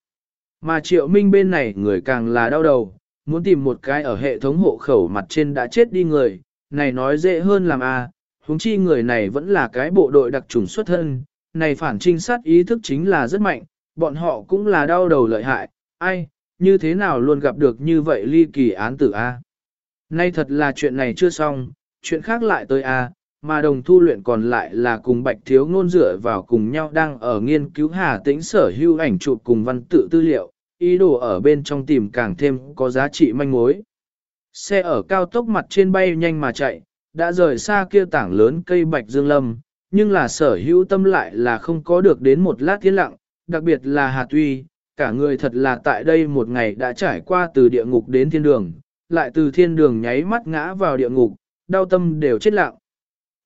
A: Mà triệu minh bên này người càng là đau đầu, muốn tìm một cái ở hệ thống hộ khẩu mặt trên đã chết đi người, này nói dễ hơn làm a. À, huống chi người này vẫn là cái bộ đội đặc trùng xuất thân, này phản trinh sát ý thức chính là rất mạnh, bọn họ cũng là đau đầu lợi hại, ai, như thế nào luôn gặp được như vậy ly kỳ án tử a. Nay thật là chuyện này chưa xong, chuyện khác lại tới a, mà đồng thu luyện còn lại là cùng bạch thiếu ngôn dựa vào cùng nhau đang ở nghiên cứu hà tĩnh sở hữu ảnh chụp cùng văn tự tư liệu, ý đồ ở bên trong tìm càng thêm có giá trị manh mối. Xe ở cao tốc mặt trên bay nhanh mà chạy, đã rời xa kia tảng lớn cây bạch dương lâm, nhưng là sở hữu tâm lại là không có được đến một lát tiến lặng, đặc biệt là Hà Tuy, cả người thật là tại đây một ngày đã trải qua từ địa ngục đến thiên đường, lại từ thiên đường nháy mắt ngã vào địa ngục, đau tâm đều chết lặng.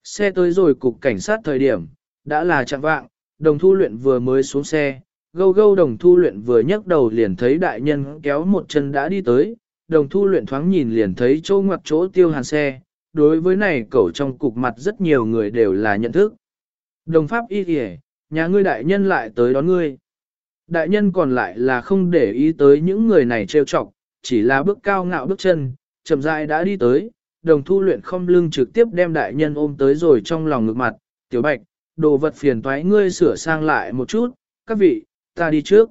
A: Xe tới rồi cục cảnh sát thời điểm, đã là chạm vạng, đồng thu luyện vừa mới xuống xe, gâu gâu đồng thu luyện vừa nhấc đầu liền thấy đại nhân kéo một chân đã đi tới, đồng thu luyện thoáng nhìn liền thấy chỗ ngoặt chỗ tiêu hàn xe, đối với này cậu trong cục mặt rất nhiều người đều là nhận thức. Đồng pháp y kìa, nhà ngươi đại nhân lại tới đón ngươi. Đại nhân còn lại là không để ý tới những người này trêu chọc, chỉ là bước cao ngạo bước chân, chậm rãi đã đi tới, đồng thu luyện không lưng trực tiếp đem đại nhân ôm tới rồi trong lòng ngực mặt, tiểu bạch, đồ vật phiền toái ngươi sửa sang lại một chút, các vị, ta đi trước.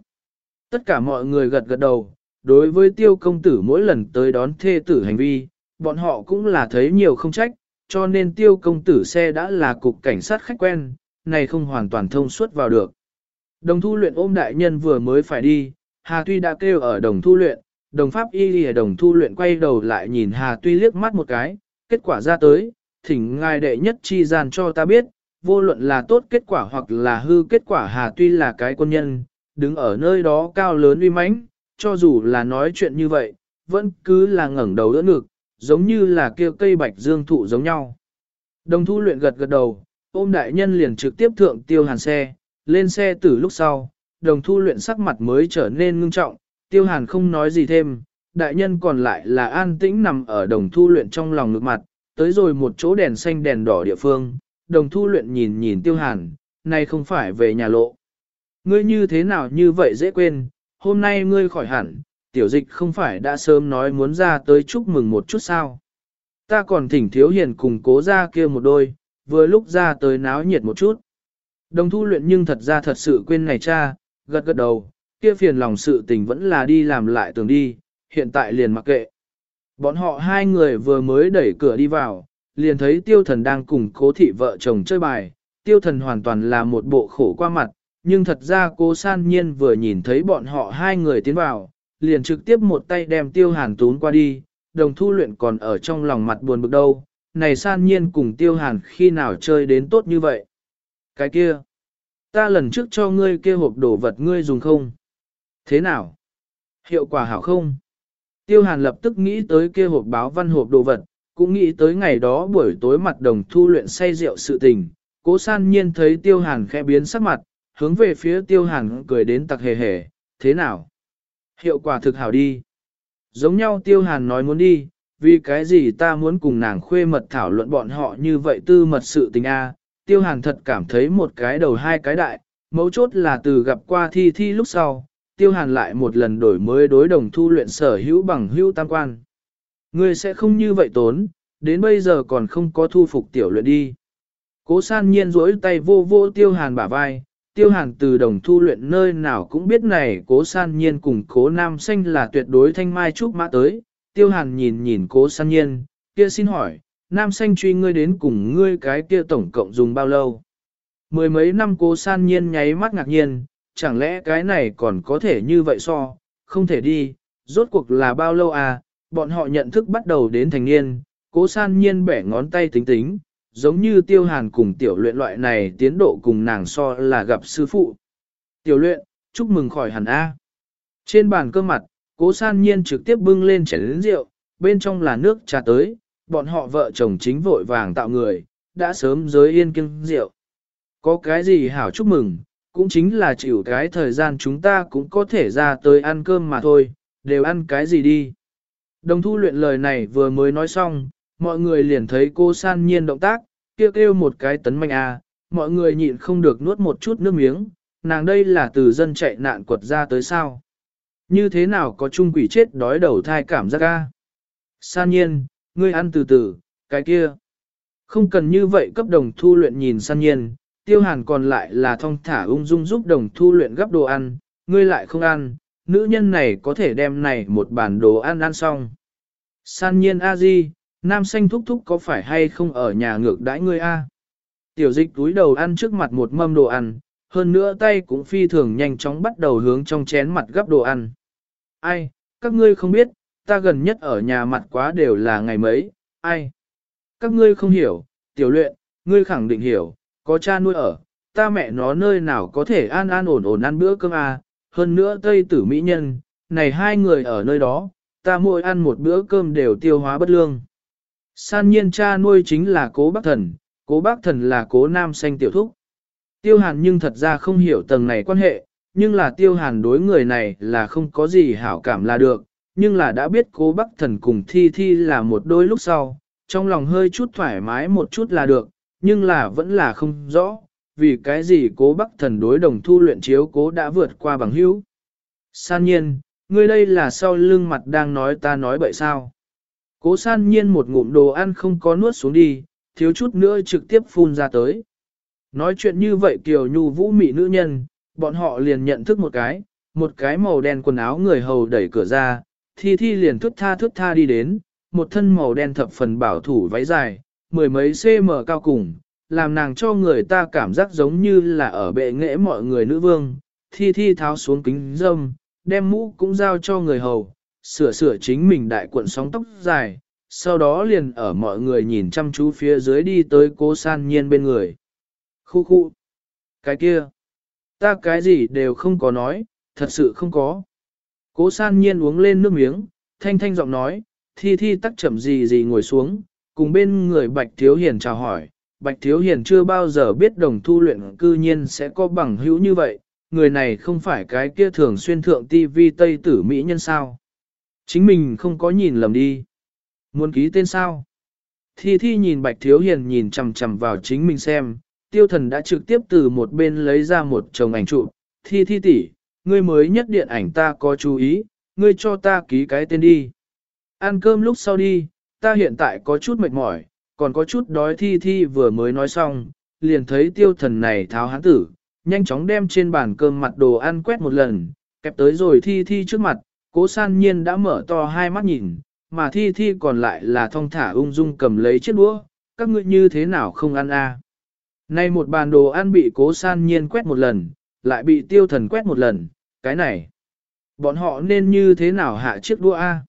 A: Tất cả mọi người gật gật đầu, đối với tiêu công tử mỗi lần tới đón thê tử hành vi, bọn họ cũng là thấy nhiều không trách, cho nên tiêu công tử xe đã là cục cảnh sát khách quen, này không hoàn toàn thông suốt vào được. Đồng thu luyện ôm đại nhân vừa mới phải đi, Hà Tuy đã kêu ở đồng thu luyện, đồng pháp y lìa đồng thu luyện quay đầu lại nhìn Hà Tuy liếc mắt một cái, kết quả ra tới, thỉnh ngài đệ nhất chi gian cho ta biết, vô luận là tốt kết quả hoặc là hư kết quả Hà Tuy là cái quân nhân, đứng ở nơi đó cao lớn uy mãnh, cho dù là nói chuyện như vậy, vẫn cứ là ngẩng đầu đỡ ngực, giống như là kia cây bạch dương thụ giống nhau. Đồng thu luyện gật gật đầu, ôm đại nhân liền trực tiếp thượng tiêu hàn xe, lên xe từ lúc sau, đồng thu luyện sắc mặt mới trở nên ngưng trọng, tiêu hàn không nói gì thêm, đại nhân còn lại là an tĩnh nằm ở đồng thu luyện trong lòng ngực mặt, tới rồi một chỗ đèn xanh đèn đỏ địa phương, đồng thu luyện nhìn nhìn tiêu hàn, nay không phải về nhà lộ. Ngươi như thế nào như vậy dễ quên, hôm nay ngươi khỏi hẳn, tiểu dịch không phải đã sớm nói muốn ra tới chúc mừng một chút sao. Ta còn thỉnh thiếu hiền cùng cố ra kia một đôi, vừa lúc ra tới náo nhiệt một chút. Đồng thu luyện nhưng thật ra thật sự quên này cha, gật gật đầu, kia phiền lòng sự tình vẫn là đi làm lại tường đi, hiện tại liền mặc kệ. Bọn họ hai người vừa mới đẩy cửa đi vào, liền thấy tiêu thần đang cùng cố thị vợ chồng chơi bài, tiêu thần hoàn toàn là một bộ khổ qua mặt, nhưng thật ra cô san nhiên vừa nhìn thấy bọn họ hai người tiến vào, liền trực tiếp một tay đem tiêu hàn tún qua đi, đồng thu luyện còn ở trong lòng mặt buồn bực đâu, này san nhiên cùng tiêu hàn khi nào chơi đến tốt như vậy. Cái kia, ta lần trước cho ngươi kia hộp đồ vật ngươi dùng không? Thế nào? Hiệu quả hảo không? Tiêu hàn lập tức nghĩ tới kia hộp báo văn hộp đồ vật, cũng nghĩ tới ngày đó buổi tối mặt đồng thu luyện say rượu sự tình. Cố san nhiên thấy tiêu hàn khẽ biến sắc mặt, hướng về phía tiêu hàn cười đến tặc hề hề, thế nào? Hiệu quả thực hảo đi. Giống nhau tiêu hàn nói muốn đi, vì cái gì ta muốn cùng nàng khuê mật thảo luận bọn họ như vậy tư mật sự tình a tiêu hàn thật cảm thấy một cái đầu hai cái đại, mấu chốt là từ gặp qua thi thi lúc sau, tiêu hàn lại một lần đổi mới đối đồng thu luyện sở hữu bằng hữu tam quan. Ngươi sẽ không như vậy tốn, đến bây giờ còn không có thu phục tiểu luyện đi. Cố san nhiên rỗi tay vô vô tiêu hàn bả vai, tiêu hàn từ đồng thu luyện nơi nào cũng biết này cố san nhiên cùng cố nam xanh là tuyệt đối thanh mai trúc mã tới. Tiêu hàn nhìn nhìn cố san nhiên, kia xin hỏi, nam xanh truy ngươi đến cùng ngươi cái kia tổng cộng dùng bao lâu? Mười mấy năm cố san nhiên nháy mắt ngạc nhiên, chẳng lẽ cái này còn có thể như vậy so, không thể đi, rốt cuộc là bao lâu à, bọn họ nhận thức bắt đầu đến thành niên, cố san nhiên bẻ ngón tay tính tính, giống như tiêu hàn cùng tiểu luyện loại này tiến độ cùng nàng so là gặp sư phụ. Tiểu luyện, chúc mừng khỏi hẳn A. Trên bàn cơ mặt, cố san nhiên trực tiếp bưng lên chén lĩnh rượu, bên trong là nước trà tới, bọn họ vợ chồng chính vội vàng tạo người, đã sớm giới yên kiêng rượu. Có cái gì hảo chúc mừng, cũng chính là chịu cái thời gian chúng ta cũng có thể ra tới ăn cơm mà thôi, đều ăn cái gì đi. Đồng thu luyện lời này vừa mới nói xong, mọi người liền thấy cô san nhiên động tác, kêu kêu một cái tấn manh a, mọi người nhịn không được nuốt một chút nước miếng, nàng đây là từ dân chạy nạn quật ra tới sao. Như thế nào có chung quỷ chết đói đầu thai cảm giác a? San nhiên, ngươi ăn từ từ, cái kia. Không cần như vậy cấp đồng thu luyện nhìn san nhiên, tiêu hàn còn lại là thong thả ung dung giúp đồng thu luyện gấp đồ ăn, ngươi lại không ăn, nữ nhân này có thể đem này một bản đồ ăn ăn xong. San nhiên a di, nam xanh thúc thúc có phải hay không ở nhà ngược đãi ngươi a? Tiểu dịch túi đầu ăn trước mặt một mâm đồ ăn, hơn nữa tay cũng phi thường nhanh chóng bắt đầu hướng trong chén mặt gấp đồ ăn. Ai, các ngươi không biết, ta gần nhất ở nhà mặt quá đều là ngày mấy, ai? Các ngươi không hiểu, tiểu luyện, ngươi khẳng định hiểu, có cha nuôi ở, ta mẹ nó nơi nào có thể an an ổn ổn ăn bữa cơm à, hơn nữa tây tử mỹ nhân, này hai người ở nơi đó, ta mỗi ăn một bữa cơm đều tiêu hóa bất lương. San nhiên cha nuôi chính là cố bác thần, cố bác thần là cố nam xanh tiểu thúc. Tiêu hàn nhưng thật ra không hiểu tầng này quan hệ, nhưng là tiêu hàn đối người này là không có gì hảo cảm là được, nhưng là đã biết cố bác thần cùng thi thi là một đôi lúc sau, trong lòng hơi chút thoải mái một chút là được, nhưng là vẫn là không rõ, vì cái gì cố bác thần đối đồng thu luyện chiếu cố đã vượt qua bằng hữu. San nhiên, ngươi đây là sau lưng mặt đang nói ta nói bậy sao. Cố san nhiên một ngụm đồ ăn không có nuốt xuống đi, thiếu chút nữa trực tiếp phun ra tới. Nói chuyện như vậy kiều nhu vũ mị nữ nhân, bọn họ liền nhận thức một cái, một cái màu đen quần áo người hầu đẩy cửa ra, thi thi liền thước tha thước tha đi đến, một thân màu đen thập phần bảo thủ váy dài, mười mấy cm cao cùng, làm nàng cho người ta cảm giác giống như là ở bệ nghệ mọi người nữ vương, thi thi tháo xuống kính dâm, đem mũ cũng giao cho người hầu, sửa sửa chính mình đại cuộn sóng tóc dài, sau đó liền ở mọi người nhìn chăm chú phía dưới đi tới cố san nhiên bên người. Khu khu. Cái kia. Ta cái gì đều không có nói, thật sự không có. Cố san nhiên uống lên nước miếng, thanh thanh giọng nói, thi thi tắc chậm gì gì ngồi xuống, cùng bên người Bạch Thiếu Hiền chào hỏi. Bạch Thiếu Hiền chưa bao giờ biết đồng thu luyện cư nhiên sẽ có bằng hữu như vậy, người này không phải cái kia thường xuyên thượng TV Tây tử Mỹ nhân sao. Chính mình không có nhìn lầm đi. Muốn ký tên sao? Thi Thi nhìn Bạch Thiếu Hiền nhìn chằm chằm vào chính mình xem, tiêu thần đã trực tiếp từ một bên lấy ra một chồng ảnh chụp. Thi Thi tỷ, ngươi mới nhất điện ảnh ta có chú ý, ngươi cho ta ký cái tên đi. Ăn cơm lúc sau đi, ta hiện tại có chút mệt mỏi, còn có chút đói Thi Thi vừa mới nói xong, liền thấy tiêu thần này tháo hán tử, nhanh chóng đem trên bàn cơm mặt đồ ăn quét một lần, kẹp tới rồi Thi Thi trước mặt, cố san nhiên đã mở to hai mắt nhìn, mà thi thi còn lại là thong thả ung dung cầm lấy chiếc đũa, các ngươi như thế nào không ăn a? À? Nay một bàn đồ ăn bị cố san nhiên quét một lần, lại bị tiêu thần quét một lần, cái này. Bọn họ nên như thế nào hạ chiếc đũa a?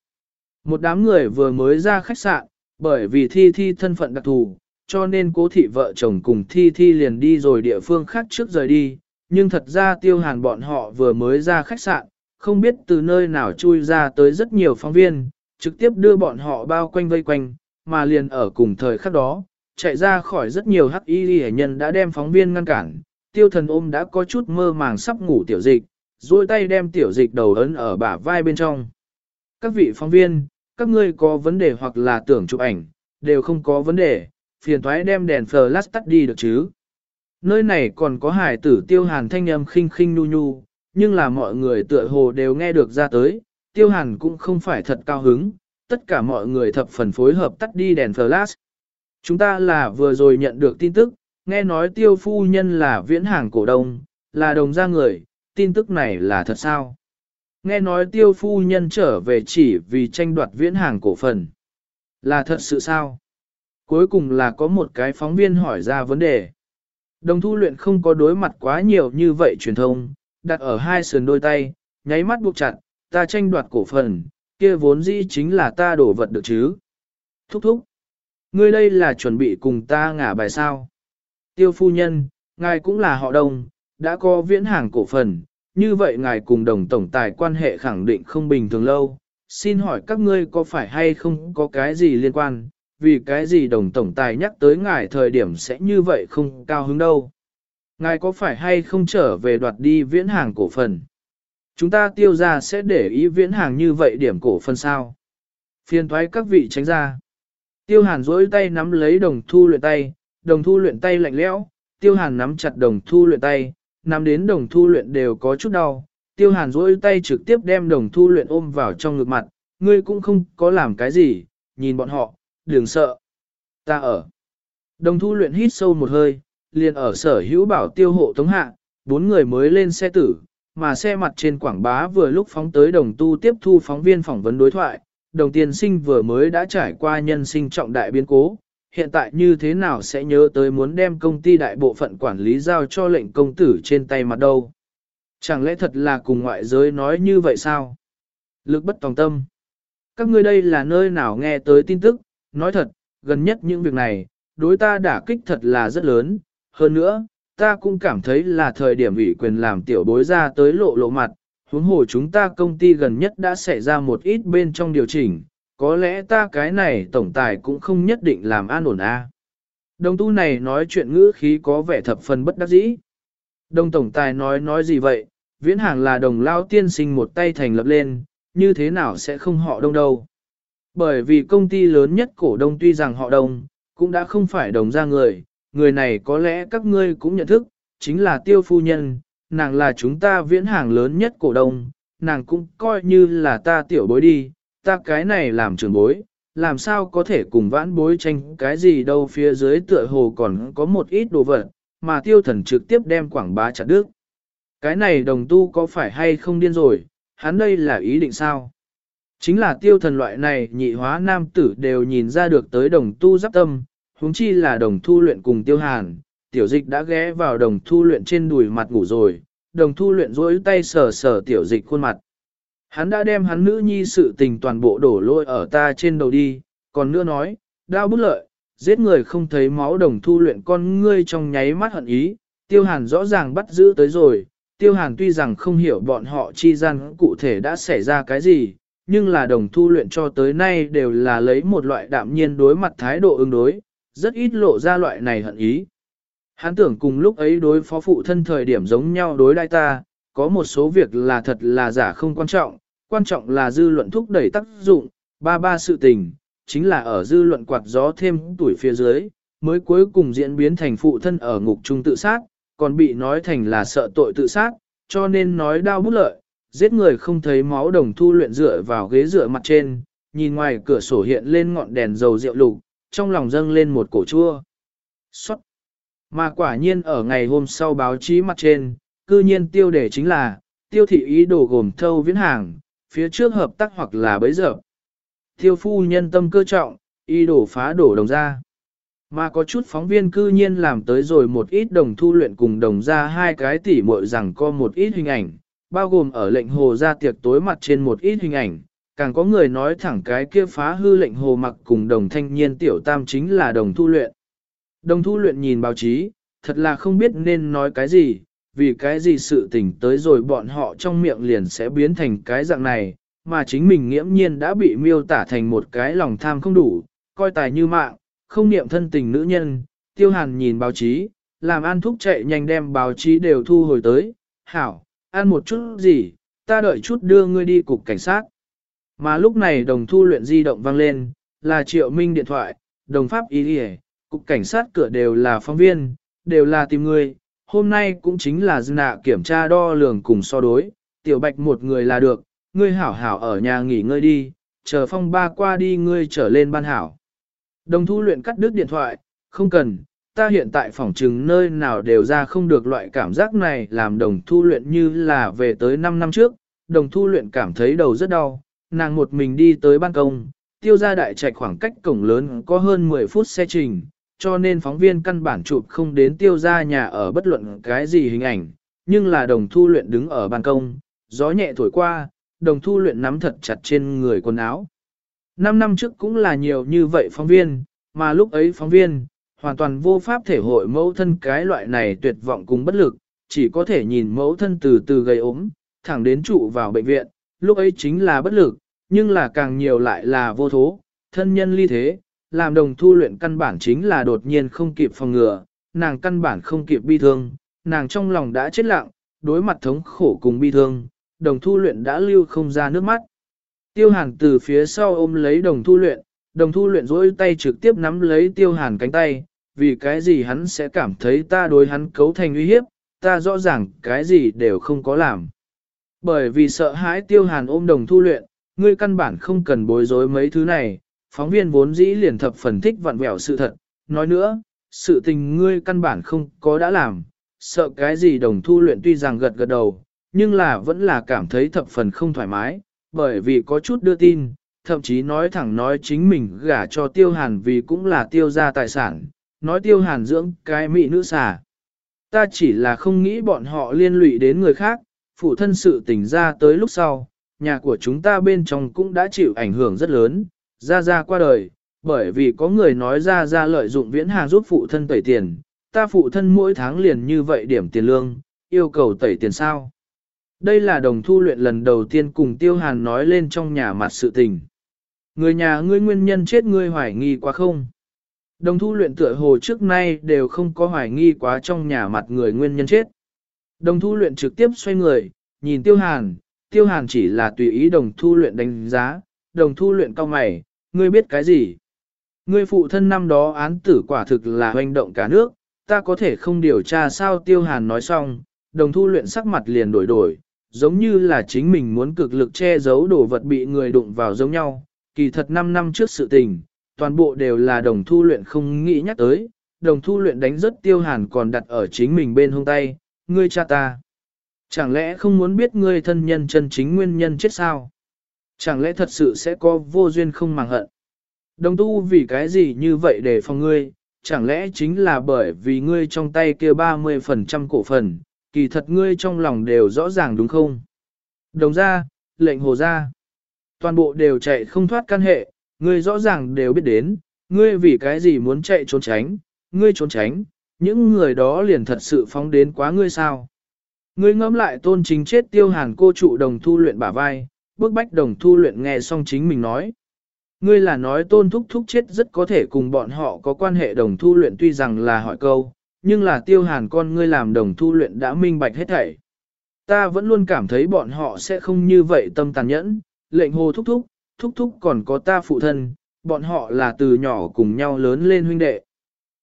A: Một đám người vừa mới ra khách sạn, bởi vì thi thi thân phận đặc thù, cho nên cố thị vợ chồng cùng thi thi liền đi rồi địa phương khác trước rời đi, nhưng thật ra tiêu hàn bọn họ vừa mới ra khách sạn, không biết từ nơi nào chui ra tới rất nhiều phóng viên, trực tiếp đưa bọn họ bao quanh vây quanh, mà liền ở cùng thời khắc đó, chạy ra khỏi rất nhiều hắc y hệ nhân đã đem phóng viên ngăn cản, tiêu thần ôm đã có chút mơ màng sắp ngủ tiểu dịch, duỗi tay đem tiểu dịch đầu ấn ở bả vai bên trong. Các vị phóng viên, các ngươi có vấn đề hoặc là tưởng chụp ảnh, đều không có vấn đề, phiền thoái đem đèn flash tắt đi được chứ. Nơi này còn có hải tử tiêu hàn thanh âm khinh khinh nu nhu, nhưng là mọi người tựa hồ đều nghe được ra tới, tiêu hàn cũng không phải thật cao hứng, tất cả mọi người thập phần phối hợp tắt đi đèn flash. Chúng ta là vừa rồi nhận được tin tức, nghe nói tiêu phu nhân là viễn hàng cổ đông, là đồng gia người, tin tức này là thật sao? Nghe nói tiêu phu nhân trở về chỉ vì tranh đoạt viễn hàng cổ phần. Là thật sự sao? Cuối cùng là có một cái phóng viên hỏi ra vấn đề. Đồng thu luyện không có đối mặt quá nhiều như vậy truyền thông, đặt ở hai sườn đôi tay, nháy mắt buộc chặt, ta tranh đoạt cổ phần, kia vốn dĩ chính là ta đổ vật được chứ. Thúc thúc, ngươi đây là chuẩn bị cùng ta ngả bài sao. Tiêu phu nhân, ngài cũng là họ đồng, đã có viễn hàng cổ phần, như vậy ngài cùng đồng tổng tài quan hệ khẳng định không bình thường lâu. Xin hỏi các ngươi có phải hay không có cái gì liên quan, vì cái gì đồng tổng tài nhắc tới ngài thời điểm sẽ như vậy không cao hứng đâu. Ngài có phải hay không trở về đoạt đi viễn hàng cổ phần? Chúng ta tiêu ra sẽ để ý viễn hàng như vậy điểm cổ phần sao? Phiền thoái các vị tránh ra. Tiêu hàn rỗi tay nắm lấy đồng thu luyện tay, đồng thu luyện tay lạnh lẽo, tiêu hàn nắm chặt đồng thu luyện tay, nắm đến đồng thu luyện đều có chút đau. tiêu hàn rỗi tay trực tiếp đem đồng thu luyện ôm vào trong ngực mặt, ngươi cũng không có làm cái gì, nhìn bọn họ, đừng sợ. Ta ở. Đồng thu luyện hít sâu một hơi, liền ở sở hữu bảo tiêu hộ tống hạ, bốn người mới lên xe tử, mà xe mặt trên quảng bá vừa lúc phóng tới đồng tu tiếp thu phóng viên phỏng vấn đối thoại, đồng tiền sinh vừa mới đã trải qua nhân sinh trọng đại biến cố, hiện tại như thế nào sẽ nhớ tới muốn đem công ty đại bộ phận quản lý giao cho lệnh công tử trên tay mặt đâu. Chẳng lẽ thật là cùng ngoại giới nói như vậy sao? Lực bất tòng tâm. Các ngươi đây là nơi nào nghe tới tin tức, nói thật, gần nhất những việc này, đối ta đả kích thật là rất lớn. Hơn nữa, ta cũng cảm thấy là thời điểm ủy quyền làm tiểu bối ra tới lộ lộ mặt, huống hồ chúng ta công ty gần nhất đã xảy ra một ít bên trong điều chỉnh, có lẽ ta cái này tổng tài cũng không nhất định làm an ổn a. Đồng tu này nói chuyện ngữ khí có vẻ thập phần bất đắc dĩ. Đồng tổng tài nói nói gì vậy, viễn hàng là đồng lao tiên sinh một tay thành lập lên, như thế nào sẽ không họ đông đâu. Bởi vì công ty lớn nhất cổ đông tuy rằng họ đông, cũng đã không phải đồng ra người, người này có lẽ các ngươi cũng nhận thức, chính là tiêu phu nhân, nàng là chúng ta viễn hàng lớn nhất cổ đông, nàng cũng coi như là ta tiểu bối đi, ta cái này làm trưởng bối, làm sao có thể cùng vãn bối tranh cái gì đâu phía dưới tựa hồ còn có một ít đồ vật, mà tiêu thần trực tiếp đem quảng bá chặt đức. Cái này đồng tu có phải hay không điên rồi, hắn đây là ý định sao? Chính là tiêu thần loại này nhị hóa nam tử đều nhìn ra được tới đồng tu giáp tâm, huống chi là đồng thu luyện cùng tiêu hàn, tiểu dịch đã ghé vào đồng thu luyện trên đùi mặt ngủ rồi, đồng thu luyện rỗi tay sờ sờ tiểu dịch khuôn mặt. Hắn đã đem hắn nữ nhi sự tình toàn bộ đổ lôi ở ta trên đầu đi, còn nữa nói, đau bút lợi, giết người không thấy máu đồng thu luyện con ngươi trong nháy mắt hận ý, tiêu hàn rõ ràng bắt giữ tới rồi, tiêu hàn tuy rằng không hiểu bọn họ chi gian cụ thể đã xảy ra cái gì, nhưng là đồng thu luyện cho tới nay đều là lấy một loại đạm nhiên đối mặt thái độ ứng đối, rất ít lộ ra loại này hận ý. Hắn tưởng cùng lúc ấy đối phó phụ thân thời điểm giống nhau đối đai ta, có một số việc là thật là giả không quan trọng, quan trọng là dư luận thúc đẩy tác dụng, ba ba sự tình, chính là ở dư luận quạt gió thêm tuổi phía dưới, mới cuối cùng diễn biến thành phụ thân ở ngục trung tự sát, còn bị nói thành là sợ tội tự sát, cho nên nói đau bút lợi, giết người không thấy máu đồng thu luyện dựa vào ghế dựa mặt trên, nhìn ngoài cửa sổ hiện lên ngọn đèn dầu rượu lục, trong lòng dâng lên một cổ chua. Xuất. Mà quả nhiên ở ngày hôm sau báo chí mặt trên, cư nhiên tiêu đề chính là, tiêu thị ý đồ gồm thâu viễn hàng, phía trước hợp tác hoặc là bấy giờ. Tiêu phu nhân tâm cơ trọng, ý đồ phá đổ đồng ra. Mà có chút phóng viên cư nhiên làm tới rồi một ít đồng thu luyện cùng đồng ra hai cái tỉ muội rằng có một ít hình ảnh, bao gồm ở lệnh hồ ra tiệc tối mặt trên một ít hình ảnh, càng có người nói thẳng cái kia phá hư lệnh hồ mặc cùng đồng thanh niên tiểu tam chính là đồng thu luyện. Đồng thu luyện nhìn báo chí, thật là không biết nên nói cái gì, vì cái gì sự tình tới rồi bọn họ trong miệng liền sẽ biến thành cái dạng này, mà chính mình nghiễm nhiên đã bị miêu tả thành một cái lòng tham không đủ, coi tài như mạng, không niệm thân tình nữ nhân, tiêu hàn nhìn báo chí, làm an thúc chạy nhanh đem báo chí đều thu hồi tới, hảo, ăn một chút gì, ta đợi chút đưa ngươi đi cục cảnh sát. Mà lúc này đồng thu luyện di động vang lên, là triệu minh điện thoại, đồng pháp ý địa, cục cảnh sát cửa đều là phóng viên, đều là tìm người hôm nay cũng chính là dân nạ kiểm tra đo lường cùng so đối, tiểu bạch một người là được, ngươi hảo hảo ở nhà nghỉ ngơi đi, chờ phong ba qua đi ngươi trở lên ban hảo. Đồng thu luyện cắt đứt điện thoại, không cần, ta hiện tại phòng trừng nơi nào đều ra không được loại cảm giác này làm đồng thu luyện như là về tới 5 năm trước, đồng thu luyện cảm thấy đầu rất đau, nàng một mình đi tới ban công, tiêu ra đại trạch khoảng cách cổng lớn có hơn 10 phút xe trình, cho nên phóng viên căn bản chụp không đến tiêu ra nhà ở bất luận cái gì hình ảnh, nhưng là đồng thu luyện đứng ở ban công, gió nhẹ thổi qua, đồng thu luyện nắm thật chặt trên người quần áo. Năm năm trước cũng là nhiều như vậy phóng viên, mà lúc ấy phóng viên, hoàn toàn vô pháp thể hội mẫu thân cái loại này tuyệt vọng cùng bất lực, chỉ có thể nhìn mẫu thân từ từ gây ốm, thẳng đến trụ vào bệnh viện, lúc ấy chính là bất lực, nhưng là càng nhiều lại là vô thố, thân nhân ly thế, làm đồng thu luyện căn bản chính là đột nhiên không kịp phòng ngừa, nàng căn bản không kịp bi thương, nàng trong lòng đã chết lặng, đối mặt thống khổ cùng bi thương, đồng thu luyện đã lưu không ra nước mắt. Tiêu hàn từ phía sau ôm lấy đồng thu luyện, đồng thu luyện dối tay trực tiếp nắm lấy tiêu hàn cánh tay, vì cái gì hắn sẽ cảm thấy ta đối hắn cấu thành uy hiếp, ta rõ ràng cái gì đều không có làm. Bởi vì sợ hãi tiêu hàn ôm đồng thu luyện, ngươi căn bản không cần bối rối mấy thứ này, phóng viên vốn dĩ liền thập phần thích vặn vẹo sự thật. Nói nữa, sự tình ngươi căn bản không có đã làm, sợ cái gì đồng thu luyện tuy rằng gật gật đầu, nhưng là vẫn là cảm thấy thập phần không thoải mái, bởi vì có chút đưa tin, thậm chí nói thẳng nói chính mình gả cho tiêu hàn vì cũng là tiêu gia tài sản, nói tiêu hàn dưỡng cái mỹ nữ xà. Ta chỉ là không nghĩ bọn họ liên lụy đến người khác, phụ thân sự tình ra tới lúc sau, nhà của chúng ta bên trong cũng đã chịu ảnh hưởng rất lớn, ra ra qua đời, bởi vì có người nói ra ra lợi dụng viễn hàng giúp phụ thân tẩy tiền, ta phụ thân mỗi tháng liền như vậy điểm tiền lương, yêu cầu tẩy tiền sao. Đây là đồng thu luyện lần đầu tiên cùng tiêu hàn nói lên trong nhà mặt sự tình. Người nhà ngươi nguyên nhân chết ngươi hoài nghi quá không? Đồng thu luyện tựa hồ trước nay đều không có hoài nghi quá trong nhà mặt người nguyên nhân chết. Đồng thu luyện trực tiếp xoay người, nhìn tiêu hàn, tiêu hàn chỉ là tùy ý đồng thu luyện đánh giá, đồng thu luyện cao mày, ngươi biết cái gì? Ngươi phụ thân năm đó án tử quả thực là hoành động cả nước, ta có thể không điều tra sao tiêu hàn nói xong, đồng thu luyện sắc mặt liền đổi đổi, giống như là chính mình muốn cực lực che giấu đồ vật bị người đụng vào giống nhau, kỳ thật 5 năm trước sự tình, toàn bộ đều là đồng thu luyện không nghĩ nhắc tới, đồng thu luyện đánh rất tiêu hàn còn đặt ở chính mình bên hông tay, ngươi cha ta. Chẳng lẽ không muốn biết ngươi thân nhân chân chính nguyên nhân chết sao? Chẳng lẽ thật sự sẽ có vô duyên không màng hận? Đồng tu vì cái gì như vậy để phòng ngươi, chẳng lẽ chính là bởi vì ngươi trong tay kia 30% cổ phần, kỳ thật ngươi trong lòng đều rõ ràng đúng không? Đồng ra, lệnh hồ ra, toàn bộ đều chạy không thoát căn hệ, ngươi rõ ràng đều biết đến, ngươi vì cái gì muốn chạy trốn tránh, ngươi trốn tránh, những người đó liền thật sự phóng đến quá ngươi sao? Ngươi ngẫm lại tôn chính chết tiêu hàn cô trụ đồng thu luyện bả vai, bước bách đồng thu luyện nghe xong chính mình nói. Ngươi là nói tôn thúc thúc chết rất có thể cùng bọn họ có quan hệ đồng thu luyện tuy rằng là hỏi câu, nhưng là tiêu hàn con ngươi làm đồng thu luyện đã minh bạch hết thảy. Ta vẫn luôn cảm thấy bọn họ sẽ không như vậy tâm tàn nhẫn, lệnh hồ thúc thúc, thúc thúc còn có ta phụ thân, bọn họ là từ nhỏ cùng nhau lớn lên huynh đệ.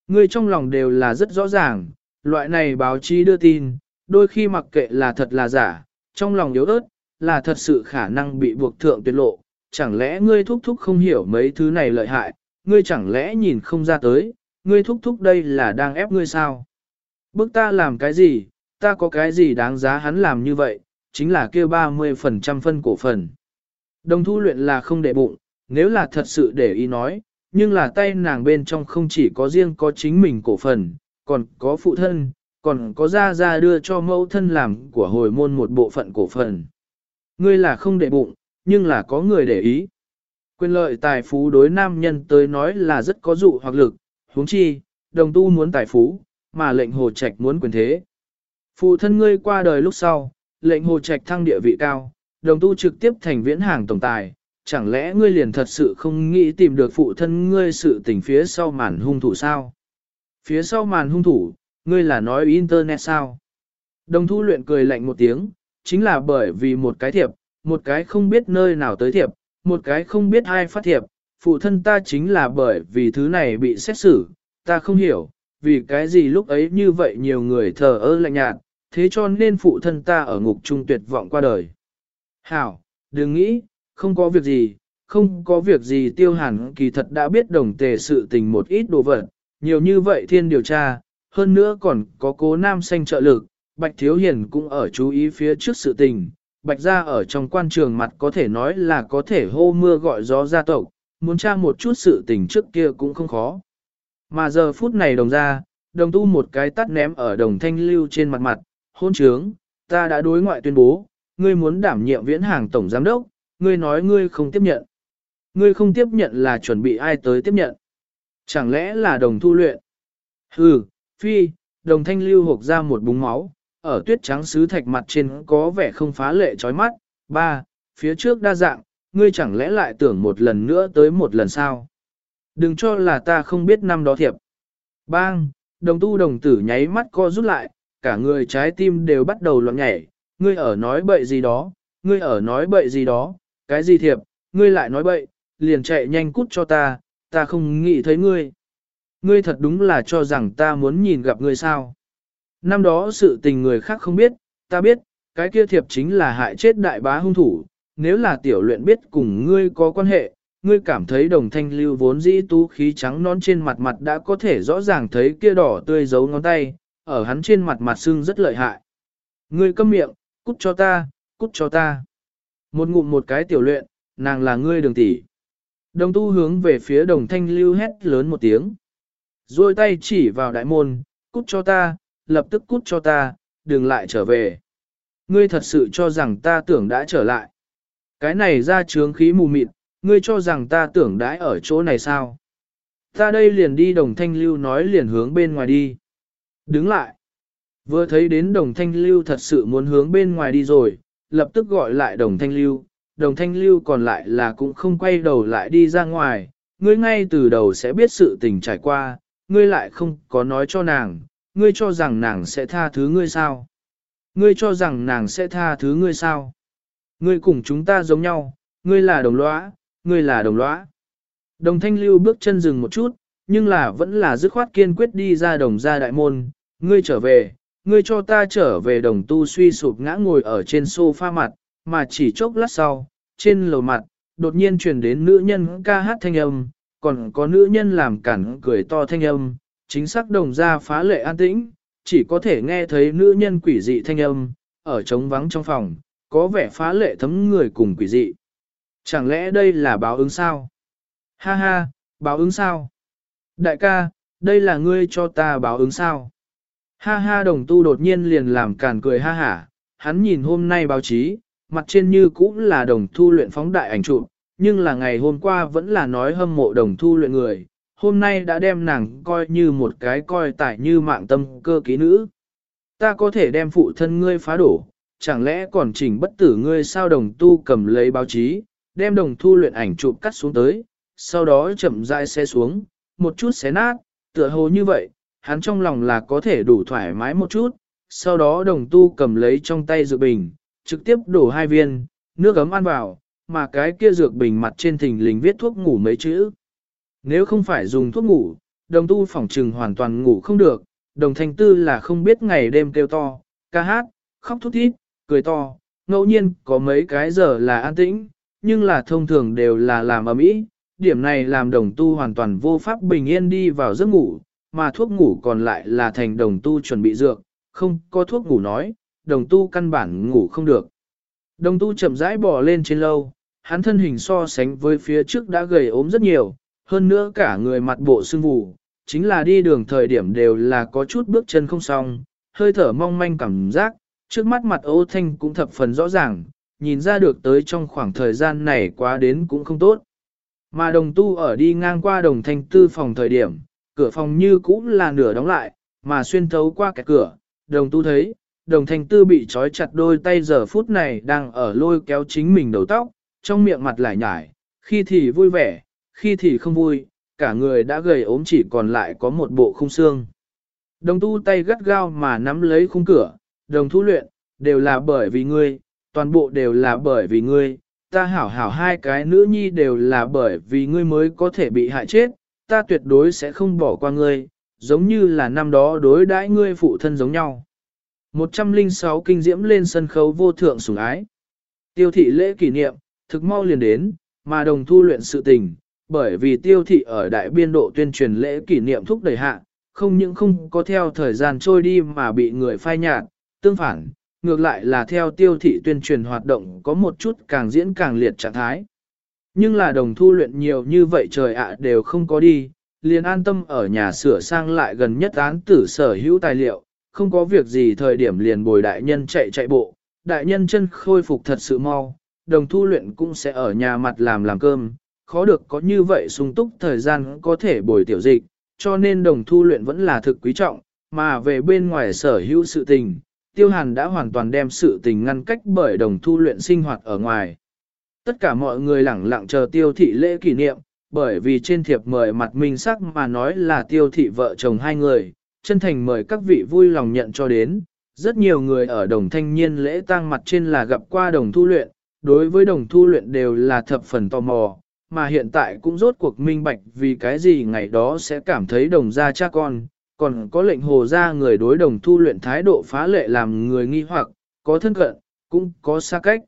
A: Ngươi trong lòng đều là rất rõ ràng, loại này báo chí đưa tin, đôi khi mặc kệ là thật là giả, trong lòng yếu ớt, là thật sự khả năng bị buộc thượng tuyệt lộ, chẳng lẽ ngươi thúc thúc không hiểu mấy thứ này lợi hại, ngươi chẳng lẽ nhìn không ra tới, ngươi thúc thúc đây là đang ép ngươi sao? Bước ta làm cái gì, ta có cái gì đáng giá hắn làm như vậy, chính là kêu 30% phân cổ phần. Đồng thu luyện là không để bụng, nếu là thật sự để ý nói, nhưng là tay nàng bên trong không chỉ có riêng có chính mình cổ phần, còn có phụ thân, còn có ra ra đưa cho mẫu thân làm của hồi môn một bộ phận cổ phần. Ngươi là không để bụng, nhưng là có người để ý. Quyền lợi tài phú đối nam nhân tới nói là rất có dụ hoặc lực, huống chi, đồng tu muốn tài phú, mà lệnh hồ trạch muốn quyền thế. Phụ thân ngươi qua đời lúc sau, lệnh hồ trạch thăng địa vị cao, đồng tu trực tiếp thành viễn hàng tổng tài, chẳng lẽ ngươi liền thật sự không nghĩ tìm được phụ thân ngươi sự tình phía sau màn hung thủ sao? Phía sau màn hung thủ, ngươi là nói internet sao? Đồng thu luyện cười lạnh một tiếng, chính là bởi vì một cái thiệp, một cái không biết nơi nào tới thiệp, một cái không biết ai phát thiệp, phụ thân ta chính là bởi vì thứ này bị xét xử, ta không hiểu, vì cái gì lúc ấy như vậy nhiều người thờ ơ lạnh nhạt, thế cho nên phụ thân ta ở ngục trung tuyệt vọng qua đời. Hảo, đừng nghĩ, không có việc gì, không có việc gì tiêu hàn kỳ thật đã biết đồng tề sự tình một ít đồ vật, nhiều như vậy thiên điều tra, hơn nữa còn có cố nam xanh trợ lực, Bạch Thiếu Hiền cũng ở chú ý phía trước sự tình, Bạch gia ở trong quan trường mặt có thể nói là có thể hô mưa gọi gió gia tộc, muốn tra một chút sự tình trước kia cũng không khó. Mà giờ phút này đồng ra, đồng tu một cái tắt ném ở đồng thanh lưu trên mặt mặt, hôn trướng, ta đã đối ngoại tuyên bố, ngươi muốn đảm nhiệm viễn hàng tổng giám đốc, ngươi nói ngươi không tiếp nhận. Ngươi không tiếp nhận là chuẩn bị ai tới tiếp nhận. Chẳng lẽ là đồng thu luyện? Hừ, phi, đồng thanh lưu hộp ra một búng máu, ở tuyết trắng sứ thạch mặt trên có vẻ không phá lệ chói mắt. Ba, phía trước đa dạng, ngươi chẳng lẽ lại tưởng một lần nữa tới một lần sao? Đừng cho là ta không biết năm đó thiệp. Bang, đồng tu đồng tử nháy mắt co rút lại, cả người trái tim đều bắt đầu loạn nhảy. Ngươi ở nói bậy gì đó, ngươi ở nói bậy gì đó, cái gì thiệp, ngươi lại nói bậy, liền chạy nhanh cút cho ta, ta không nghĩ thấy ngươi. Ngươi thật đúng là cho rằng ta muốn nhìn gặp ngươi sao. Năm đó sự tình người khác không biết, ta biết, cái kia thiệp chính là hại chết đại bá hung thủ, nếu là tiểu luyện biết cùng ngươi có quan hệ, ngươi cảm thấy đồng thanh lưu vốn dĩ tú khí trắng nón trên mặt mặt đã có thể rõ ràng thấy kia đỏ tươi giấu ngón tay, ở hắn trên mặt mặt xương rất lợi hại. Ngươi câm miệng, cút cho ta, cút cho ta. Một ngụm một cái tiểu luyện, nàng là ngươi đường tỷ. Đồng tu hướng về phía đồng thanh lưu hét lớn một tiếng. Rồi tay chỉ vào đại môn, cút cho ta, lập tức cút cho ta, đừng lại trở về. Ngươi thật sự cho rằng ta tưởng đã trở lại. Cái này ra trướng khí mù mịt, ngươi cho rằng ta tưởng đãi ở chỗ này sao? Ta đây liền đi đồng thanh lưu nói liền hướng bên ngoài đi. Đứng lại. Vừa thấy đến đồng thanh lưu thật sự muốn hướng bên ngoài đi rồi, lập tức gọi lại đồng thanh lưu. Đồng thanh lưu còn lại là cũng không quay đầu lại đi ra ngoài, ngươi ngay từ đầu sẽ biết sự tình trải qua, ngươi lại không có nói cho nàng, ngươi cho rằng nàng sẽ tha thứ ngươi sao? Ngươi cho rằng nàng sẽ tha thứ ngươi sao? Ngươi cùng chúng ta giống nhau, ngươi là đồng lõa, ngươi là đồng lõa. Đồng thanh lưu bước chân dừng một chút, nhưng là vẫn là dứt khoát kiên quyết đi ra đồng gia đại môn, ngươi trở về, ngươi cho ta trở về đồng tu suy sụp ngã ngồi ở trên sofa mặt, mà chỉ chốc lát sau, trên lầu mặt, đột nhiên truyền đến nữ nhân ca hát thanh âm, còn có nữ nhân làm cản cười to thanh âm, chính xác đồng ra phá lệ an tĩnh, chỉ có thể nghe thấy nữ nhân quỷ dị thanh âm, ở trống vắng trong phòng, có vẻ phá lệ thấm người cùng quỷ dị. Chẳng lẽ đây là báo ứng sao? Ha ha, báo ứng sao? Đại ca, đây là ngươi cho ta báo ứng sao? Ha ha đồng tu đột nhiên liền làm càn cười ha hả, hắn nhìn hôm nay báo chí, mặt trên như cũng là đồng thu luyện phóng đại ảnh chụp, nhưng là ngày hôm qua vẫn là nói hâm mộ đồng thu luyện người, hôm nay đã đem nàng coi như một cái coi tải như mạng tâm cơ ký nữ. Ta có thể đem phụ thân ngươi phá đổ, chẳng lẽ còn chỉnh bất tử ngươi sao đồng tu cầm lấy báo chí, đem đồng thu luyện ảnh chụp cắt xuống tới, sau đó chậm rãi xe xuống, một chút xé nát, tựa hồ như vậy, hắn trong lòng là có thể đủ thoải mái một chút, sau đó đồng tu cầm lấy trong tay dược bình, trực tiếp đổ hai viên, nước ấm ăn vào, mà cái kia dược bình mặt trên thình lình viết thuốc ngủ mấy chữ. Nếu không phải dùng thuốc ngủ, đồng tu phỏng trừng hoàn toàn ngủ không được, đồng thanh tư là không biết ngày đêm kêu to, ca hát, khóc thút thít, cười to, ngẫu nhiên có mấy cái giờ là an tĩnh, nhưng là thông thường đều là làm ầm ĩ. Điểm này làm đồng tu hoàn toàn vô pháp bình yên đi vào giấc ngủ, mà thuốc ngủ còn lại là thành đồng tu chuẩn bị dược, không có thuốc ngủ nói, đồng tu căn bản ngủ không được. Đồng tu chậm rãi bò lên trên lâu, hắn thân hình so sánh với phía trước đã gầy ốm rất nhiều, hơn nữa cả người mặt bộ sưng vù, chính là đi đường thời điểm đều là có chút bước chân không xong, hơi thở mong manh cảm giác, trước mắt mặt ô thanh cũng thập phần rõ ràng, nhìn ra được tới trong khoảng thời gian này quá đến cũng không tốt. Mà đồng tu ở đi ngang qua đồng thanh tư phòng thời điểm, cửa phòng như cũ là nửa đóng lại, mà xuyên thấu qua cái cửa, đồng tu thấy, đồng thanh tư bị trói chặt đôi tay giờ phút này đang ở lôi kéo chính mình đầu tóc, trong miệng mặt lại nhải, khi thì vui vẻ, khi thì không vui, cả người đã gầy ốm chỉ còn lại có một bộ khung xương. Đồng tu tay gắt gao mà nắm lấy khung cửa, đồng thu luyện, đều là bởi vì ngươi, toàn bộ đều là bởi vì ngươi, ta hảo hảo hai cái nữ nhi đều là bởi vì ngươi mới có thể bị hại chết, ta tuyệt đối sẽ không bỏ qua ngươi, giống như là năm đó đối đãi ngươi phụ thân giống nhau. 106 kinh diễm lên sân khấu vô thượng sủng ái. Tiêu thị lễ kỷ niệm, thực mau liền đến, mà đồng thu luyện sự tình, bởi vì tiêu thị ở đại biên độ tuyên truyền lễ kỷ niệm thúc đẩy hạ, không những không có theo thời gian trôi đi mà bị người phai nhạt, tương phản, ngược lại là theo tiêu thị tuyên truyền hoạt động có một chút càng diễn càng liệt trạng thái. Nhưng là đồng thu luyện nhiều như vậy trời ạ đều không có đi, liền an tâm ở nhà sửa sang lại gần nhất án tử sở hữu tài liệu, không có việc gì thời điểm liền bồi đại nhân chạy chạy bộ, đại nhân chân khôi phục thật sự mau, đồng thu luyện cũng sẽ ở nhà mặt làm làm cơm, khó được có như vậy sung túc thời gian có thể bồi tiểu dịch, cho nên đồng thu luyện vẫn là thực quý trọng, mà về bên ngoài sở hữu sự tình, tiêu hàn đã hoàn toàn đem sự tình ngăn cách bởi đồng thu luyện sinh hoạt ở ngoài. Tất cả mọi người lẳng lặng chờ tiêu thị lễ kỷ niệm, bởi vì trên thiệp mời mặt minh sắc mà nói là tiêu thị vợ chồng hai người, chân thành mời các vị vui lòng nhận cho đến. Rất nhiều người ở đồng thanh niên lễ tang mặt trên là gặp qua đồng thu luyện, đối với đồng thu luyện đều là thập phần tò mò, mà hiện tại cũng rốt cuộc minh bạch vì cái gì ngày đó sẽ cảm thấy đồng gia cha con, còn có lệnh hồ gia người đối đồng thu luyện thái độ phá lệ làm người nghi hoặc, có thân cận, cũng có xa cách.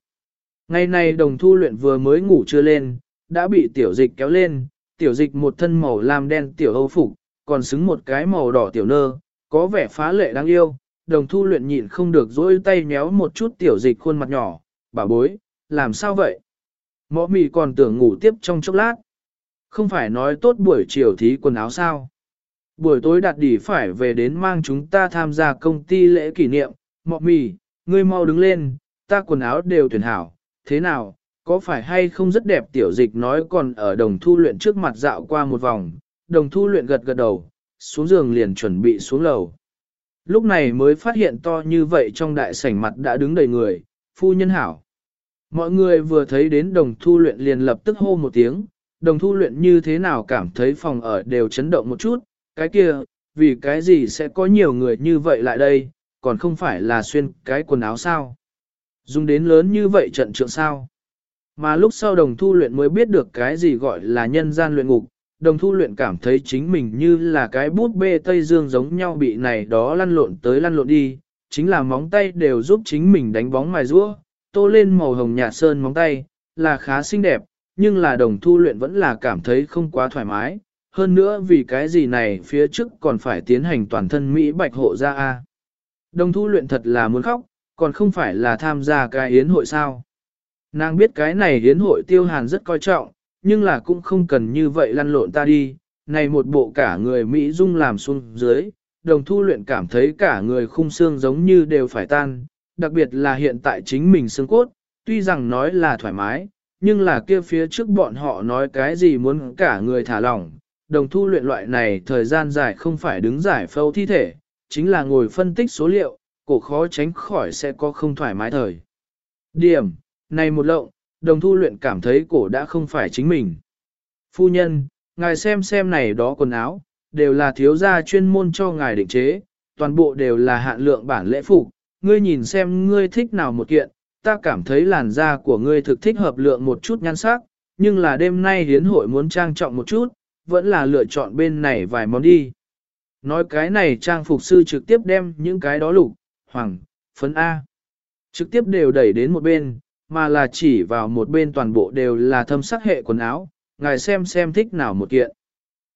A: Ngày này đồng thu luyện vừa mới ngủ chưa lên, đã bị tiểu dịch kéo lên, tiểu dịch một thân màu lam đen tiểu âu phục, còn xứng một cái màu đỏ tiểu nơ, có vẻ phá lệ đáng yêu. Đồng thu luyện nhịn không được dỗi tay méo một chút tiểu dịch khuôn mặt nhỏ, bà bối, làm sao vậy? Mõ mì còn tưởng ngủ tiếp trong chốc lát. Không phải nói tốt buổi chiều thí quần áo sao? Buổi tối đặt đỉ phải về đến mang chúng ta tham gia công ty lễ kỷ niệm. Mọ mì, ngươi mau đứng lên, ta quần áo đều tuyển hảo, thế nào, có phải hay không rất đẹp tiểu dịch nói còn ở đồng thu luyện trước mặt dạo qua một vòng, đồng thu luyện gật gật đầu, xuống giường liền chuẩn bị xuống lầu. Lúc này mới phát hiện to như vậy trong đại sảnh mặt đã đứng đầy người, phu nhân hảo. Mọi người vừa thấy đến đồng thu luyện liền lập tức hô một tiếng, đồng thu luyện như thế nào cảm thấy phòng ở đều chấn động một chút, cái kia, vì cái gì sẽ có nhiều người như vậy lại đây, còn không phải là xuyên cái quần áo sao. Dùng đến lớn như vậy trận trượng sao. Mà lúc sau đồng thu luyện mới biết được cái gì gọi là nhân gian luyện ngục, đồng thu luyện cảm thấy chính mình như là cái bút bê Tây Dương giống nhau bị này đó lăn lộn tới lăn lộn đi, chính là móng tay đều giúp chính mình đánh bóng mài rũa, tô lên màu hồng nhạt sơn móng tay, là khá xinh đẹp, nhưng là đồng thu luyện vẫn là cảm thấy không quá thoải mái, hơn nữa vì cái gì này phía trước còn phải tiến hành toàn thân Mỹ bạch hộ ra A. Đồng thu luyện thật là muốn khóc, còn không phải là tham gia cái yến hội sao. Nàng biết cái này yến hội tiêu hàn rất coi trọng, nhưng là cũng không cần như vậy lăn lộn ta đi, này một bộ cả người Mỹ dung làm xuống dưới, đồng thu luyện cảm thấy cả người khung xương giống như đều phải tan, đặc biệt là hiện tại chính mình xương cốt, tuy rằng nói là thoải mái, nhưng là kia phía trước bọn họ nói cái gì muốn cả người thả lỏng, đồng thu luyện loại này thời gian dài không phải đứng giải phâu thi thể, chính là ngồi phân tích số liệu, cổ khó tránh khỏi sẽ có không thoải mái thời. Điểm, này một lộng, đồng thu luyện cảm thấy cổ đã không phải chính mình. Phu nhân, ngài xem xem này đó quần áo, đều là thiếu gia chuyên môn cho ngài định chế, toàn bộ đều là hạn lượng bản lễ phục, ngươi nhìn xem ngươi thích nào một kiện, ta cảm thấy làn da của ngươi thực thích hợp lượng một chút nhan sắc, nhưng là đêm nay hiến hội muốn trang trọng một chút, vẫn là lựa chọn bên này vài món đi. Nói cái này trang phục sư trực tiếp đem những cái đó lục, hoàng, phấn A. Trực tiếp đều đẩy đến một bên, mà là chỉ vào một bên toàn bộ đều là thâm sắc hệ quần áo, ngài xem xem thích nào một kiện.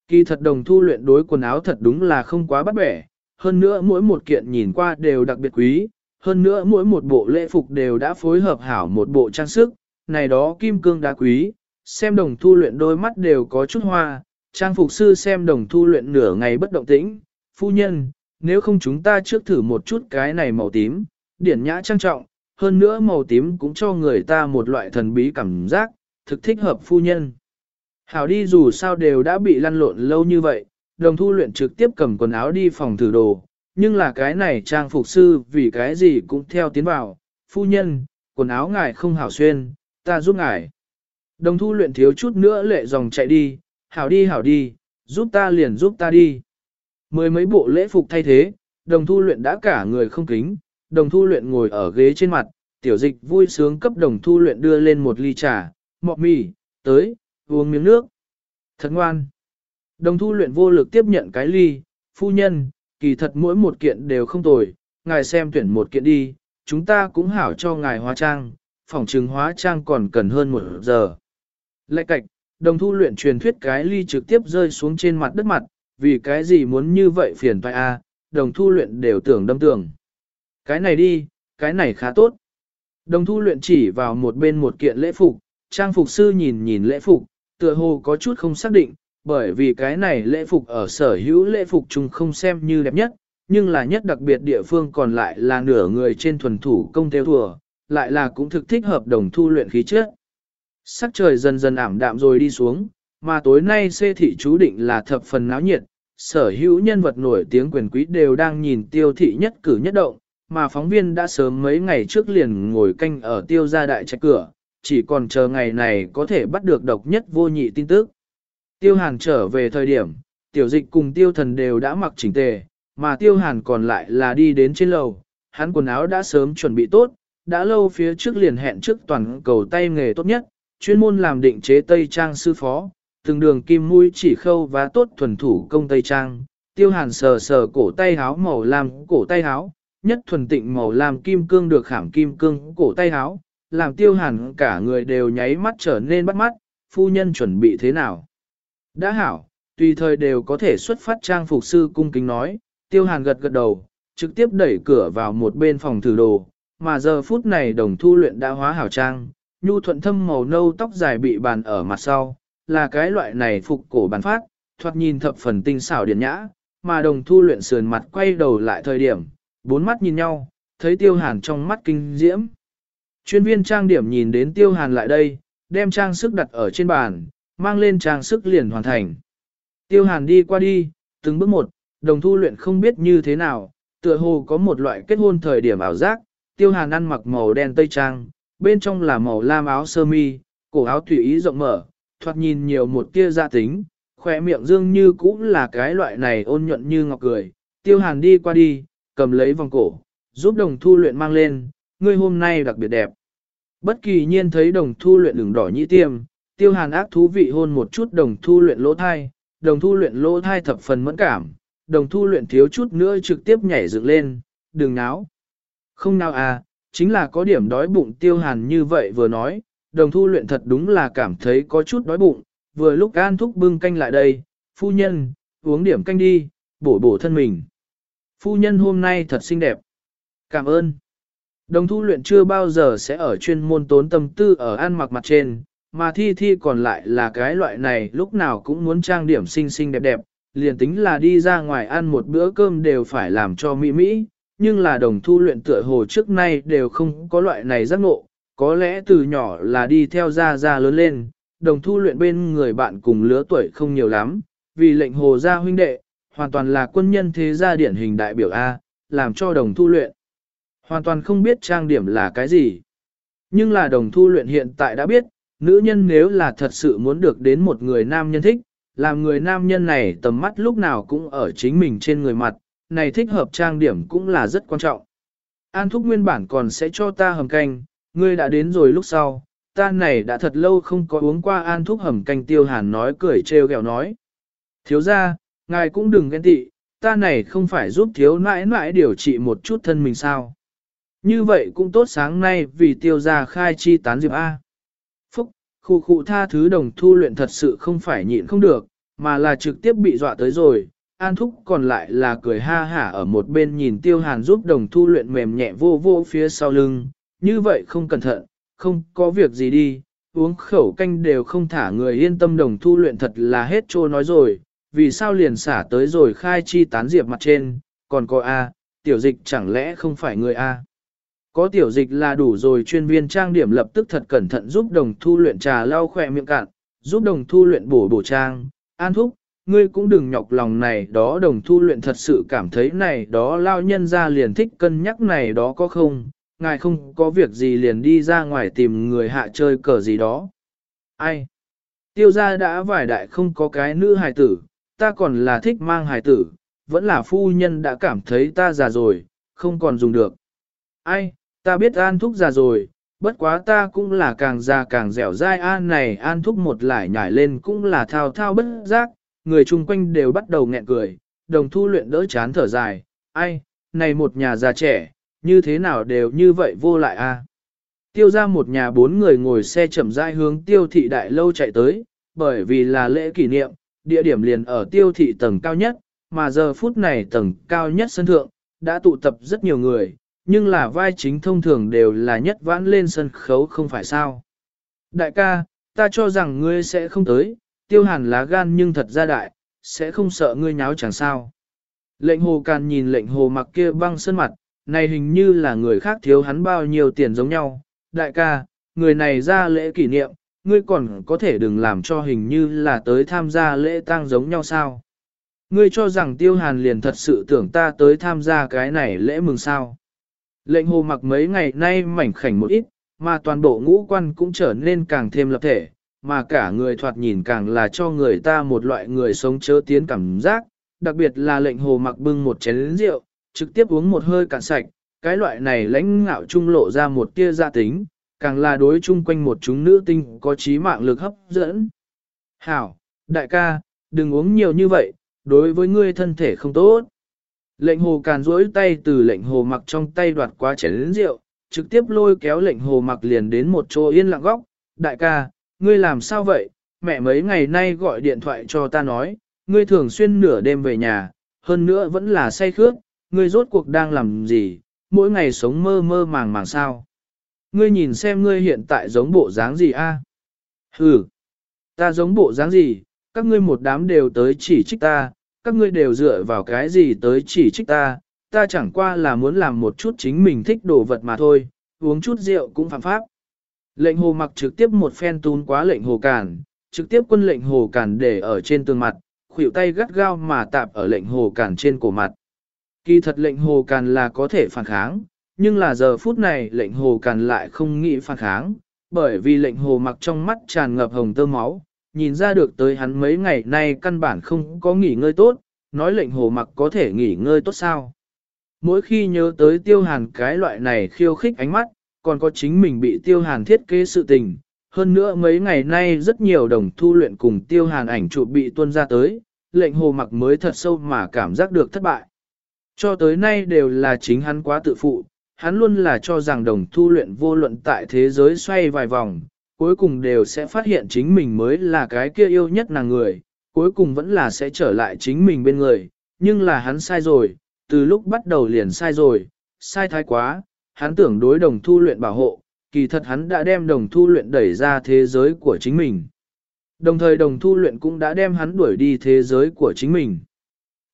A: Kỳ thật đồng thu luyện đối quần áo thật đúng là không quá bắt bẻ, hơn nữa mỗi một kiện nhìn qua đều đặc biệt quý, hơn nữa mỗi một bộ lễ phục đều đã phối hợp hảo một bộ trang sức, này đó kim cương đá quý, xem đồng thu luyện đôi mắt đều có chút hoa, trang phục sư xem đồng thu luyện nửa ngày bất động tĩnh, phu nhân, nếu không chúng ta trước thử một chút cái này màu tím, điển nhã trang trọng, hơn nữa màu tím cũng cho người ta một loại thần bí cảm giác, thực thích hợp phu nhân. Hảo đi dù sao đều đã bị lăn lộn lâu như vậy, đồng thu luyện trực tiếp cầm quần áo đi phòng thử đồ, nhưng là cái này trang phục sư vì cái gì cũng theo tiến vào, phu nhân, quần áo ngài không hảo xuyên, ta giúp ngài. Đồng thu luyện thiếu chút nữa lệ dòng chạy đi, hảo đi hảo đi, giúp ta liền giúp ta đi. Mười mấy bộ lễ phục thay thế, đồng thu luyện đã cả người không kính, đồng thu luyện ngồi ở ghế trên mặt, tiểu dịch vui sướng cấp đồng thu luyện đưa lên một ly trà, mọc mì, tới, uống miếng nước. Thật ngoan. Đồng thu luyện vô lực tiếp nhận cái ly, phu nhân, kỳ thật mỗi một kiện đều không tồi, ngài xem tuyển một kiện đi, chúng ta cũng hảo cho ngài hóa trang, phòng trừng hóa trang còn cần hơn một giờ. Lệ cạch, đồng thu luyện truyền thuyết cái ly trực tiếp rơi xuống trên mặt đất mặt, vì cái gì muốn như vậy phiền toái a, đồng thu luyện đều tưởng đâm tưởng. Cái này đi, cái này khá tốt. Đồng thu luyện chỉ vào một bên một kiện lễ phục, trang phục sư nhìn nhìn lễ phục, tựa hồ có chút không xác định, bởi vì cái này lễ phục ở sở hữu lễ phục chung không xem như đẹp nhất, nhưng là nhất đặc biệt địa phương còn lại là nửa người trên thuần thủ công theo thùa, lại là cũng thực thích hợp đồng thu luyện khí chất. Sắc trời dần dần ảm đạm rồi đi xuống, mà tối nay xê thị chú định là thập phần náo nhiệt, sở hữu nhân vật nổi tiếng quyền quý đều đang nhìn tiêu thị nhất cử nhất động, mà phóng viên đã sớm mấy ngày trước liền ngồi canh ở tiêu gia đại trạch cửa, chỉ còn chờ ngày này có thể bắt được độc nhất vô nhị tin tức. Tiêu hàn trở về thời điểm, tiểu dịch cùng tiêu thần đều đã mặc chỉnh tề, mà tiêu hàn còn lại là đi đến trên lầu, hắn quần áo đã sớm chuẩn bị tốt, đã lâu phía trước liền hẹn trước toàn cầu tay nghề tốt nhất, chuyên môn làm định chế tây trang sư phó, từng đường kim mũi chỉ khâu và tốt thuần thủ công tây trang. Tiêu hàn sờ sờ cổ tay háo màu lam cổ tay háo, nhất thuần tịnh màu làm kim cương được khảm kim cương cổ tay áo, làm tiêu hàn cả người đều nháy mắt trở nên bắt mắt, phu nhân chuẩn bị thế nào. Đã hảo, tùy thời đều có thể xuất phát trang phục sư cung kính nói, tiêu hàn gật gật đầu, trực tiếp đẩy cửa vào một bên phòng thử đồ, mà giờ phút này đồng thu luyện đã hóa hảo trang, nhu thuận thâm màu nâu tóc dài bị bàn ở mặt sau, là cái loại này phục cổ bản phát, thoạt nhìn thập phần tinh xảo điển nhã, mà đồng thu luyện sườn mặt quay đầu lại thời điểm, bốn mắt nhìn nhau, thấy tiêu hàn trong mắt kinh diễm. Chuyên viên trang điểm nhìn đến tiêu hàn lại đây, đem trang sức đặt ở trên bàn, mang lên trang sức liền hoàn thành. Tiêu hàn đi qua đi, từng bước một, đồng thu luyện không biết như thế nào, tựa hồ có một loại kết hôn thời điểm ảo giác, tiêu hàn ăn mặc màu đen tây trang, bên trong là màu lam áo sơ mi, cổ áo tùy ý rộng mở, thoạt nhìn nhiều một tia gia tính, khỏe miệng dương như cũng là cái loại này ôn nhuận như ngọc cười. Tiêu hàn đi qua đi, cầm lấy vòng cổ, giúp đồng thu luyện mang lên, ngươi hôm nay đặc biệt đẹp. Bất kỳ nhiên thấy đồng thu luyện đường đỏ nhĩ tiêm, tiêu hàn ác thú vị hôn một chút đồng thu luyện lỗ thai, đồng thu luyện lỗ thai thập phần mẫn cảm, đồng thu luyện thiếu chút nữa trực tiếp nhảy dựng lên, đừng náo. Không nào à, chính là có điểm đói bụng tiêu hàn như vậy vừa nói, đồng thu luyện thật đúng là cảm thấy có chút đói bụng, vừa lúc an thúc bưng canh lại đây, phu nhân, uống điểm canh đi, bổ bổ thân mình. Phu nhân hôm nay thật xinh đẹp. Cảm ơn. Đồng thu luyện chưa bao giờ sẽ ở chuyên môn tốn tâm tư ở ăn mặc mặt trên, mà thi thi còn lại là cái loại này lúc nào cũng muốn trang điểm xinh xinh đẹp đẹp, liền tính là đi ra ngoài ăn một bữa cơm đều phải làm cho mỹ mỹ, nhưng là đồng thu luyện tựa hồ trước nay đều không có loại này giác ngộ, có lẽ từ nhỏ là đi theo gia gia lớn lên, đồng thu luyện bên người bạn cùng lứa tuổi không nhiều lắm, vì lệnh hồ gia huynh đệ, hoàn toàn là quân nhân thế gia điển hình đại biểu A, làm cho đồng thu luyện. Hoàn toàn không biết trang điểm là cái gì. Nhưng là đồng thu luyện hiện tại đã biết, nữ nhân nếu là thật sự muốn được đến một người nam nhân thích, làm người nam nhân này tầm mắt lúc nào cũng ở chính mình trên người mặt, này thích hợp trang điểm cũng là rất quan trọng. An thúc nguyên bản còn sẽ cho ta hầm canh, ngươi đã đến rồi lúc sau, ta này đã thật lâu không có uống qua an thúc hầm canh tiêu hàn nói cười trêu ghẹo nói. Thiếu ra, ngài cũng đừng ghen tị, ta này không phải giúp thiếu nãi nãi điều trị một chút thân mình sao. Như vậy cũng tốt sáng nay vì tiêu ra khai chi tán diệp A. Phúc, khu khu tha thứ đồng thu luyện thật sự không phải nhịn không được, mà là trực tiếp bị dọa tới rồi. An thúc còn lại là cười ha hả ở một bên nhìn tiêu hàn giúp đồng thu luyện mềm nhẹ vô vô phía sau lưng, như vậy không cẩn thận, không có việc gì đi, uống khẩu canh đều không thả người yên tâm đồng thu luyện thật là hết trô nói rồi, vì sao liền xả tới rồi khai chi tán diệp mặt trên, còn có A, tiểu dịch chẳng lẽ không phải người A. Có tiểu dịch là đủ rồi chuyên viên trang điểm lập tức thật cẩn thận giúp đồng thu luyện trà lau khỏe miệng cạn, giúp đồng thu luyện bổ bổ trang, an thúc, ngươi cũng đừng nhọc lòng này đó đồng thu luyện thật sự cảm thấy này đó lao nhân ra liền thích cân nhắc này đó có không, ngài không có việc gì liền đi ra ngoài tìm người hạ chơi cờ gì đó. Ai? Tiêu gia đã vài đại không có cái nữ hài tử, ta còn là thích mang hài tử, vẫn là phu nhân đã cảm thấy ta già rồi, không còn dùng được. Ai, ta biết an thúc già rồi, bất quá ta cũng là càng già càng dẻo dai an này an thúc một lại nhảy lên cũng là thao thao bất giác, người chung quanh đều bắt đầu nghẹn cười, đồng thu luyện đỡ chán thở dài, ai, này một nhà già trẻ, như thế nào đều như vậy vô lại a. Tiêu ra một nhà bốn người ngồi xe chậm rãi hướng tiêu thị đại lâu chạy tới, bởi vì là lễ kỷ niệm, địa điểm liền ở tiêu thị tầng cao nhất, mà giờ phút này tầng cao nhất sân thượng, đã tụ tập rất nhiều người, nhưng là vai chính thông thường đều là nhất vãn lên sân khấu không phải sao. Đại ca, ta cho rằng ngươi sẽ không tới, tiêu hàn lá gan nhưng thật ra đại, sẽ không sợ ngươi nháo chẳng sao. Lệnh hồ càn nhìn lệnh hồ mặc kia băng sân mặt, này hình như là người khác thiếu hắn bao nhiêu tiền giống nhau. Đại ca, người này ra lễ kỷ niệm, ngươi còn có thể đừng làm cho hình như là tới tham gia lễ tang giống nhau sao. Ngươi cho rằng tiêu hàn liền thật sự tưởng ta tới tham gia cái này lễ mừng sao. Lệnh hồ mặc mấy ngày nay mảnh khảnh một ít, mà toàn bộ ngũ quan cũng trở nên càng thêm lập thể, mà cả người thoạt nhìn càng là cho người ta một loại người sống chớ tiến cảm giác, đặc biệt là lệnh hồ mặc bưng một chén rượu, trực tiếp uống một hơi cạn sạch, cái loại này lãnh ngạo trung lộ ra một tia gia tính, càng là đối chung quanh một chúng nữ tinh có trí mạng lực hấp dẫn. Hảo, đại ca, đừng uống nhiều như vậy, đối với ngươi thân thể không tốt. Lệnh hồ càn rỗi tay từ lệnh hồ mặc trong tay đoạt qua chén rượu, trực tiếp lôi kéo lệnh hồ mặc liền đến một chỗ yên lặng góc. Đại ca, ngươi làm sao vậy? Mẹ mấy ngày nay gọi điện thoại cho ta nói, ngươi thường xuyên nửa đêm về nhà, hơn nữa vẫn là say khước, ngươi rốt cuộc đang làm gì, mỗi ngày sống mơ mơ màng màng sao. Ngươi nhìn xem ngươi hiện tại giống bộ dáng gì a? À? Hừ, ta giống bộ dáng gì, các ngươi một đám đều tới chỉ trích ta, các ngươi đều dựa vào cái gì tới chỉ trích ta, ta chẳng qua là muốn làm một chút chính mình thích đồ vật mà thôi, uống chút rượu cũng phạm pháp. Lệnh hồ mặc trực tiếp một phen tún quá lệnh hồ cản, trực tiếp quân lệnh hồ cản để ở trên tường mặt, khuỷu tay gắt gao mà tạp ở lệnh hồ cản trên cổ mặt. Kỳ thật lệnh hồ càn là có thể phản kháng, nhưng là giờ phút này lệnh hồ càn lại không nghĩ phản kháng, bởi vì lệnh hồ mặc trong mắt tràn ngập hồng tơ máu, nhìn ra được tới hắn mấy ngày nay căn bản không có nghỉ ngơi tốt, nói lệnh hồ mặc có thể nghỉ ngơi tốt sao. Mỗi khi nhớ tới tiêu hàn cái loại này khiêu khích ánh mắt, còn có chính mình bị tiêu hàn thiết kế sự tình. Hơn nữa mấy ngày nay rất nhiều đồng thu luyện cùng tiêu hàn ảnh chụp bị tuân ra tới, lệnh hồ mặc mới thật sâu mà cảm giác được thất bại. Cho tới nay đều là chính hắn quá tự phụ, hắn luôn là cho rằng đồng thu luyện vô luận tại thế giới xoay vài vòng, cuối cùng đều sẽ phát hiện chính mình mới là cái kia yêu nhất nàng người, cuối cùng vẫn là sẽ trở lại chính mình bên người, nhưng là hắn sai rồi, từ lúc bắt đầu liền sai rồi, sai thái quá, hắn tưởng đối đồng thu luyện bảo hộ, kỳ thật hắn đã đem đồng thu luyện đẩy ra thế giới của chính mình. Đồng thời đồng thu luyện cũng đã đem hắn đuổi đi thế giới của chính mình.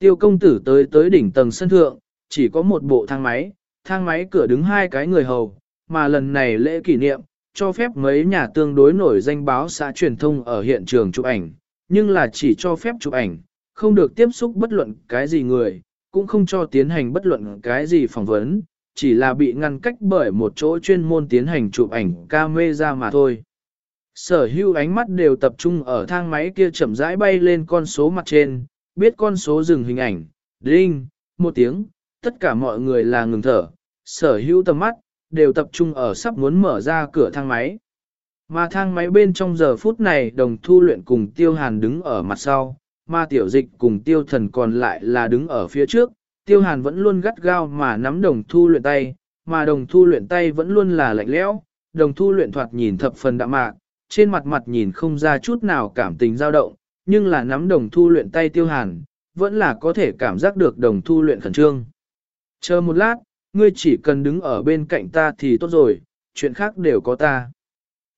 A: Tiêu công tử tới tới đỉnh tầng sân thượng, chỉ có một bộ thang máy, thang máy cửa đứng hai cái người hầu, mà lần này lễ kỷ niệm, cho phép mấy nhà tương đối nổi danh báo xã truyền thông ở hiện trường chụp ảnh, nhưng là chỉ cho phép chụp ảnh, không được tiếp xúc bất luận cái gì người, cũng không cho tiến hành bất luận cái gì phỏng vấn, chỉ là bị ngăn cách bởi một chỗ chuyên môn tiến hành chụp ảnh camera mà thôi. Sở hữu ánh mắt đều tập trung ở thang máy kia chậm rãi bay lên con số mặt trên, biết con số dừng hình ảnh, đinh, một tiếng, tất cả mọi người là ngừng thở, sở hữu tầm mắt, đều tập trung ở sắp muốn mở ra cửa thang máy. Mà thang máy bên trong giờ phút này đồng thu luyện cùng tiêu hàn đứng ở mặt sau, mà tiểu dịch cùng tiêu thần còn lại là đứng ở phía trước, tiêu hàn vẫn luôn gắt gao mà nắm đồng thu luyện tay, mà đồng thu luyện tay vẫn luôn là lạnh lẽo, đồng thu luyện thoạt nhìn thập phần đạm mạc, trên mặt mặt nhìn không ra chút nào cảm tình dao động, nhưng là nắm đồng thu luyện tay tiêu hàn, vẫn là có thể cảm giác được đồng thu luyện khẩn trương. Chờ một lát, ngươi chỉ cần đứng ở bên cạnh ta thì tốt rồi, chuyện khác đều có ta.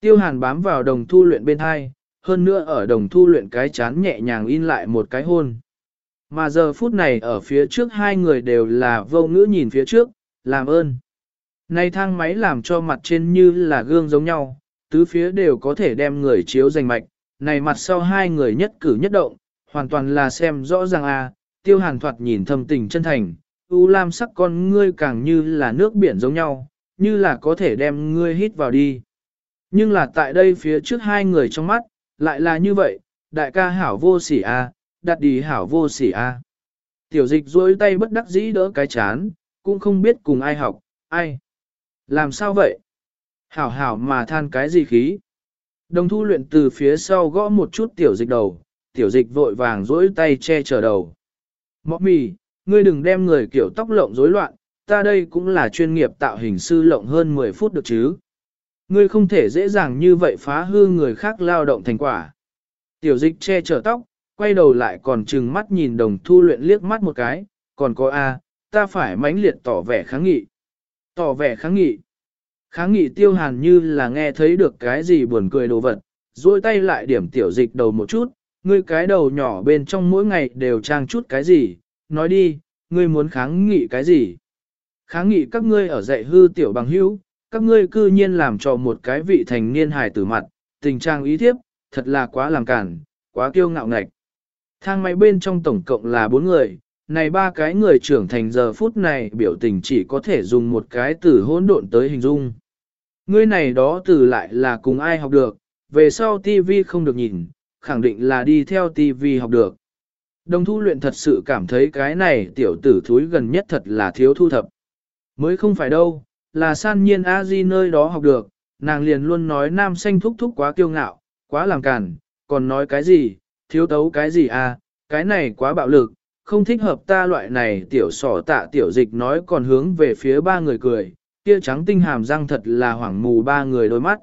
A: Tiêu hàn bám vào đồng thu luyện bên hai, hơn nữa ở đồng thu luyện cái chán nhẹ nhàng in lại một cái hôn. Mà giờ phút này ở phía trước hai người đều là vô ngữ nhìn phía trước, làm ơn. Này thang máy làm cho mặt trên như là gương giống nhau, tứ phía đều có thể đem người chiếu giành mạch, này mặt sau hai người nhất cử nhất động, hoàn toàn là xem rõ ràng a. À, tiêu hàn thoạt nhìn thâm tình chân thành, u lam sắc con ngươi càng như là nước biển giống nhau, như là có thể đem ngươi hít vào đi. Nhưng là tại đây phía trước hai người trong mắt, lại là như vậy, đại ca hảo vô sỉ a, à, đặt đi hảo vô sỉ a. Tiểu dịch duỗi tay bất đắc dĩ đỡ cái chán, cũng không biết cùng ai học, ai. Làm sao vậy? Hảo hảo mà than cái gì khí? Đồng thu luyện từ phía sau gõ một chút tiểu dịch đầu, tiểu dịch vội vàng dỗi tay che chở đầu. Mọ mì, ngươi đừng đem người kiểu tóc lộng rối loạn, ta đây cũng là chuyên nghiệp tạo hình sư lộng hơn 10 phút được chứ. Ngươi không thể dễ dàng như vậy phá hư người khác lao động thành quả. Tiểu dịch che chở tóc, quay đầu lại còn trừng mắt nhìn đồng thu luyện liếc mắt một cái, còn có A, ta phải mãnh liệt tỏ vẻ kháng nghị. Tỏ vẻ kháng nghị. Kháng nghị tiêu hàn như là nghe thấy được cái gì buồn cười đồ vật, duỗi tay lại điểm tiểu dịch đầu một chút, ngươi cái đầu nhỏ bên trong mỗi ngày đều trang chút cái gì, nói đi, ngươi muốn kháng nghị cái gì? Kháng nghị các ngươi ở dạy hư tiểu bằng hữu, các ngươi cư nhiên làm cho một cái vị thành niên hài tử mặt, tình trạng ý thiếp, thật là quá làm cản, quá kiêu ngạo ngạch. Thang máy bên trong tổng cộng là bốn người, này ba cái người trưởng thành giờ phút này biểu tình chỉ có thể dùng một cái từ hỗn độn tới hình dung. Ngươi này đó từ lại là cùng ai học được, về sau TV không được nhìn, khẳng định là đi theo TV học được. Đồng thu luyện thật sự cảm thấy cái này tiểu tử thúi gần nhất thật là thiếu thu thập. Mới không phải đâu, là san nhiên a di nơi đó học được, nàng liền luôn nói nam xanh thúc thúc quá kiêu ngạo, quá làm cản, còn nói cái gì, thiếu tấu cái gì à, cái này quá bạo lực, không thích hợp ta loại này tiểu sỏ tạ tiểu dịch nói còn hướng về phía ba người cười, kia trắng tinh hàm răng thật là hoảng mù ba người đôi mắt.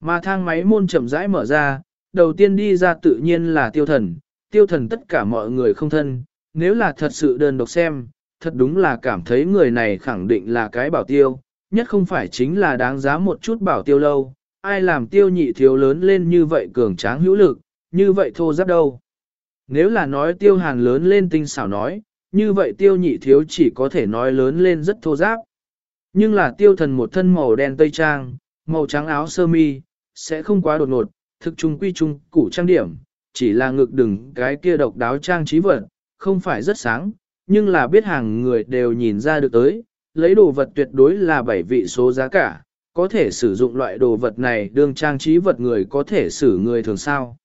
A: Mà thang máy môn chậm rãi mở ra, đầu tiên đi ra tự nhiên là tiêu thần, tiêu thần tất cả mọi người không thân, nếu là thật sự đơn độc xem, thật đúng là cảm thấy người này khẳng định là cái bảo tiêu, nhất không phải chính là đáng giá một chút bảo tiêu lâu, ai làm tiêu nhị thiếu lớn lên như vậy cường tráng hữu lực, như vậy thô giáp đâu. Nếu là nói tiêu hàn lớn lên tinh xảo nói, như vậy tiêu nhị thiếu chỉ có thể nói lớn lên rất thô giáp. Nhưng là tiêu thần một thân màu đen tây trang, màu trắng áo sơ mi, sẽ không quá đột ngột, thực trung quy trung củ trang điểm, chỉ là ngực đừng cái kia độc đáo trang trí vật, không phải rất sáng, nhưng là biết hàng người đều nhìn ra được tới, lấy đồ vật tuyệt đối là bảy vị số giá cả, có thể sử dụng loại đồ vật này đương trang trí vật người có thể xử người thường sao.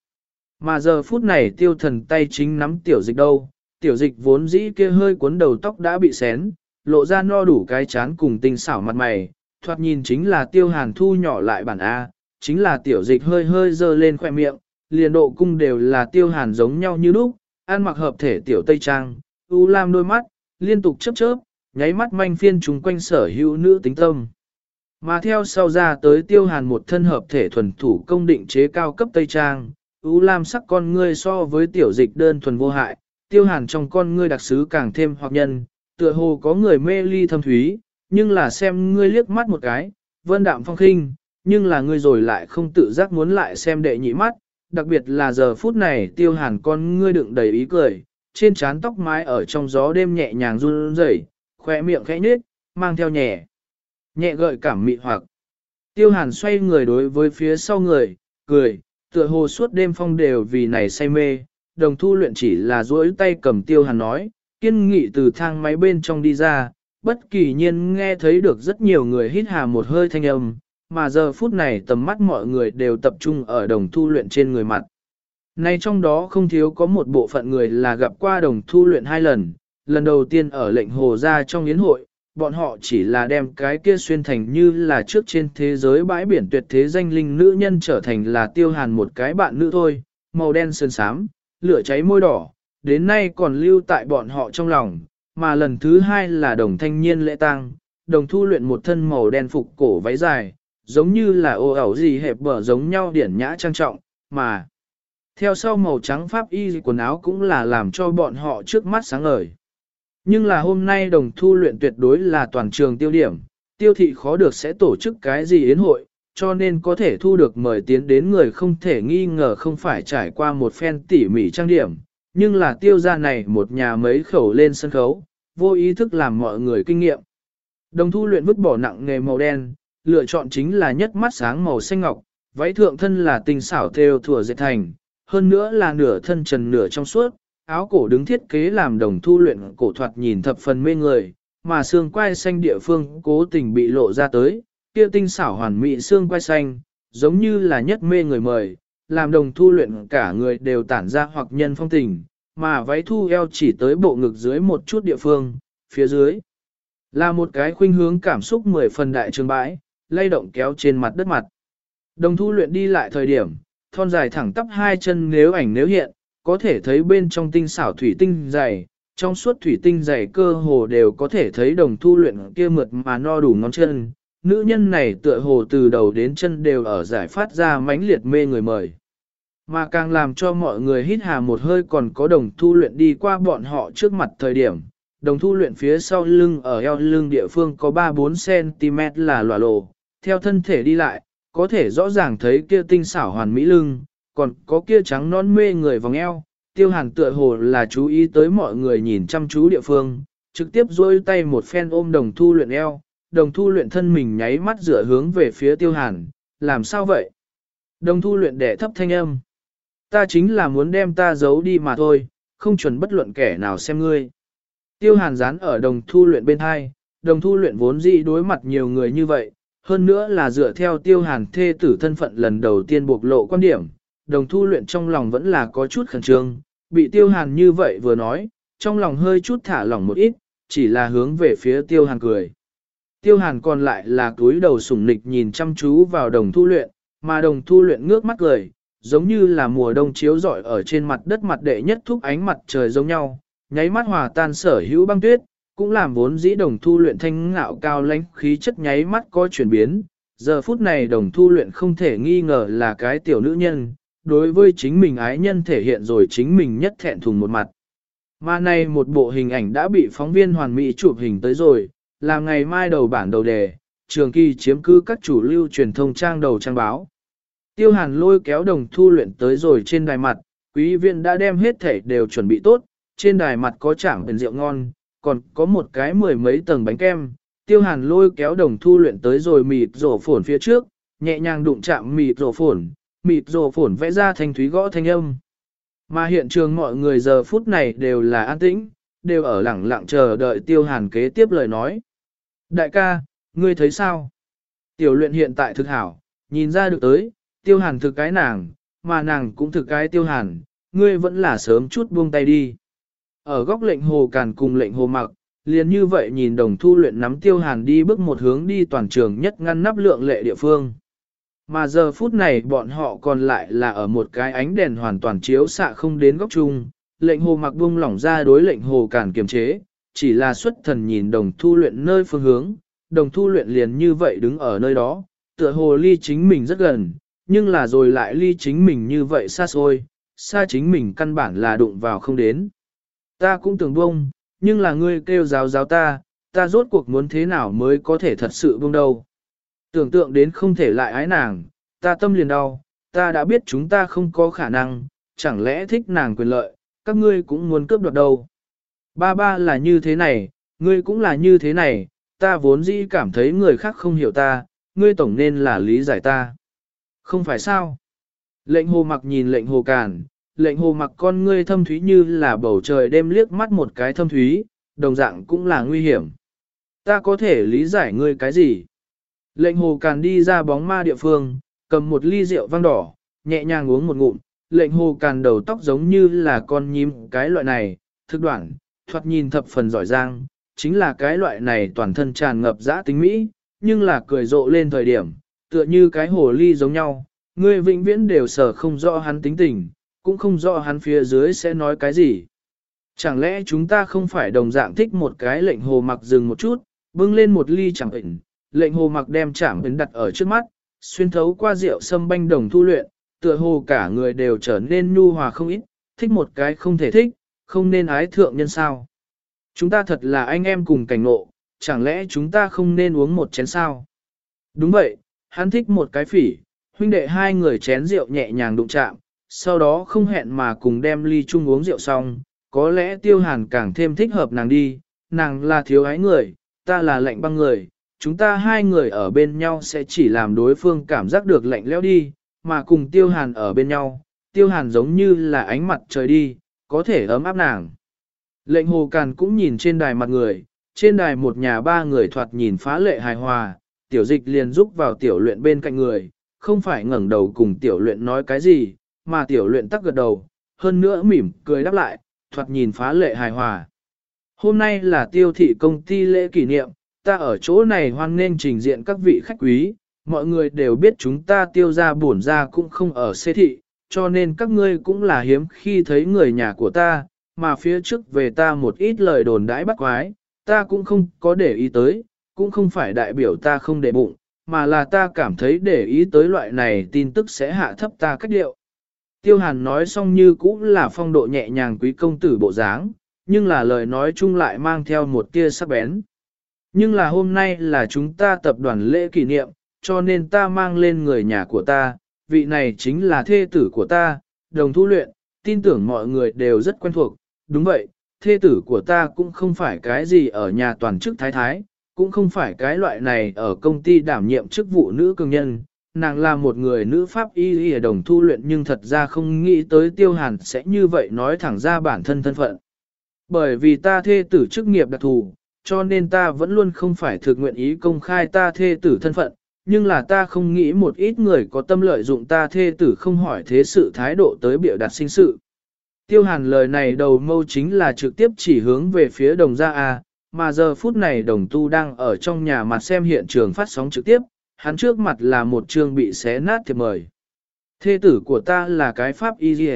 A: Mà giờ phút này tiêu thần tay chính nắm tiểu dịch đâu, tiểu dịch vốn dĩ kia hơi cuốn đầu tóc đã bị xén, lộ ra no đủ cái chán cùng tinh xảo mặt mày, thoạt nhìn chính là tiêu hàn thu nhỏ lại bản A, chính là tiểu dịch hơi hơi dơ lên khoe miệng, liền độ cung đều là tiêu hàn giống nhau như lúc, ăn mặc hợp thể tiểu tây trang, u lam đôi mắt, liên tục chớp chớp, nháy mắt manh phiên chúng quanh sở hữu nữ tính tâm. Mà theo sau ra tới tiêu hàn một thân hợp thể thuần thủ công định chế cao cấp tây trang, u lam sắc con ngươi so với tiểu dịch đơn thuần vô hại, tiêu hàn trong con ngươi đặc sứ càng thêm hoặc nhân, tựa hồ có người mê ly thâm thúy, nhưng là xem ngươi liếc mắt một cái, vân đạm phong khinh, nhưng là ngươi rồi lại không tự giác muốn lại xem đệ nhị mắt, đặc biệt là giờ phút này tiêu hàn con ngươi đựng đầy ý cười, trên trán tóc mái ở trong gió đêm nhẹ nhàng run rẩy, khỏe miệng khẽ nhếch, mang theo nhẹ. Nhẹ gợi cảm mị hoặc. Tiêu hàn xoay người đối với phía sau người, cười, tựa hồ suốt đêm phong đều vì này say mê, đồng thu luyện chỉ là duỗi tay cầm tiêu hàn nói, kiên nghị từ thang máy bên trong đi ra, bất kỳ nhiên nghe thấy được rất nhiều người hít hà một hơi thanh âm, mà giờ phút này tầm mắt mọi người đều tập trung ở đồng thu luyện trên người mặt. Nay trong đó không thiếu có một bộ phận người là gặp qua đồng thu luyện hai lần, lần đầu tiên ở lệnh hồ ra trong yến hội, bọn họ chỉ là đem cái kia xuyên thành như là trước trên thế giới bãi biển tuyệt thế danh linh nữ nhân trở thành là tiêu hàn một cái bạn nữ thôi, màu đen sơn sám, lửa cháy môi đỏ, đến nay còn lưu tại bọn họ trong lòng, mà lần thứ hai là đồng thanh niên lễ tang, đồng thu luyện một thân màu đen phục cổ váy dài, giống như là ô ẩu gì hẹp bờ giống nhau điển nhã trang trọng, mà theo sau màu trắng pháp y quần áo cũng là làm cho bọn họ trước mắt sáng ngời. Nhưng là hôm nay đồng thu luyện tuyệt đối là toàn trường tiêu điểm, tiêu thị khó được sẽ tổ chức cái gì yến hội, cho nên có thể thu được mời tiến đến người không thể nghi ngờ không phải trải qua một phen tỉ mỉ trang điểm, nhưng là tiêu gia này một nhà mấy khẩu lên sân khấu, vô ý thức làm mọi người kinh nghiệm. Đồng thu luyện vứt bỏ nặng nghề màu đen, lựa chọn chính là nhất mắt sáng màu xanh ngọc, váy thượng thân là tinh xảo theo thủa dệt thành, hơn nữa là nửa thân trần nửa trong suốt, áo cổ đứng thiết kế làm đồng thu luyện cổ thoạt nhìn thập phần mê người, mà xương quai xanh địa phương cố tình bị lộ ra tới, kia tinh xảo hoàn mỹ xương quai xanh, giống như là nhất mê người mời, làm đồng thu luyện cả người đều tản ra hoặc nhân phong tình, mà váy thu eo chỉ tới bộ ngực dưới một chút địa phương, phía dưới là một cái khuynh hướng cảm xúc mười phần đại trường bãi, lay động kéo trên mặt đất mặt. Đồng thu luyện đi lại thời điểm, thon dài thẳng tắp hai chân nếu ảnh nếu hiện, có thể thấy bên trong tinh xảo thủy tinh dày, trong suốt thủy tinh dày cơ hồ đều có thể thấy đồng thu luyện kia mượt mà no đủ ngón chân. Nữ nhân này tựa hồ từ đầu đến chân đều ở giải phát ra mãnh liệt mê người mời. Mà càng làm cho mọi người hít hà một hơi còn có đồng thu luyện đi qua bọn họ trước mặt thời điểm. Đồng thu luyện phía sau lưng ở eo lưng địa phương có 3-4cm là lòa lộ, theo thân thể đi lại, có thể rõ ràng thấy kia tinh xảo hoàn mỹ lưng, còn có kia trắng non mê người vòng eo. Tiêu hàn tựa hồ là chú ý tới mọi người nhìn chăm chú địa phương, trực tiếp dôi tay một phen ôm đồng thu luyện eo, đồng thu luyện thân mình nháy mắt dựa hướng về phía tiêu hàn, làm sao vậy? Đồng thu luyện đẻ thấp thanh âm. Ta chính là muốn đem ta giấu đi mà thôi, không chuẩn bất luận kẻ nào xem ngươi. Tiêu hàn dán ở đồng thu luyện bên hai, đồng thu luyện vốn dĩ đối mặt nhiều người như vậy, hơn nữa là dựa theo tiêu hàn thê tử thân phận lần đầu tiên bộc lộ quan điểm, đồng thu luyện trong lòng vẫn là có chút khẩn trương, bị tiêu hàn như vậy vừa nói, trong lòng hơi chút thả lỏng một ít, chỉ là hướng về phía tiêu hàn cười. Tiêu hàn còn lại là túi đầu sủng nịch nhìn chăm chú vào đồng thu luyện, mà đồng thu luyện ngước mắt cười, giống như là mùa đông chiếu rọi ở trên mặt đất mặt đệ nhất thúc ánh mặt trời giống nhau, nháy mắt hòa tan sở hữu băng tuyết, cũng làm vốn dĩ đồng thu luyện thanh ngạo cao lãnh khí chất nháy mắt có chuyển biến. Giờ phút này đồng thu luyện không thể nghi ngờ là cái tiểu nữ nhân, đối với chính mình ái nhân thể hiện rồi chính mình nhất thẹn thùng một mặt. Mà này một bộ hình ảnh đã bị phóng viên hoàn mỹ chụp hình tới rồi, là ngày mai đầu bản đầu đề, trường kỳ chiếm cứ các chủ lưu truyền thông trang đầu trang báo. Tiêu hàn lôi kéo đồng thu luyện tới rồi trên đài mặt, quý viên đã đem hết thể đều chuẩn bị tốt, trên đài mặt có chảng bình rượu ngon, còn có một cái mười mấy tầng bánh kem. Tiêu hàn lôi kéo đồng thu luyện tới rồi mịt rổ phổn phía trước, nhẹ nhàng đụng chạm mịt rổ phổn, mịt rổ phổn vẽ ra thành thúy gõ thanh âm. Mà hiện trường mọi người giờ phút này đều là an tĩnh, đều ở lặng lặng chờ đợi tiêu hàn kế tiếp lời nói. Đại ca, ngươi thấy sao? Tiểu luyện hiện tại thực hảo, nhìn ra được tới, tiêu hàn thực cái nàng, mà nàng cũng thực cái tiêu hàn, ngươi vẫn là sớm chút buông tay đi. Ở góc lệnh hồ càn cùng lệnh hồ mặc, liền như vậy nhìn đồng thu luyện nắm tiêu hàn đi bước một hướng đi toàn trường nhất ngăn nắp lượng lệ địa phương. Mà giờ phút này bọn họ còn lại là ở một cái ánh đèn hoàn toàn chiếu xạ không đến góc chung, lệnh hồ mặc buông lỏng ra đối lệnh hồ càn kiềm chế, chỉ là xuất thần nhìn đồng thu luyện nơi phương hướng, đồng thu luyện liền như vậy đứng ở nơi đó, tựa hồ ly chính mình rất gần, nhưng là rồi lại ly chính mình như vậy xa xôi, xa chính mình căn bản là đụng vào không đến. Ta cũng tưởng buông, nhưng là ngươi kêu giáo giáo ta, ta rốt cuộc muốn thế nào mới có thể thật sự buông đâu. Tưởng tượng đến không thể lại ái nàng, ta tâm liền đau, ta đã biết chúng ta không có khả năng, chẳng lẽ thích nàng quyền lợi, các ngươi cũng muốn cướp đoạt đâu. Ba ba là như thế này, ngươi cũng là như thế này, ta vốn dĩ cảm thấy người khác không hiểu ta, ngươi tổng nên là lý giải ta. Không phải sao? Lệnh hồ mặc nhìn lệnh hồ càn, lệnh hồ mặc con ngươi thâm thúy như là bầu trời đêm liếc mắt một cái thâm thúy, đồng dạng cũng là nguy hiểm. Ta có thể lý giải ngươi cái gì? Lệnh hồ càn đi ra bóng ma địa phương, cầm một ly rượu vang đỏ, nhẹ nhàng uống một ngụm, lệnh hồ càn đầu tóc giống như là con nhím cái loại này, thức đoạn, thoạt nhìn thập phần giỏi giang, chính là cái loại này toàn thân tràn ngập dã tính mỹ, nhưng là cười rộ lên thời điểm, tựa như cái hồ ly giống nhau, ngươi vĩnh viễn đều sở không rõ hắn tính tình, cũng không rõ hắn phía dưới sẽ nói cái gì. Chẳng lẽ chúng ta không phải đồng dạng thích một cái lệnh hồ mặc dừng một chút, bưng lên một ly chẳng ẩn, lệnh hồ mặc đem chạm ẩn đặt ở trước mắt, xuyên thấu qua rượu sâm banh đồng thu luyện, tựa hồ cả người đều trở nên nhu hòa không ít, thích một cái không thể thích, không nên ái thượng nhân sao. Chúng ta thật là anh em cùng cảnh ngộ, chẳng lẽ chúng ta không nên uống một chén sao? Đúng vậy, hắn thích một cái phỉ, huynh đệ hai người chén rượu nhẹ nhàng đụng chạm, sau đó không hẹn mà cùng đem ly chung uống rượu xong, có lẽ tiêu hàn càng thêm thích hợp nàng đi, nàng là thiếu ái người, ta là lạnh băng người, chúng ta hai người ở bên nhau sẽ chỉ làm đối phương cảm giác được lạnh lẽo đi, mà cùng tiêu hàn ở bên nhau, tiêu hàn giống như là ánh mặt trời đi, có thể ấm áp nàng. Lệnh hồ càn cũng nhìn trên đài mặt người, trên đài một nhà ba người thoạt nhìn phá lệ hài hòa, tiểu dịch liền giúp vào tiểu luyện bên cạnh người, không phải ngẩng đầu cùng tiểu luyện nói cái gì, mà tiểu luyện tắc gật đầu, hơn nữa mỉm cười đáp lại, thoạt nhìn phá lệ hài hòa. Hôm nay là tiêu thị công ty lễ kỷ niệm, ta ở chỗ này hoan nghênh trình diện các vị khách quý, mọi người đều biết chúng ta tiêu ra bổn ra cũng không ở xê thị, cho nên các ngươi cũng là hiếm khi thấy người nhà của ta, mà phía trước về ta một ít lời đồn đãi bắt quái, ta cũng không có để ý tới, cũng không phải đại biểu ta không để bụng, mà là ta cảm thấy để ý tới loại này tin tức sẽ hạ thấp ta cách điệu. Tiêu hàn nói xong như cũng là phong độ nhẹ nhàng quý công tử bộ dáng, nhưng là lời nói chung lại mang theo một tia sắc bén. Nhưng là hôm nay là chúng ta tập đoàn lễ kỷ niệm, cho nên ta mang lên người nhà của ta, vị này chính là thê tử của ta, đồng thu luyện, tin tưởng mọi người đều rất quen thuộc, đúng vậy, thê tử của ta cũng không phải cái gì ở nhà toàn chức thái thái, cũng không phải cái loại này ở công ty đảm nhiệm chức vụ nữ cường nhân, nàng là một người nữ pháp y y đồng thu luyện nhưng thật ra không nghĩ tới tiêu hàn sẽ như vậy nói thẳng ra bản thân thân phận. Bởi vì ta thê tử chức nghiệp đặc thù, cho nên ta vẫn luôn không phải thực nguyện ý công khai ta thê tử thân phận, nhưng là ta không nghĩ một ít người có tâm lợi dụng ta thê tử không hỏi thế sự thái độ tới biểu đạt sinh sự. Tiêu hàn lời này đầu mâu chính là trực tiếp chỉ hướng về phía đồng gia A, mà giờ phút này đồng tu đang ở trong nhà mặt xem hiện trường phát sóng trực tiếp, hắn trước mặt là một trường bị xé nát thiệp mời. Thê tử của ta là cái pháp y dì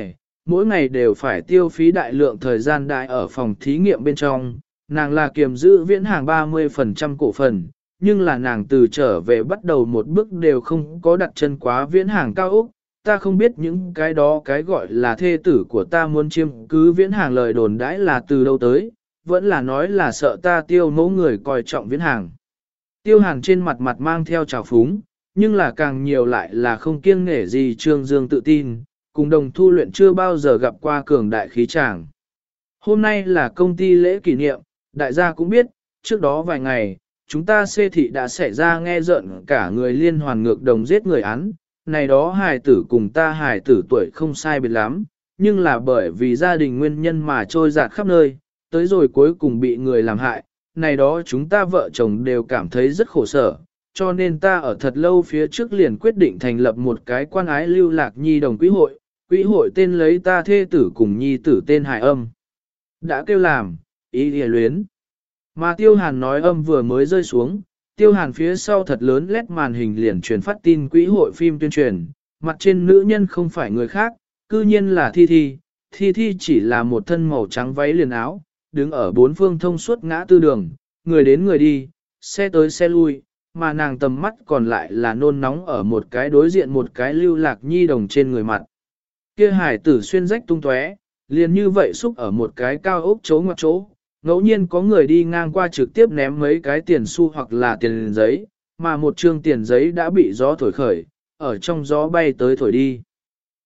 A: mỗi ngày đều phải tiêu phí đại lượng thời gian đại ở phòng thí nghiệm bên trong, nàng là kiềm giữ viễn hàng 30% cổ phần, nhưng là nàng từ trở về bắt đầu một bước đều không có đặt chân quá viễn hàng cao Úc, ta không biết những cái đó cái gọi là thê tử của ta muốn chiêm cứ viễn hàng lời đồn đãi là từ đâu tới, vẫn là nói là sợ ta tiêu mẫu người coi trọng viễn hàng. Tiêu hàng trên mặt mặt mang theo trào phúng, nhưng là càng nhiều lại là không kiêng nể gì Trương Dương tự tin, cùng đồng thu luyện chưa bao giờ gặp qua cường đại khí tràng. Hôm nay là công ty lễ kỷ niệm, đại gia cũng biết, trước đó vài ngày, chúng ta xê thị đã xảy ra nghe giận cả người liên hoàn ngược đồng giết người án, này đó hài tử cùng ta hài tử tuổi không sai biệt lắm, nhưng là bởi vì gia đình nguyên nhân mà trôi dạt khắp nơi, tới rồi cuối cùng bị người làm hại, này đó chúng ta vợ chồng đều cảm thấy rất khổ sở, cho nên ta ở thật lâu phía trước liền quyết định thành lập một cái quan ái lưu lạc nhi đồng quỹ hội, quỹ hội tên lấy ta thê tử cùng nhi tử tên hải âm. Đã kêu làm, ý địa luyến. Mà tiêu hàn nói âm vừa mới rơi xuống, tiêu hàn phía sau thật lớn lét màn hình liền truyền phát tin quỹ hội phim tuyên truyền, mặt trên nữ nhân không phải người khác, cư nhiên là Thi Thi, Thi Thi chỉ là một thân màu trắng váy liền áo, đứng ở bốn phương thông suốt ngã tư đường, người đến người đi, xe tới xe lui, mà nàng tầm mắt còn lại là nôn nóng ở một cái đối diện một cái lưu lạc nhi đồng trên người mặt. Kia hải tử xuyên rách tung tóe, liền như vậy xúc ở một cái cao ốc chỗ ngoặc chỗ, ngẫu nhiên có người đi ngang qua trực tiếp ném mấy cái tiền xu hoặc là tiền giấy, mà một trương tiền giấy đã bị gió thổi khởi, ở trong gió bay tới thổi đi.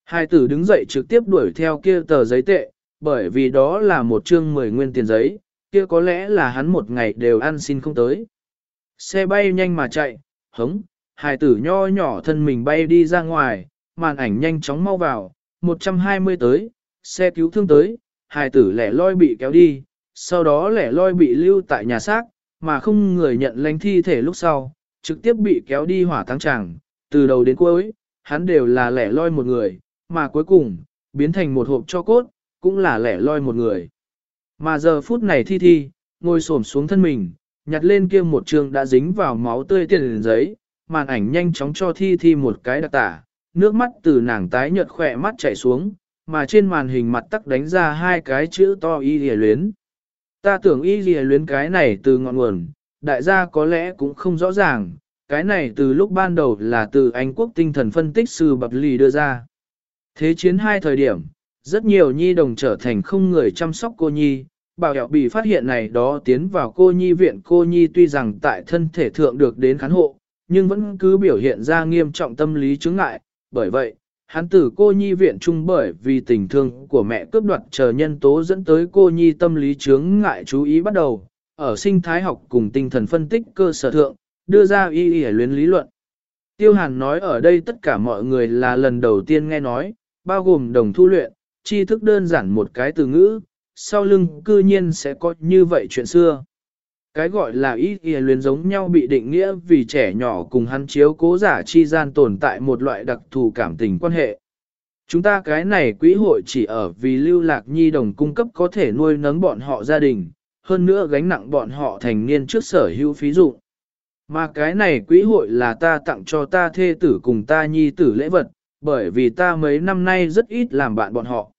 A: Hai tử đứng dậy trực tiếp đuổi theo kia tờ giấy tệ, bởi vì đó là một chương mười nguyên tiền giấy, kia có lẽ là hắn một ngày đều ăn xin không tới. Xe bay nhanh mà chạy, hống, hài tử nho nhỏ thân mình bay đi ra ngoài, màn ảnh nhanh chóng mau vào, 120 tới, xe cứu thương tới, hài tử lẻ loi bị kéo đi, sau đó lẻ loi bị lưu tại nhà xác, mà không người nhận lãnh thi thể lúc sau, trực tiếp bị kéo đi hỏa táng tràng, từ đầu đến cuối, hắn đều là lẻ loi một người, mà cuối cùng, biến thành một hộp cho cốt, cũng là lẻ loi một người. Mà giờ phút này thi thi, ngồi xổm xuống thân mình, nhặt lên kia một trường đã dính vào máu tươi tiền giấy, màn ảnh nhanh chóng cho thi thi một cái đặc tả, nước mắt từ nàng tái nhợt khỏe mắt chảy xuống, mà trên màn hình mặt tắc đánh ra hai cái chữ to y lìa luyến. Ta tưởng y lìa luyến cái này từ ngọn nguồn, đại gia có lẽ cũng không rõ ràng, cái này từ lúc ban đầu là từ Anh quốc tinh thần phân tích sư Bập Lì đưa ra. Thế chiến hai thời điểm, rất nhiều nhi đồng trở thành không người chăm sóc cô nhi, bảo hẹo bị phát hiện này đó tiến vào cô nhi viện cô nhi tuy rằng tại thân thể thượng được đến khán hộ, nhưng vẫn cứ biểu hiện ra nghiêm trọng tâm lý chứng ngại, bởi vậy, hắn tử cô nhi viện chung bởi vì tình thương của mẹ cướp đoạt chờ nhân tố dẫn tới cô nhi tâm lý chướng ngại chú ý bắt đầu, ở sinh thái học cùng tinh thần phân tích cơ sở thượng, đưa ra y y luyến lý luận. Tiêu Hàn nói ở đây tất cả mọi người là lần đầu tiên nghe nói, bao gồm đồng thu luyện, tri thức đơn giản một cái từ ngữ, sau lưng cư nhiên sẽ có như vậy chuyện xưa. Cái gọi là ý kìa luyến giống nhau bị định nghĩa vì trẻ nhỏ cùng hắn chiếu cố giả chi gian tồn tại một loại đặc thù cảm tình quan hệ. Chúng ta cái này quỹ hội chỉ ở vì lưu lạc nhi đồng cung cấp có thể nuôi nấng bọn họ gia đình, hơn nữa gánh nặng bọn họ thành niên trước sở hữu phí dụ. Mà cái này quỹ hội là ta tặng cho ta thê tử cùng ta nhi tử lễ vật, bởi vì ta mấy năm nay rất ít làm bạn bọn họ.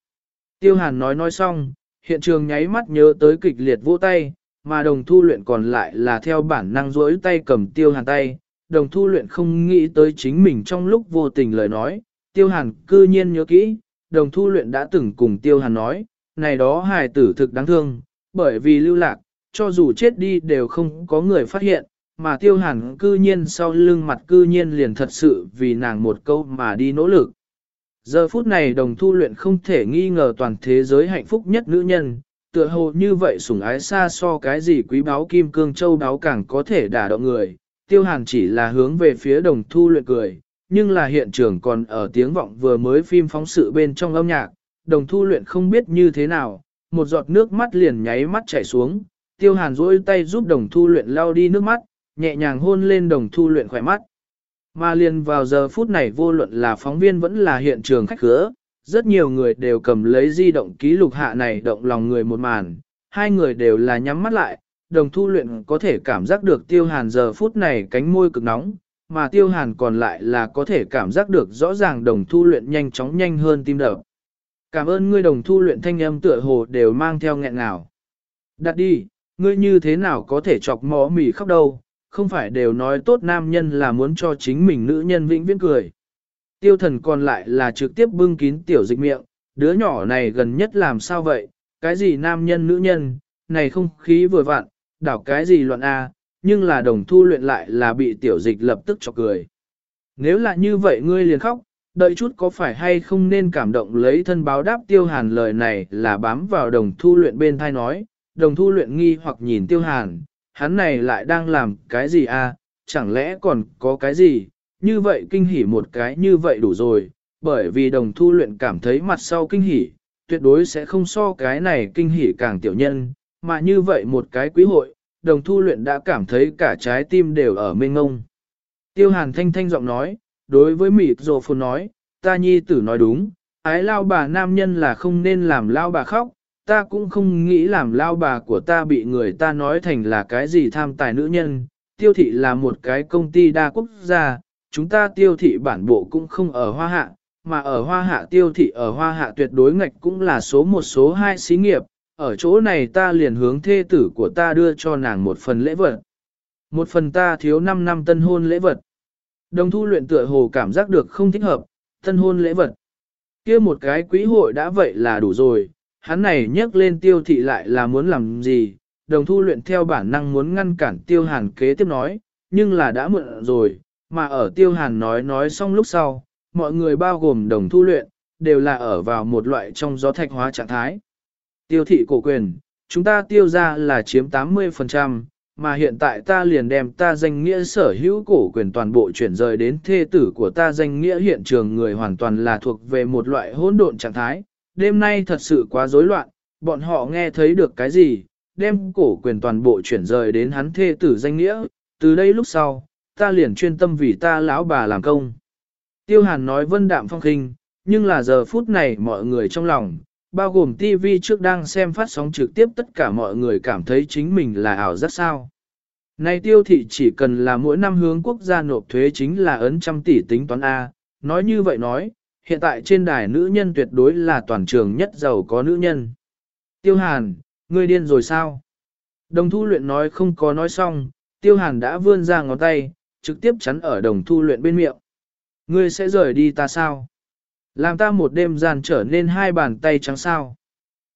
A: Tiêu Hàn nói nói xong, hiện trường nháy mắt nhớ tới kịch liệt vỗ tay, mà đồng thu luyện còn lại là theo bản năng rỗi tay cầm Tiêu Hàn tay. Đồng thu luyện không nghĩ tới chính mình trong lúc vô tình lời nói, Tiêu Hàn cư nhiên nhớ kỹ, đồng thu luyện đã từng cùng Tiêu Hàn nói, này đó hài tử thực đáng thương, bởi vì lưu lạc, cho dù chết đi đều không có người phát hiện, mà tiêu hàn cư nhiên sau lưng mặt cư nhiên liền thật sự vì nàng một câu mà đi nỗ lực. Giờ phút này đồng thu luyện không thể nghi ngờ toàn thế giới hạnh phúc nhất nữ nhân, tựa hồ như vậy sủng ái xa so cái gì quý báo kim cương châu báo càng có thể đả động người, tiêu hàn chỉ là hướng về phía đồng thu luyện cười, nhưng là hiện trường còn ở tiếng vọng vừa mới phim phóng sự bên trong âm nhạc, đồng thu luyện không biết như thế nào, một giọt nước mắt liền nháy mắt chảy xuống, tiêu hàn duỗi tay giúp đồng thu luyện lau đi nước mắt, nhẹ nhàng hôn lên đồng thu luyện khỏe mắt. Mà liền vào giờ phút này vô luận là phóng viên vẫn là hiện trường khách khứa, rất nhiều người đều cầm lấy di động ký lục hạ này động lòng người một màn, hai người đều là nhắm mắt lại, đồng thu luyện có thể cảm giác được tiêu hàn giờ phút này cánh môi cực nóng, mà tiêu hàn còn lại là có thể cảm giác được rõ ràng đồng thu luyện nhanh chóng nhanh hơn tim đập. Cảm ơn ngươi đồng thu luyện thanh âm tựa hồ đều mang theo nghẹn ngào. Đặt đi, ngươi như thế nào có thể chọc mó mỉ khóc đâu, không phải đều nói tốt nam nhân là muốn cho chính mình nữ nhân vĩnh viễn cười. Tiêu thần còn lại là trực tiếp bưng kín tiểu dịch miệng, đứa nhỏ này gần nhất làm sao vậy, cái gì nam nhân nữ nhân, này không khí vừa vặn, đảo cái gì loạn A, nhưng là đồng thu luyện lại là bị tiểu dịch lập tức cho cười. Nếu là như vậy ngươi liền khóc, đợi chút có phải hay không nên cảm động lấy thân báo đáp tiêu hàn lời này là bám vào đồng thu luyện bên thai nói, đồng thu luyện nghi hoặc nhìn tiêu hàn, hắn này lại đang làm cái gì à? chẳng lẽ còn có cái gì, như vậy kinh hỉ một cái như vậy đủ rồi, bởi vì đồng thu luyện cảm thấy mặt sau kinh hỉ, tuyệt đối sẽ không so cái này kinh hỉ càng tiểu nhân, mà như vậy một cái quý hội, đồng thu luyện đã cảm thấy cả trái tim đều ở mênh ngông. Tiêu hàn thanh thanh giọng nói, đối với mịt rồ phồn nói, ta nhi tử nói đúng, ái lao bà nam nhân là không nên làm lao bà khóc, ta cũng không nghĩ làm lao bà của ta bị người ta nói thành là cái gì tham tài nữ nhân, tiêu thị là một cái công ty đa quốc gia, chúng ta tiêu thị bản bộ cũng không ở hoa hạ, mà ở hoa hạ tiêu thị ở hoa hạ tuyệt đối ngạch cũng là số một số hai xí nghiệp, ở chỗ này ta liền hướng thê tử của ta đưa cho nàng một phần lễ vật. Một phần ta thiếu 5 năm tân hôn lễ vật. Đồng thu luyện tựa hồ cảm giác được không thích hợp, tân hôn lễ vật. kia một cái quý hội đã vậy là đủ rồi, hắn này nhắc lên tiêu thị lại là muốn làm gì, đồng thu luyện theo bản năng muốn ngăn cản tiêu hàn kế tiếp nói, nhưng là đã mượn rồi, mà ở tiêu hàn nói nói xong lúc sau, mọi người bao gồm đồng thu luyện, đều là ở vào một loại trong gió thạch hóa trạng thái. Tiêu thị cổ quyền, chúng ta tiêu ra là chiếm 80%, mà hiện tại ta liền đem ta danh nghĩa sở hữu cổ quyền toàn bộ chuyển rời đến thê tử của ta danh nghĩa hiện trường người hoàn toàn là thuộc về một loại hỗn độn trạng thái. Đêm nay thật sự quá rối loạn, bọn họ nghe thấy được cái gì, đem cổ quyền toàn bộ chuyển rời đến hắn thê tử danh nghĩa, từ đây lúc sau, ta liền chuyên tâm vì ta lão bà làm công. Tiêu hàn nói vân đạm phong khinh, nhưng là giờ phút này mọi người trong lòng, bao gồm TV trước đang xem phát sóng trực tiếp tất cả mọi người cảm thấy chính mình là ảo rất sao. Này tiêu thị chỉ cần là mỗi năm hướng quốc gia nộp thuế chính là ấn trăm tỷ tính toán A, nói như vậy nói, hiện tại trên đài nữ nhân tuyệt đối là toàn trường nhất giàu có nữ nhân. Tiêu hàn, ngươi điên rồi sao? Đồng thu luyện nói không có nói xong, tiêu hàn đã vươn ra ngón tay, trực tiếp chắn ở đồng thu luyện bên miệng. Ngươi sẽ rời đi ta sao? Làm ta một đêm gian trở nên hai bàn tay trắng sao.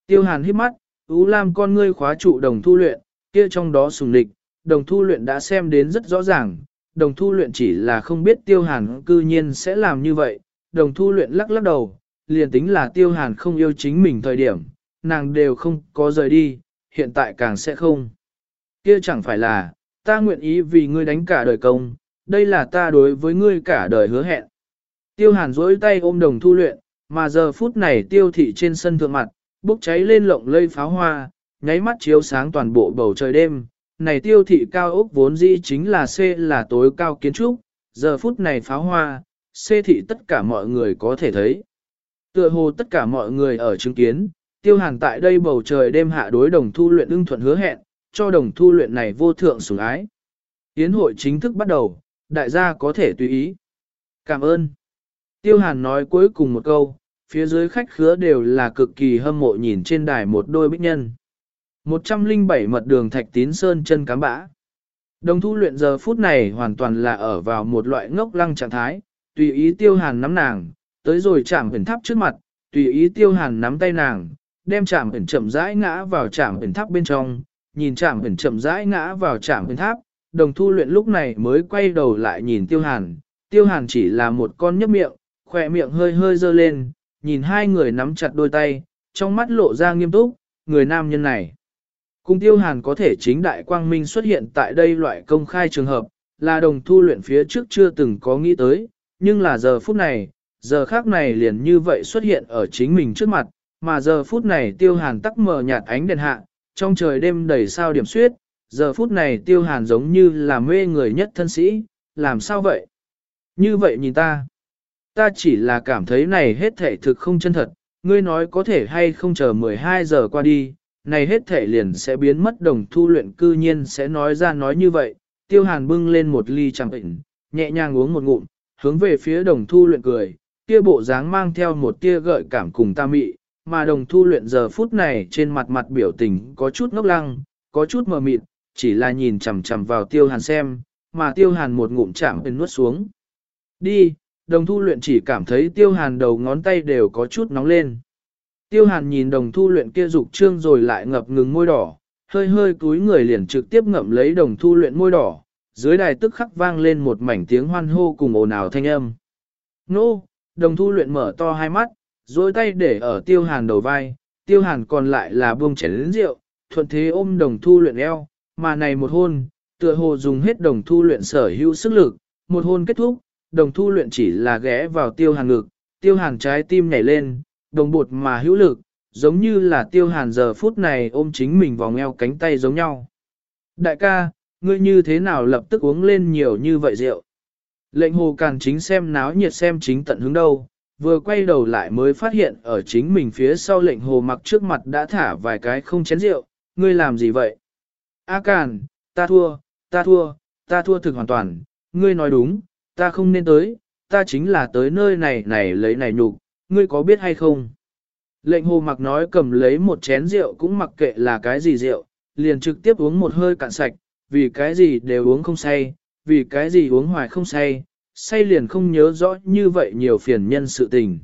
A: Tiêu hàn hít mắt, Ú Lam con ngươi khóa trụ đồng thu luyện, kia trong đó sùng địch, đồng thu luyện đã xem đến rất rõ ràng, đồng thu luyện chỉ là không biết tiêu hàn cư nhiên sẽ làm như vậy, đồng thu luyện lắc lắc đầu, liền tính là tiêu hàn không yêu chính mình thời điểm, nàng đều không có rời đi, hiện tại càng sẽ không. Kia chẳng phải là, ta nguyện ý vì ngươi đánh cả đời công, đây là ta đối với ngươi cả đời hứa hẹn. Tiêu hàn duỗi tay ôm đồng thu luyện, mà giờ phút này tiêu thị trên sân thượng mặt, bốc cháy lên lộng lây pháo hoa, nháy mắt chiếu sáng toàn bộ bầu trời đêm. Này tiêu thị cao ốc vốn dĩ chính là C là tối cao kiến trúc, giờ phút này pháo hoa, Xê thị tất cả mọi người có thể thấy. Tựa hồ tất cả mọi người ở chứng kiến, tiêu hàn tại đây bầu trời đêm hạ đối đồng thu luyện ưng thuận hứa hẹn, cho đồng thu luyện này vô thượng sủng ái. Yến hội chính thức bắt đầu, đại gia có thể tùy ý. Cảm ơn. Tiêu Hàn nói cuối cùng một câu, phía dưới khách khứa đều là cực kỳ hâm mộ nhìn trên đài một đôi bích nhân. 107 mật đường thạch tín sơn chân cám bã. Đồng thu luyện giờ phút này hoàn toàn là ở vào một loại ngốc lăng trạng thái, tùy ý tiêu hàn nắm nàng, tới rồi chạm hình tháp trước mặt, tùy ý tiêu hàn nắm tay nàng, đem chạm hình chậm rãi ngã vào chạm hình tháp bên trong, nhìn chạm hình chậm rãi ngã vào chạm hình tháp, đồng thu luyện lúc này mới quay đầu lại nhìn tiêu hàn, tiêu hàn chỉ là một con nhấp miệng, khỏe miệng hơi hơi dơ lên, nhìn hai người nắm chặt đôi tay, trong mắt lộ ra nghiêm túc, người nam nhân này. Cùng tiêu hàn có thể chính đại quang minh xuất hiện tại đây loại công khai trường hợp, là đồng thu luyện phía trước chưa từng có nghĩ tới, nhưng là giờ phút này, giờ khác này liền như vậy xuất hiện ở chính mình trước mặt, mà giờ phút này tiêu hàn tắc mờ nhạt ánh đèn hạ, trong trời đêm đầy sao điểm suyết, giờ phút này tiêu hàn giống như là mê người nhất thân sĩ, làm sao vậy? Như vậy nhìn ta, ta chỉ là cảm thấy này hết thể thực không chân thật, ngươi nói có thể hay không chờ 12 giờ qua đi, này hết thể liền sẽ biến mất đồng thu luyện cư nhiên sẽ nói ra nói như vậy, tiêu hàn bưng lên một ly chẳng bệnh, nhẹ nhàng uống một ngụm, hướng về phía đồng thu luyện cười, kia bộ dáng mang theo một tia gợi cảm cùng ta mị, mà đồng thu luyện giờ phút này trên mặt mặt biểu tình có chút ngốc lăng, có chút mờ mịt, chỉ là nhìn chằm chằm vào tiêu hàn xem, mà tiêu hàn một ngụm chạm bên nuốt xuống. Đi, đồng thu luyện chỉ cảm thấy tiêu hàn đầu ngón tay đều có chút nóng lên. Tiêu hàn nhìn đồng thu luyện kia dục trương rồi lại ngập ngừng môi đỏ, hơi hơi cúi người liền trực tiếp ngậm lấy đồng thu luyện môi đỏ, dưới đài tức khắc vang lên một mảnh tiếng hoan hô cùng ồn ào thanh âm. Nô, đồng thu luyện mở to hai mắt, dối tay để ở tiêu hàn đầu vai, tiêu hàn còn lại là buông chén rượu, thuận thế ôm đồng thu luyện eo, mà này một hôn, tựa hồ dùng hết đồng thu luyện sở hữu sức lực, một hôn kết thúc, đồng thu luyện chỉ là ghé vào tiêu hàn ngực, tiêu hàn trái tim nhảy lên, đồng bột mà hữu lực, giống như là tiêu hàn giờ phút này ôm chính mình vòng eo cánh tay giống nhau. Đại ca, ngươi như thế nào lập tức uống lên nhiều như vậy rượu? Lệnh hồ càn chính xem náo nhiệt xem chính tận hướng đâu, vừa quay đầu lại mới phát hiện ở chính mình phía sau lệnh hồ mặc trước mặt đã thả vài cái không chén rượu, ngươi làm gì vậy? A càn, ta thua, ta thua, ta thua thực hoàn toàn, ngươi nói đúng, ta không nên tới, ta chính là tới nơi này này lấy này nhục, ngươi có biết hay không? Lệnh hồ mặc nói cầm lấy một chén rượu cũng mặc kệ là cái gì rượu, liền trực tiếp uống một hơi cạn sạch, vì cái gì đều uống không say, vì cái gì uống hoài không say, say liền không nhớ rõ như vậy nhiều phiền nhân sự tình.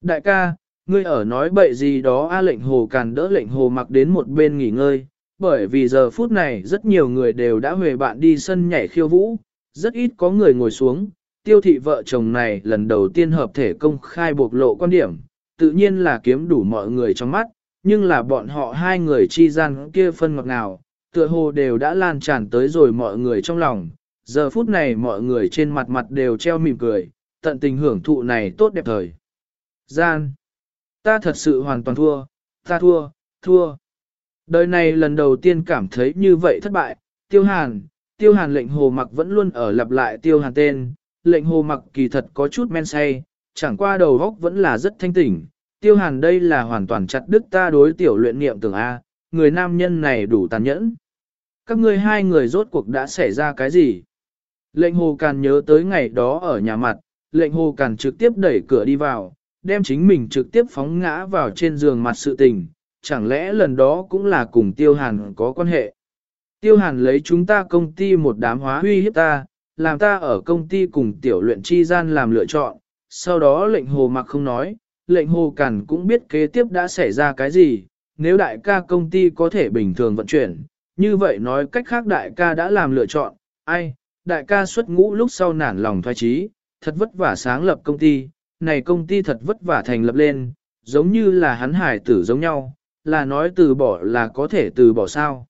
A: Đại ca, ngươi ở nói bậy gì đó a lệnh hồ càn đỡ lệnh hồ mặc đến một bên nghỉ ngơi, bởi vì giờ phút này rất nhiều người đều đã huề bạn đi sân nhảy khiêu vũ, rất ít có người ngồi xuống, tiêu thị vợ chồng này lần đầu tiên hợp thể công khai bộc lộ quan điểm, tự nhiên là kiếm đủ mọi người trong mắt, nhưng là bọn họ hai người chi gian kia phân ngọt nào, tựa hồ đều đã lan tràn tới rồi mọi người trong lòng, giờ phút này mọi người trên mặt mặt đều treo mỉm cười, tận tình hưởng thụ này tốt đẹp thời. Gian, ta thật sự hoàn toàn thua, ta thua, thua. Đời này lần đầu tiên cảm thấy như vậy thất bại, tiêu hàn, tiêu hàn lệnh hồ mặc vẫn luôn ở lặp lại tiêu hàn tên, lệnh hồ mặc kỳ thật có chút men say, chẳng qua đầu góc vẫn là rất thanh tỉnh. Tiêu hàn đây là hoàn toàn chặt đứt ta đối tiểu luyện niệm tưởng A, người nam nhân này đủ tàn nhẫn. Các ngươi hai người rốt cuộc đã xảy ra cái gì? Lệnh hồ càn nhớ tới ngày đó ở nhà mặt, lệnh hồ càn trực tiếp đẩy cửa đi vào, đem chính mình trực tiếp phóng ngã vào trên giường mặt sự tình, chẳng lẽ lần đó cũng là cùng tiêu hàn có quan hệ. Tiêu hàn lấy chúng ta công ty một đám hóa huy hiếp ta, làm ta ở công ty cùng tiểu luyện chi gian làm lựa chọn, sau đó lệnh hồ mặc không nói, lệnh hồ càn cũng biết kế tiếp đã xảy ra cái gì, nếu đại ca công ty có thể bình thường vận chuyển, như vậy nói cách khác đại ca đã làm lựa chọn, ai, đại ca xuất ngũ lúc sau nản lòng thoái trí, thật vất vả sáng lập công ty, này công ty thật vất vả thành lập lên, giống như là hắn hải tử giống nhau, là nói từ bỏ là có thể từ bỏ sao.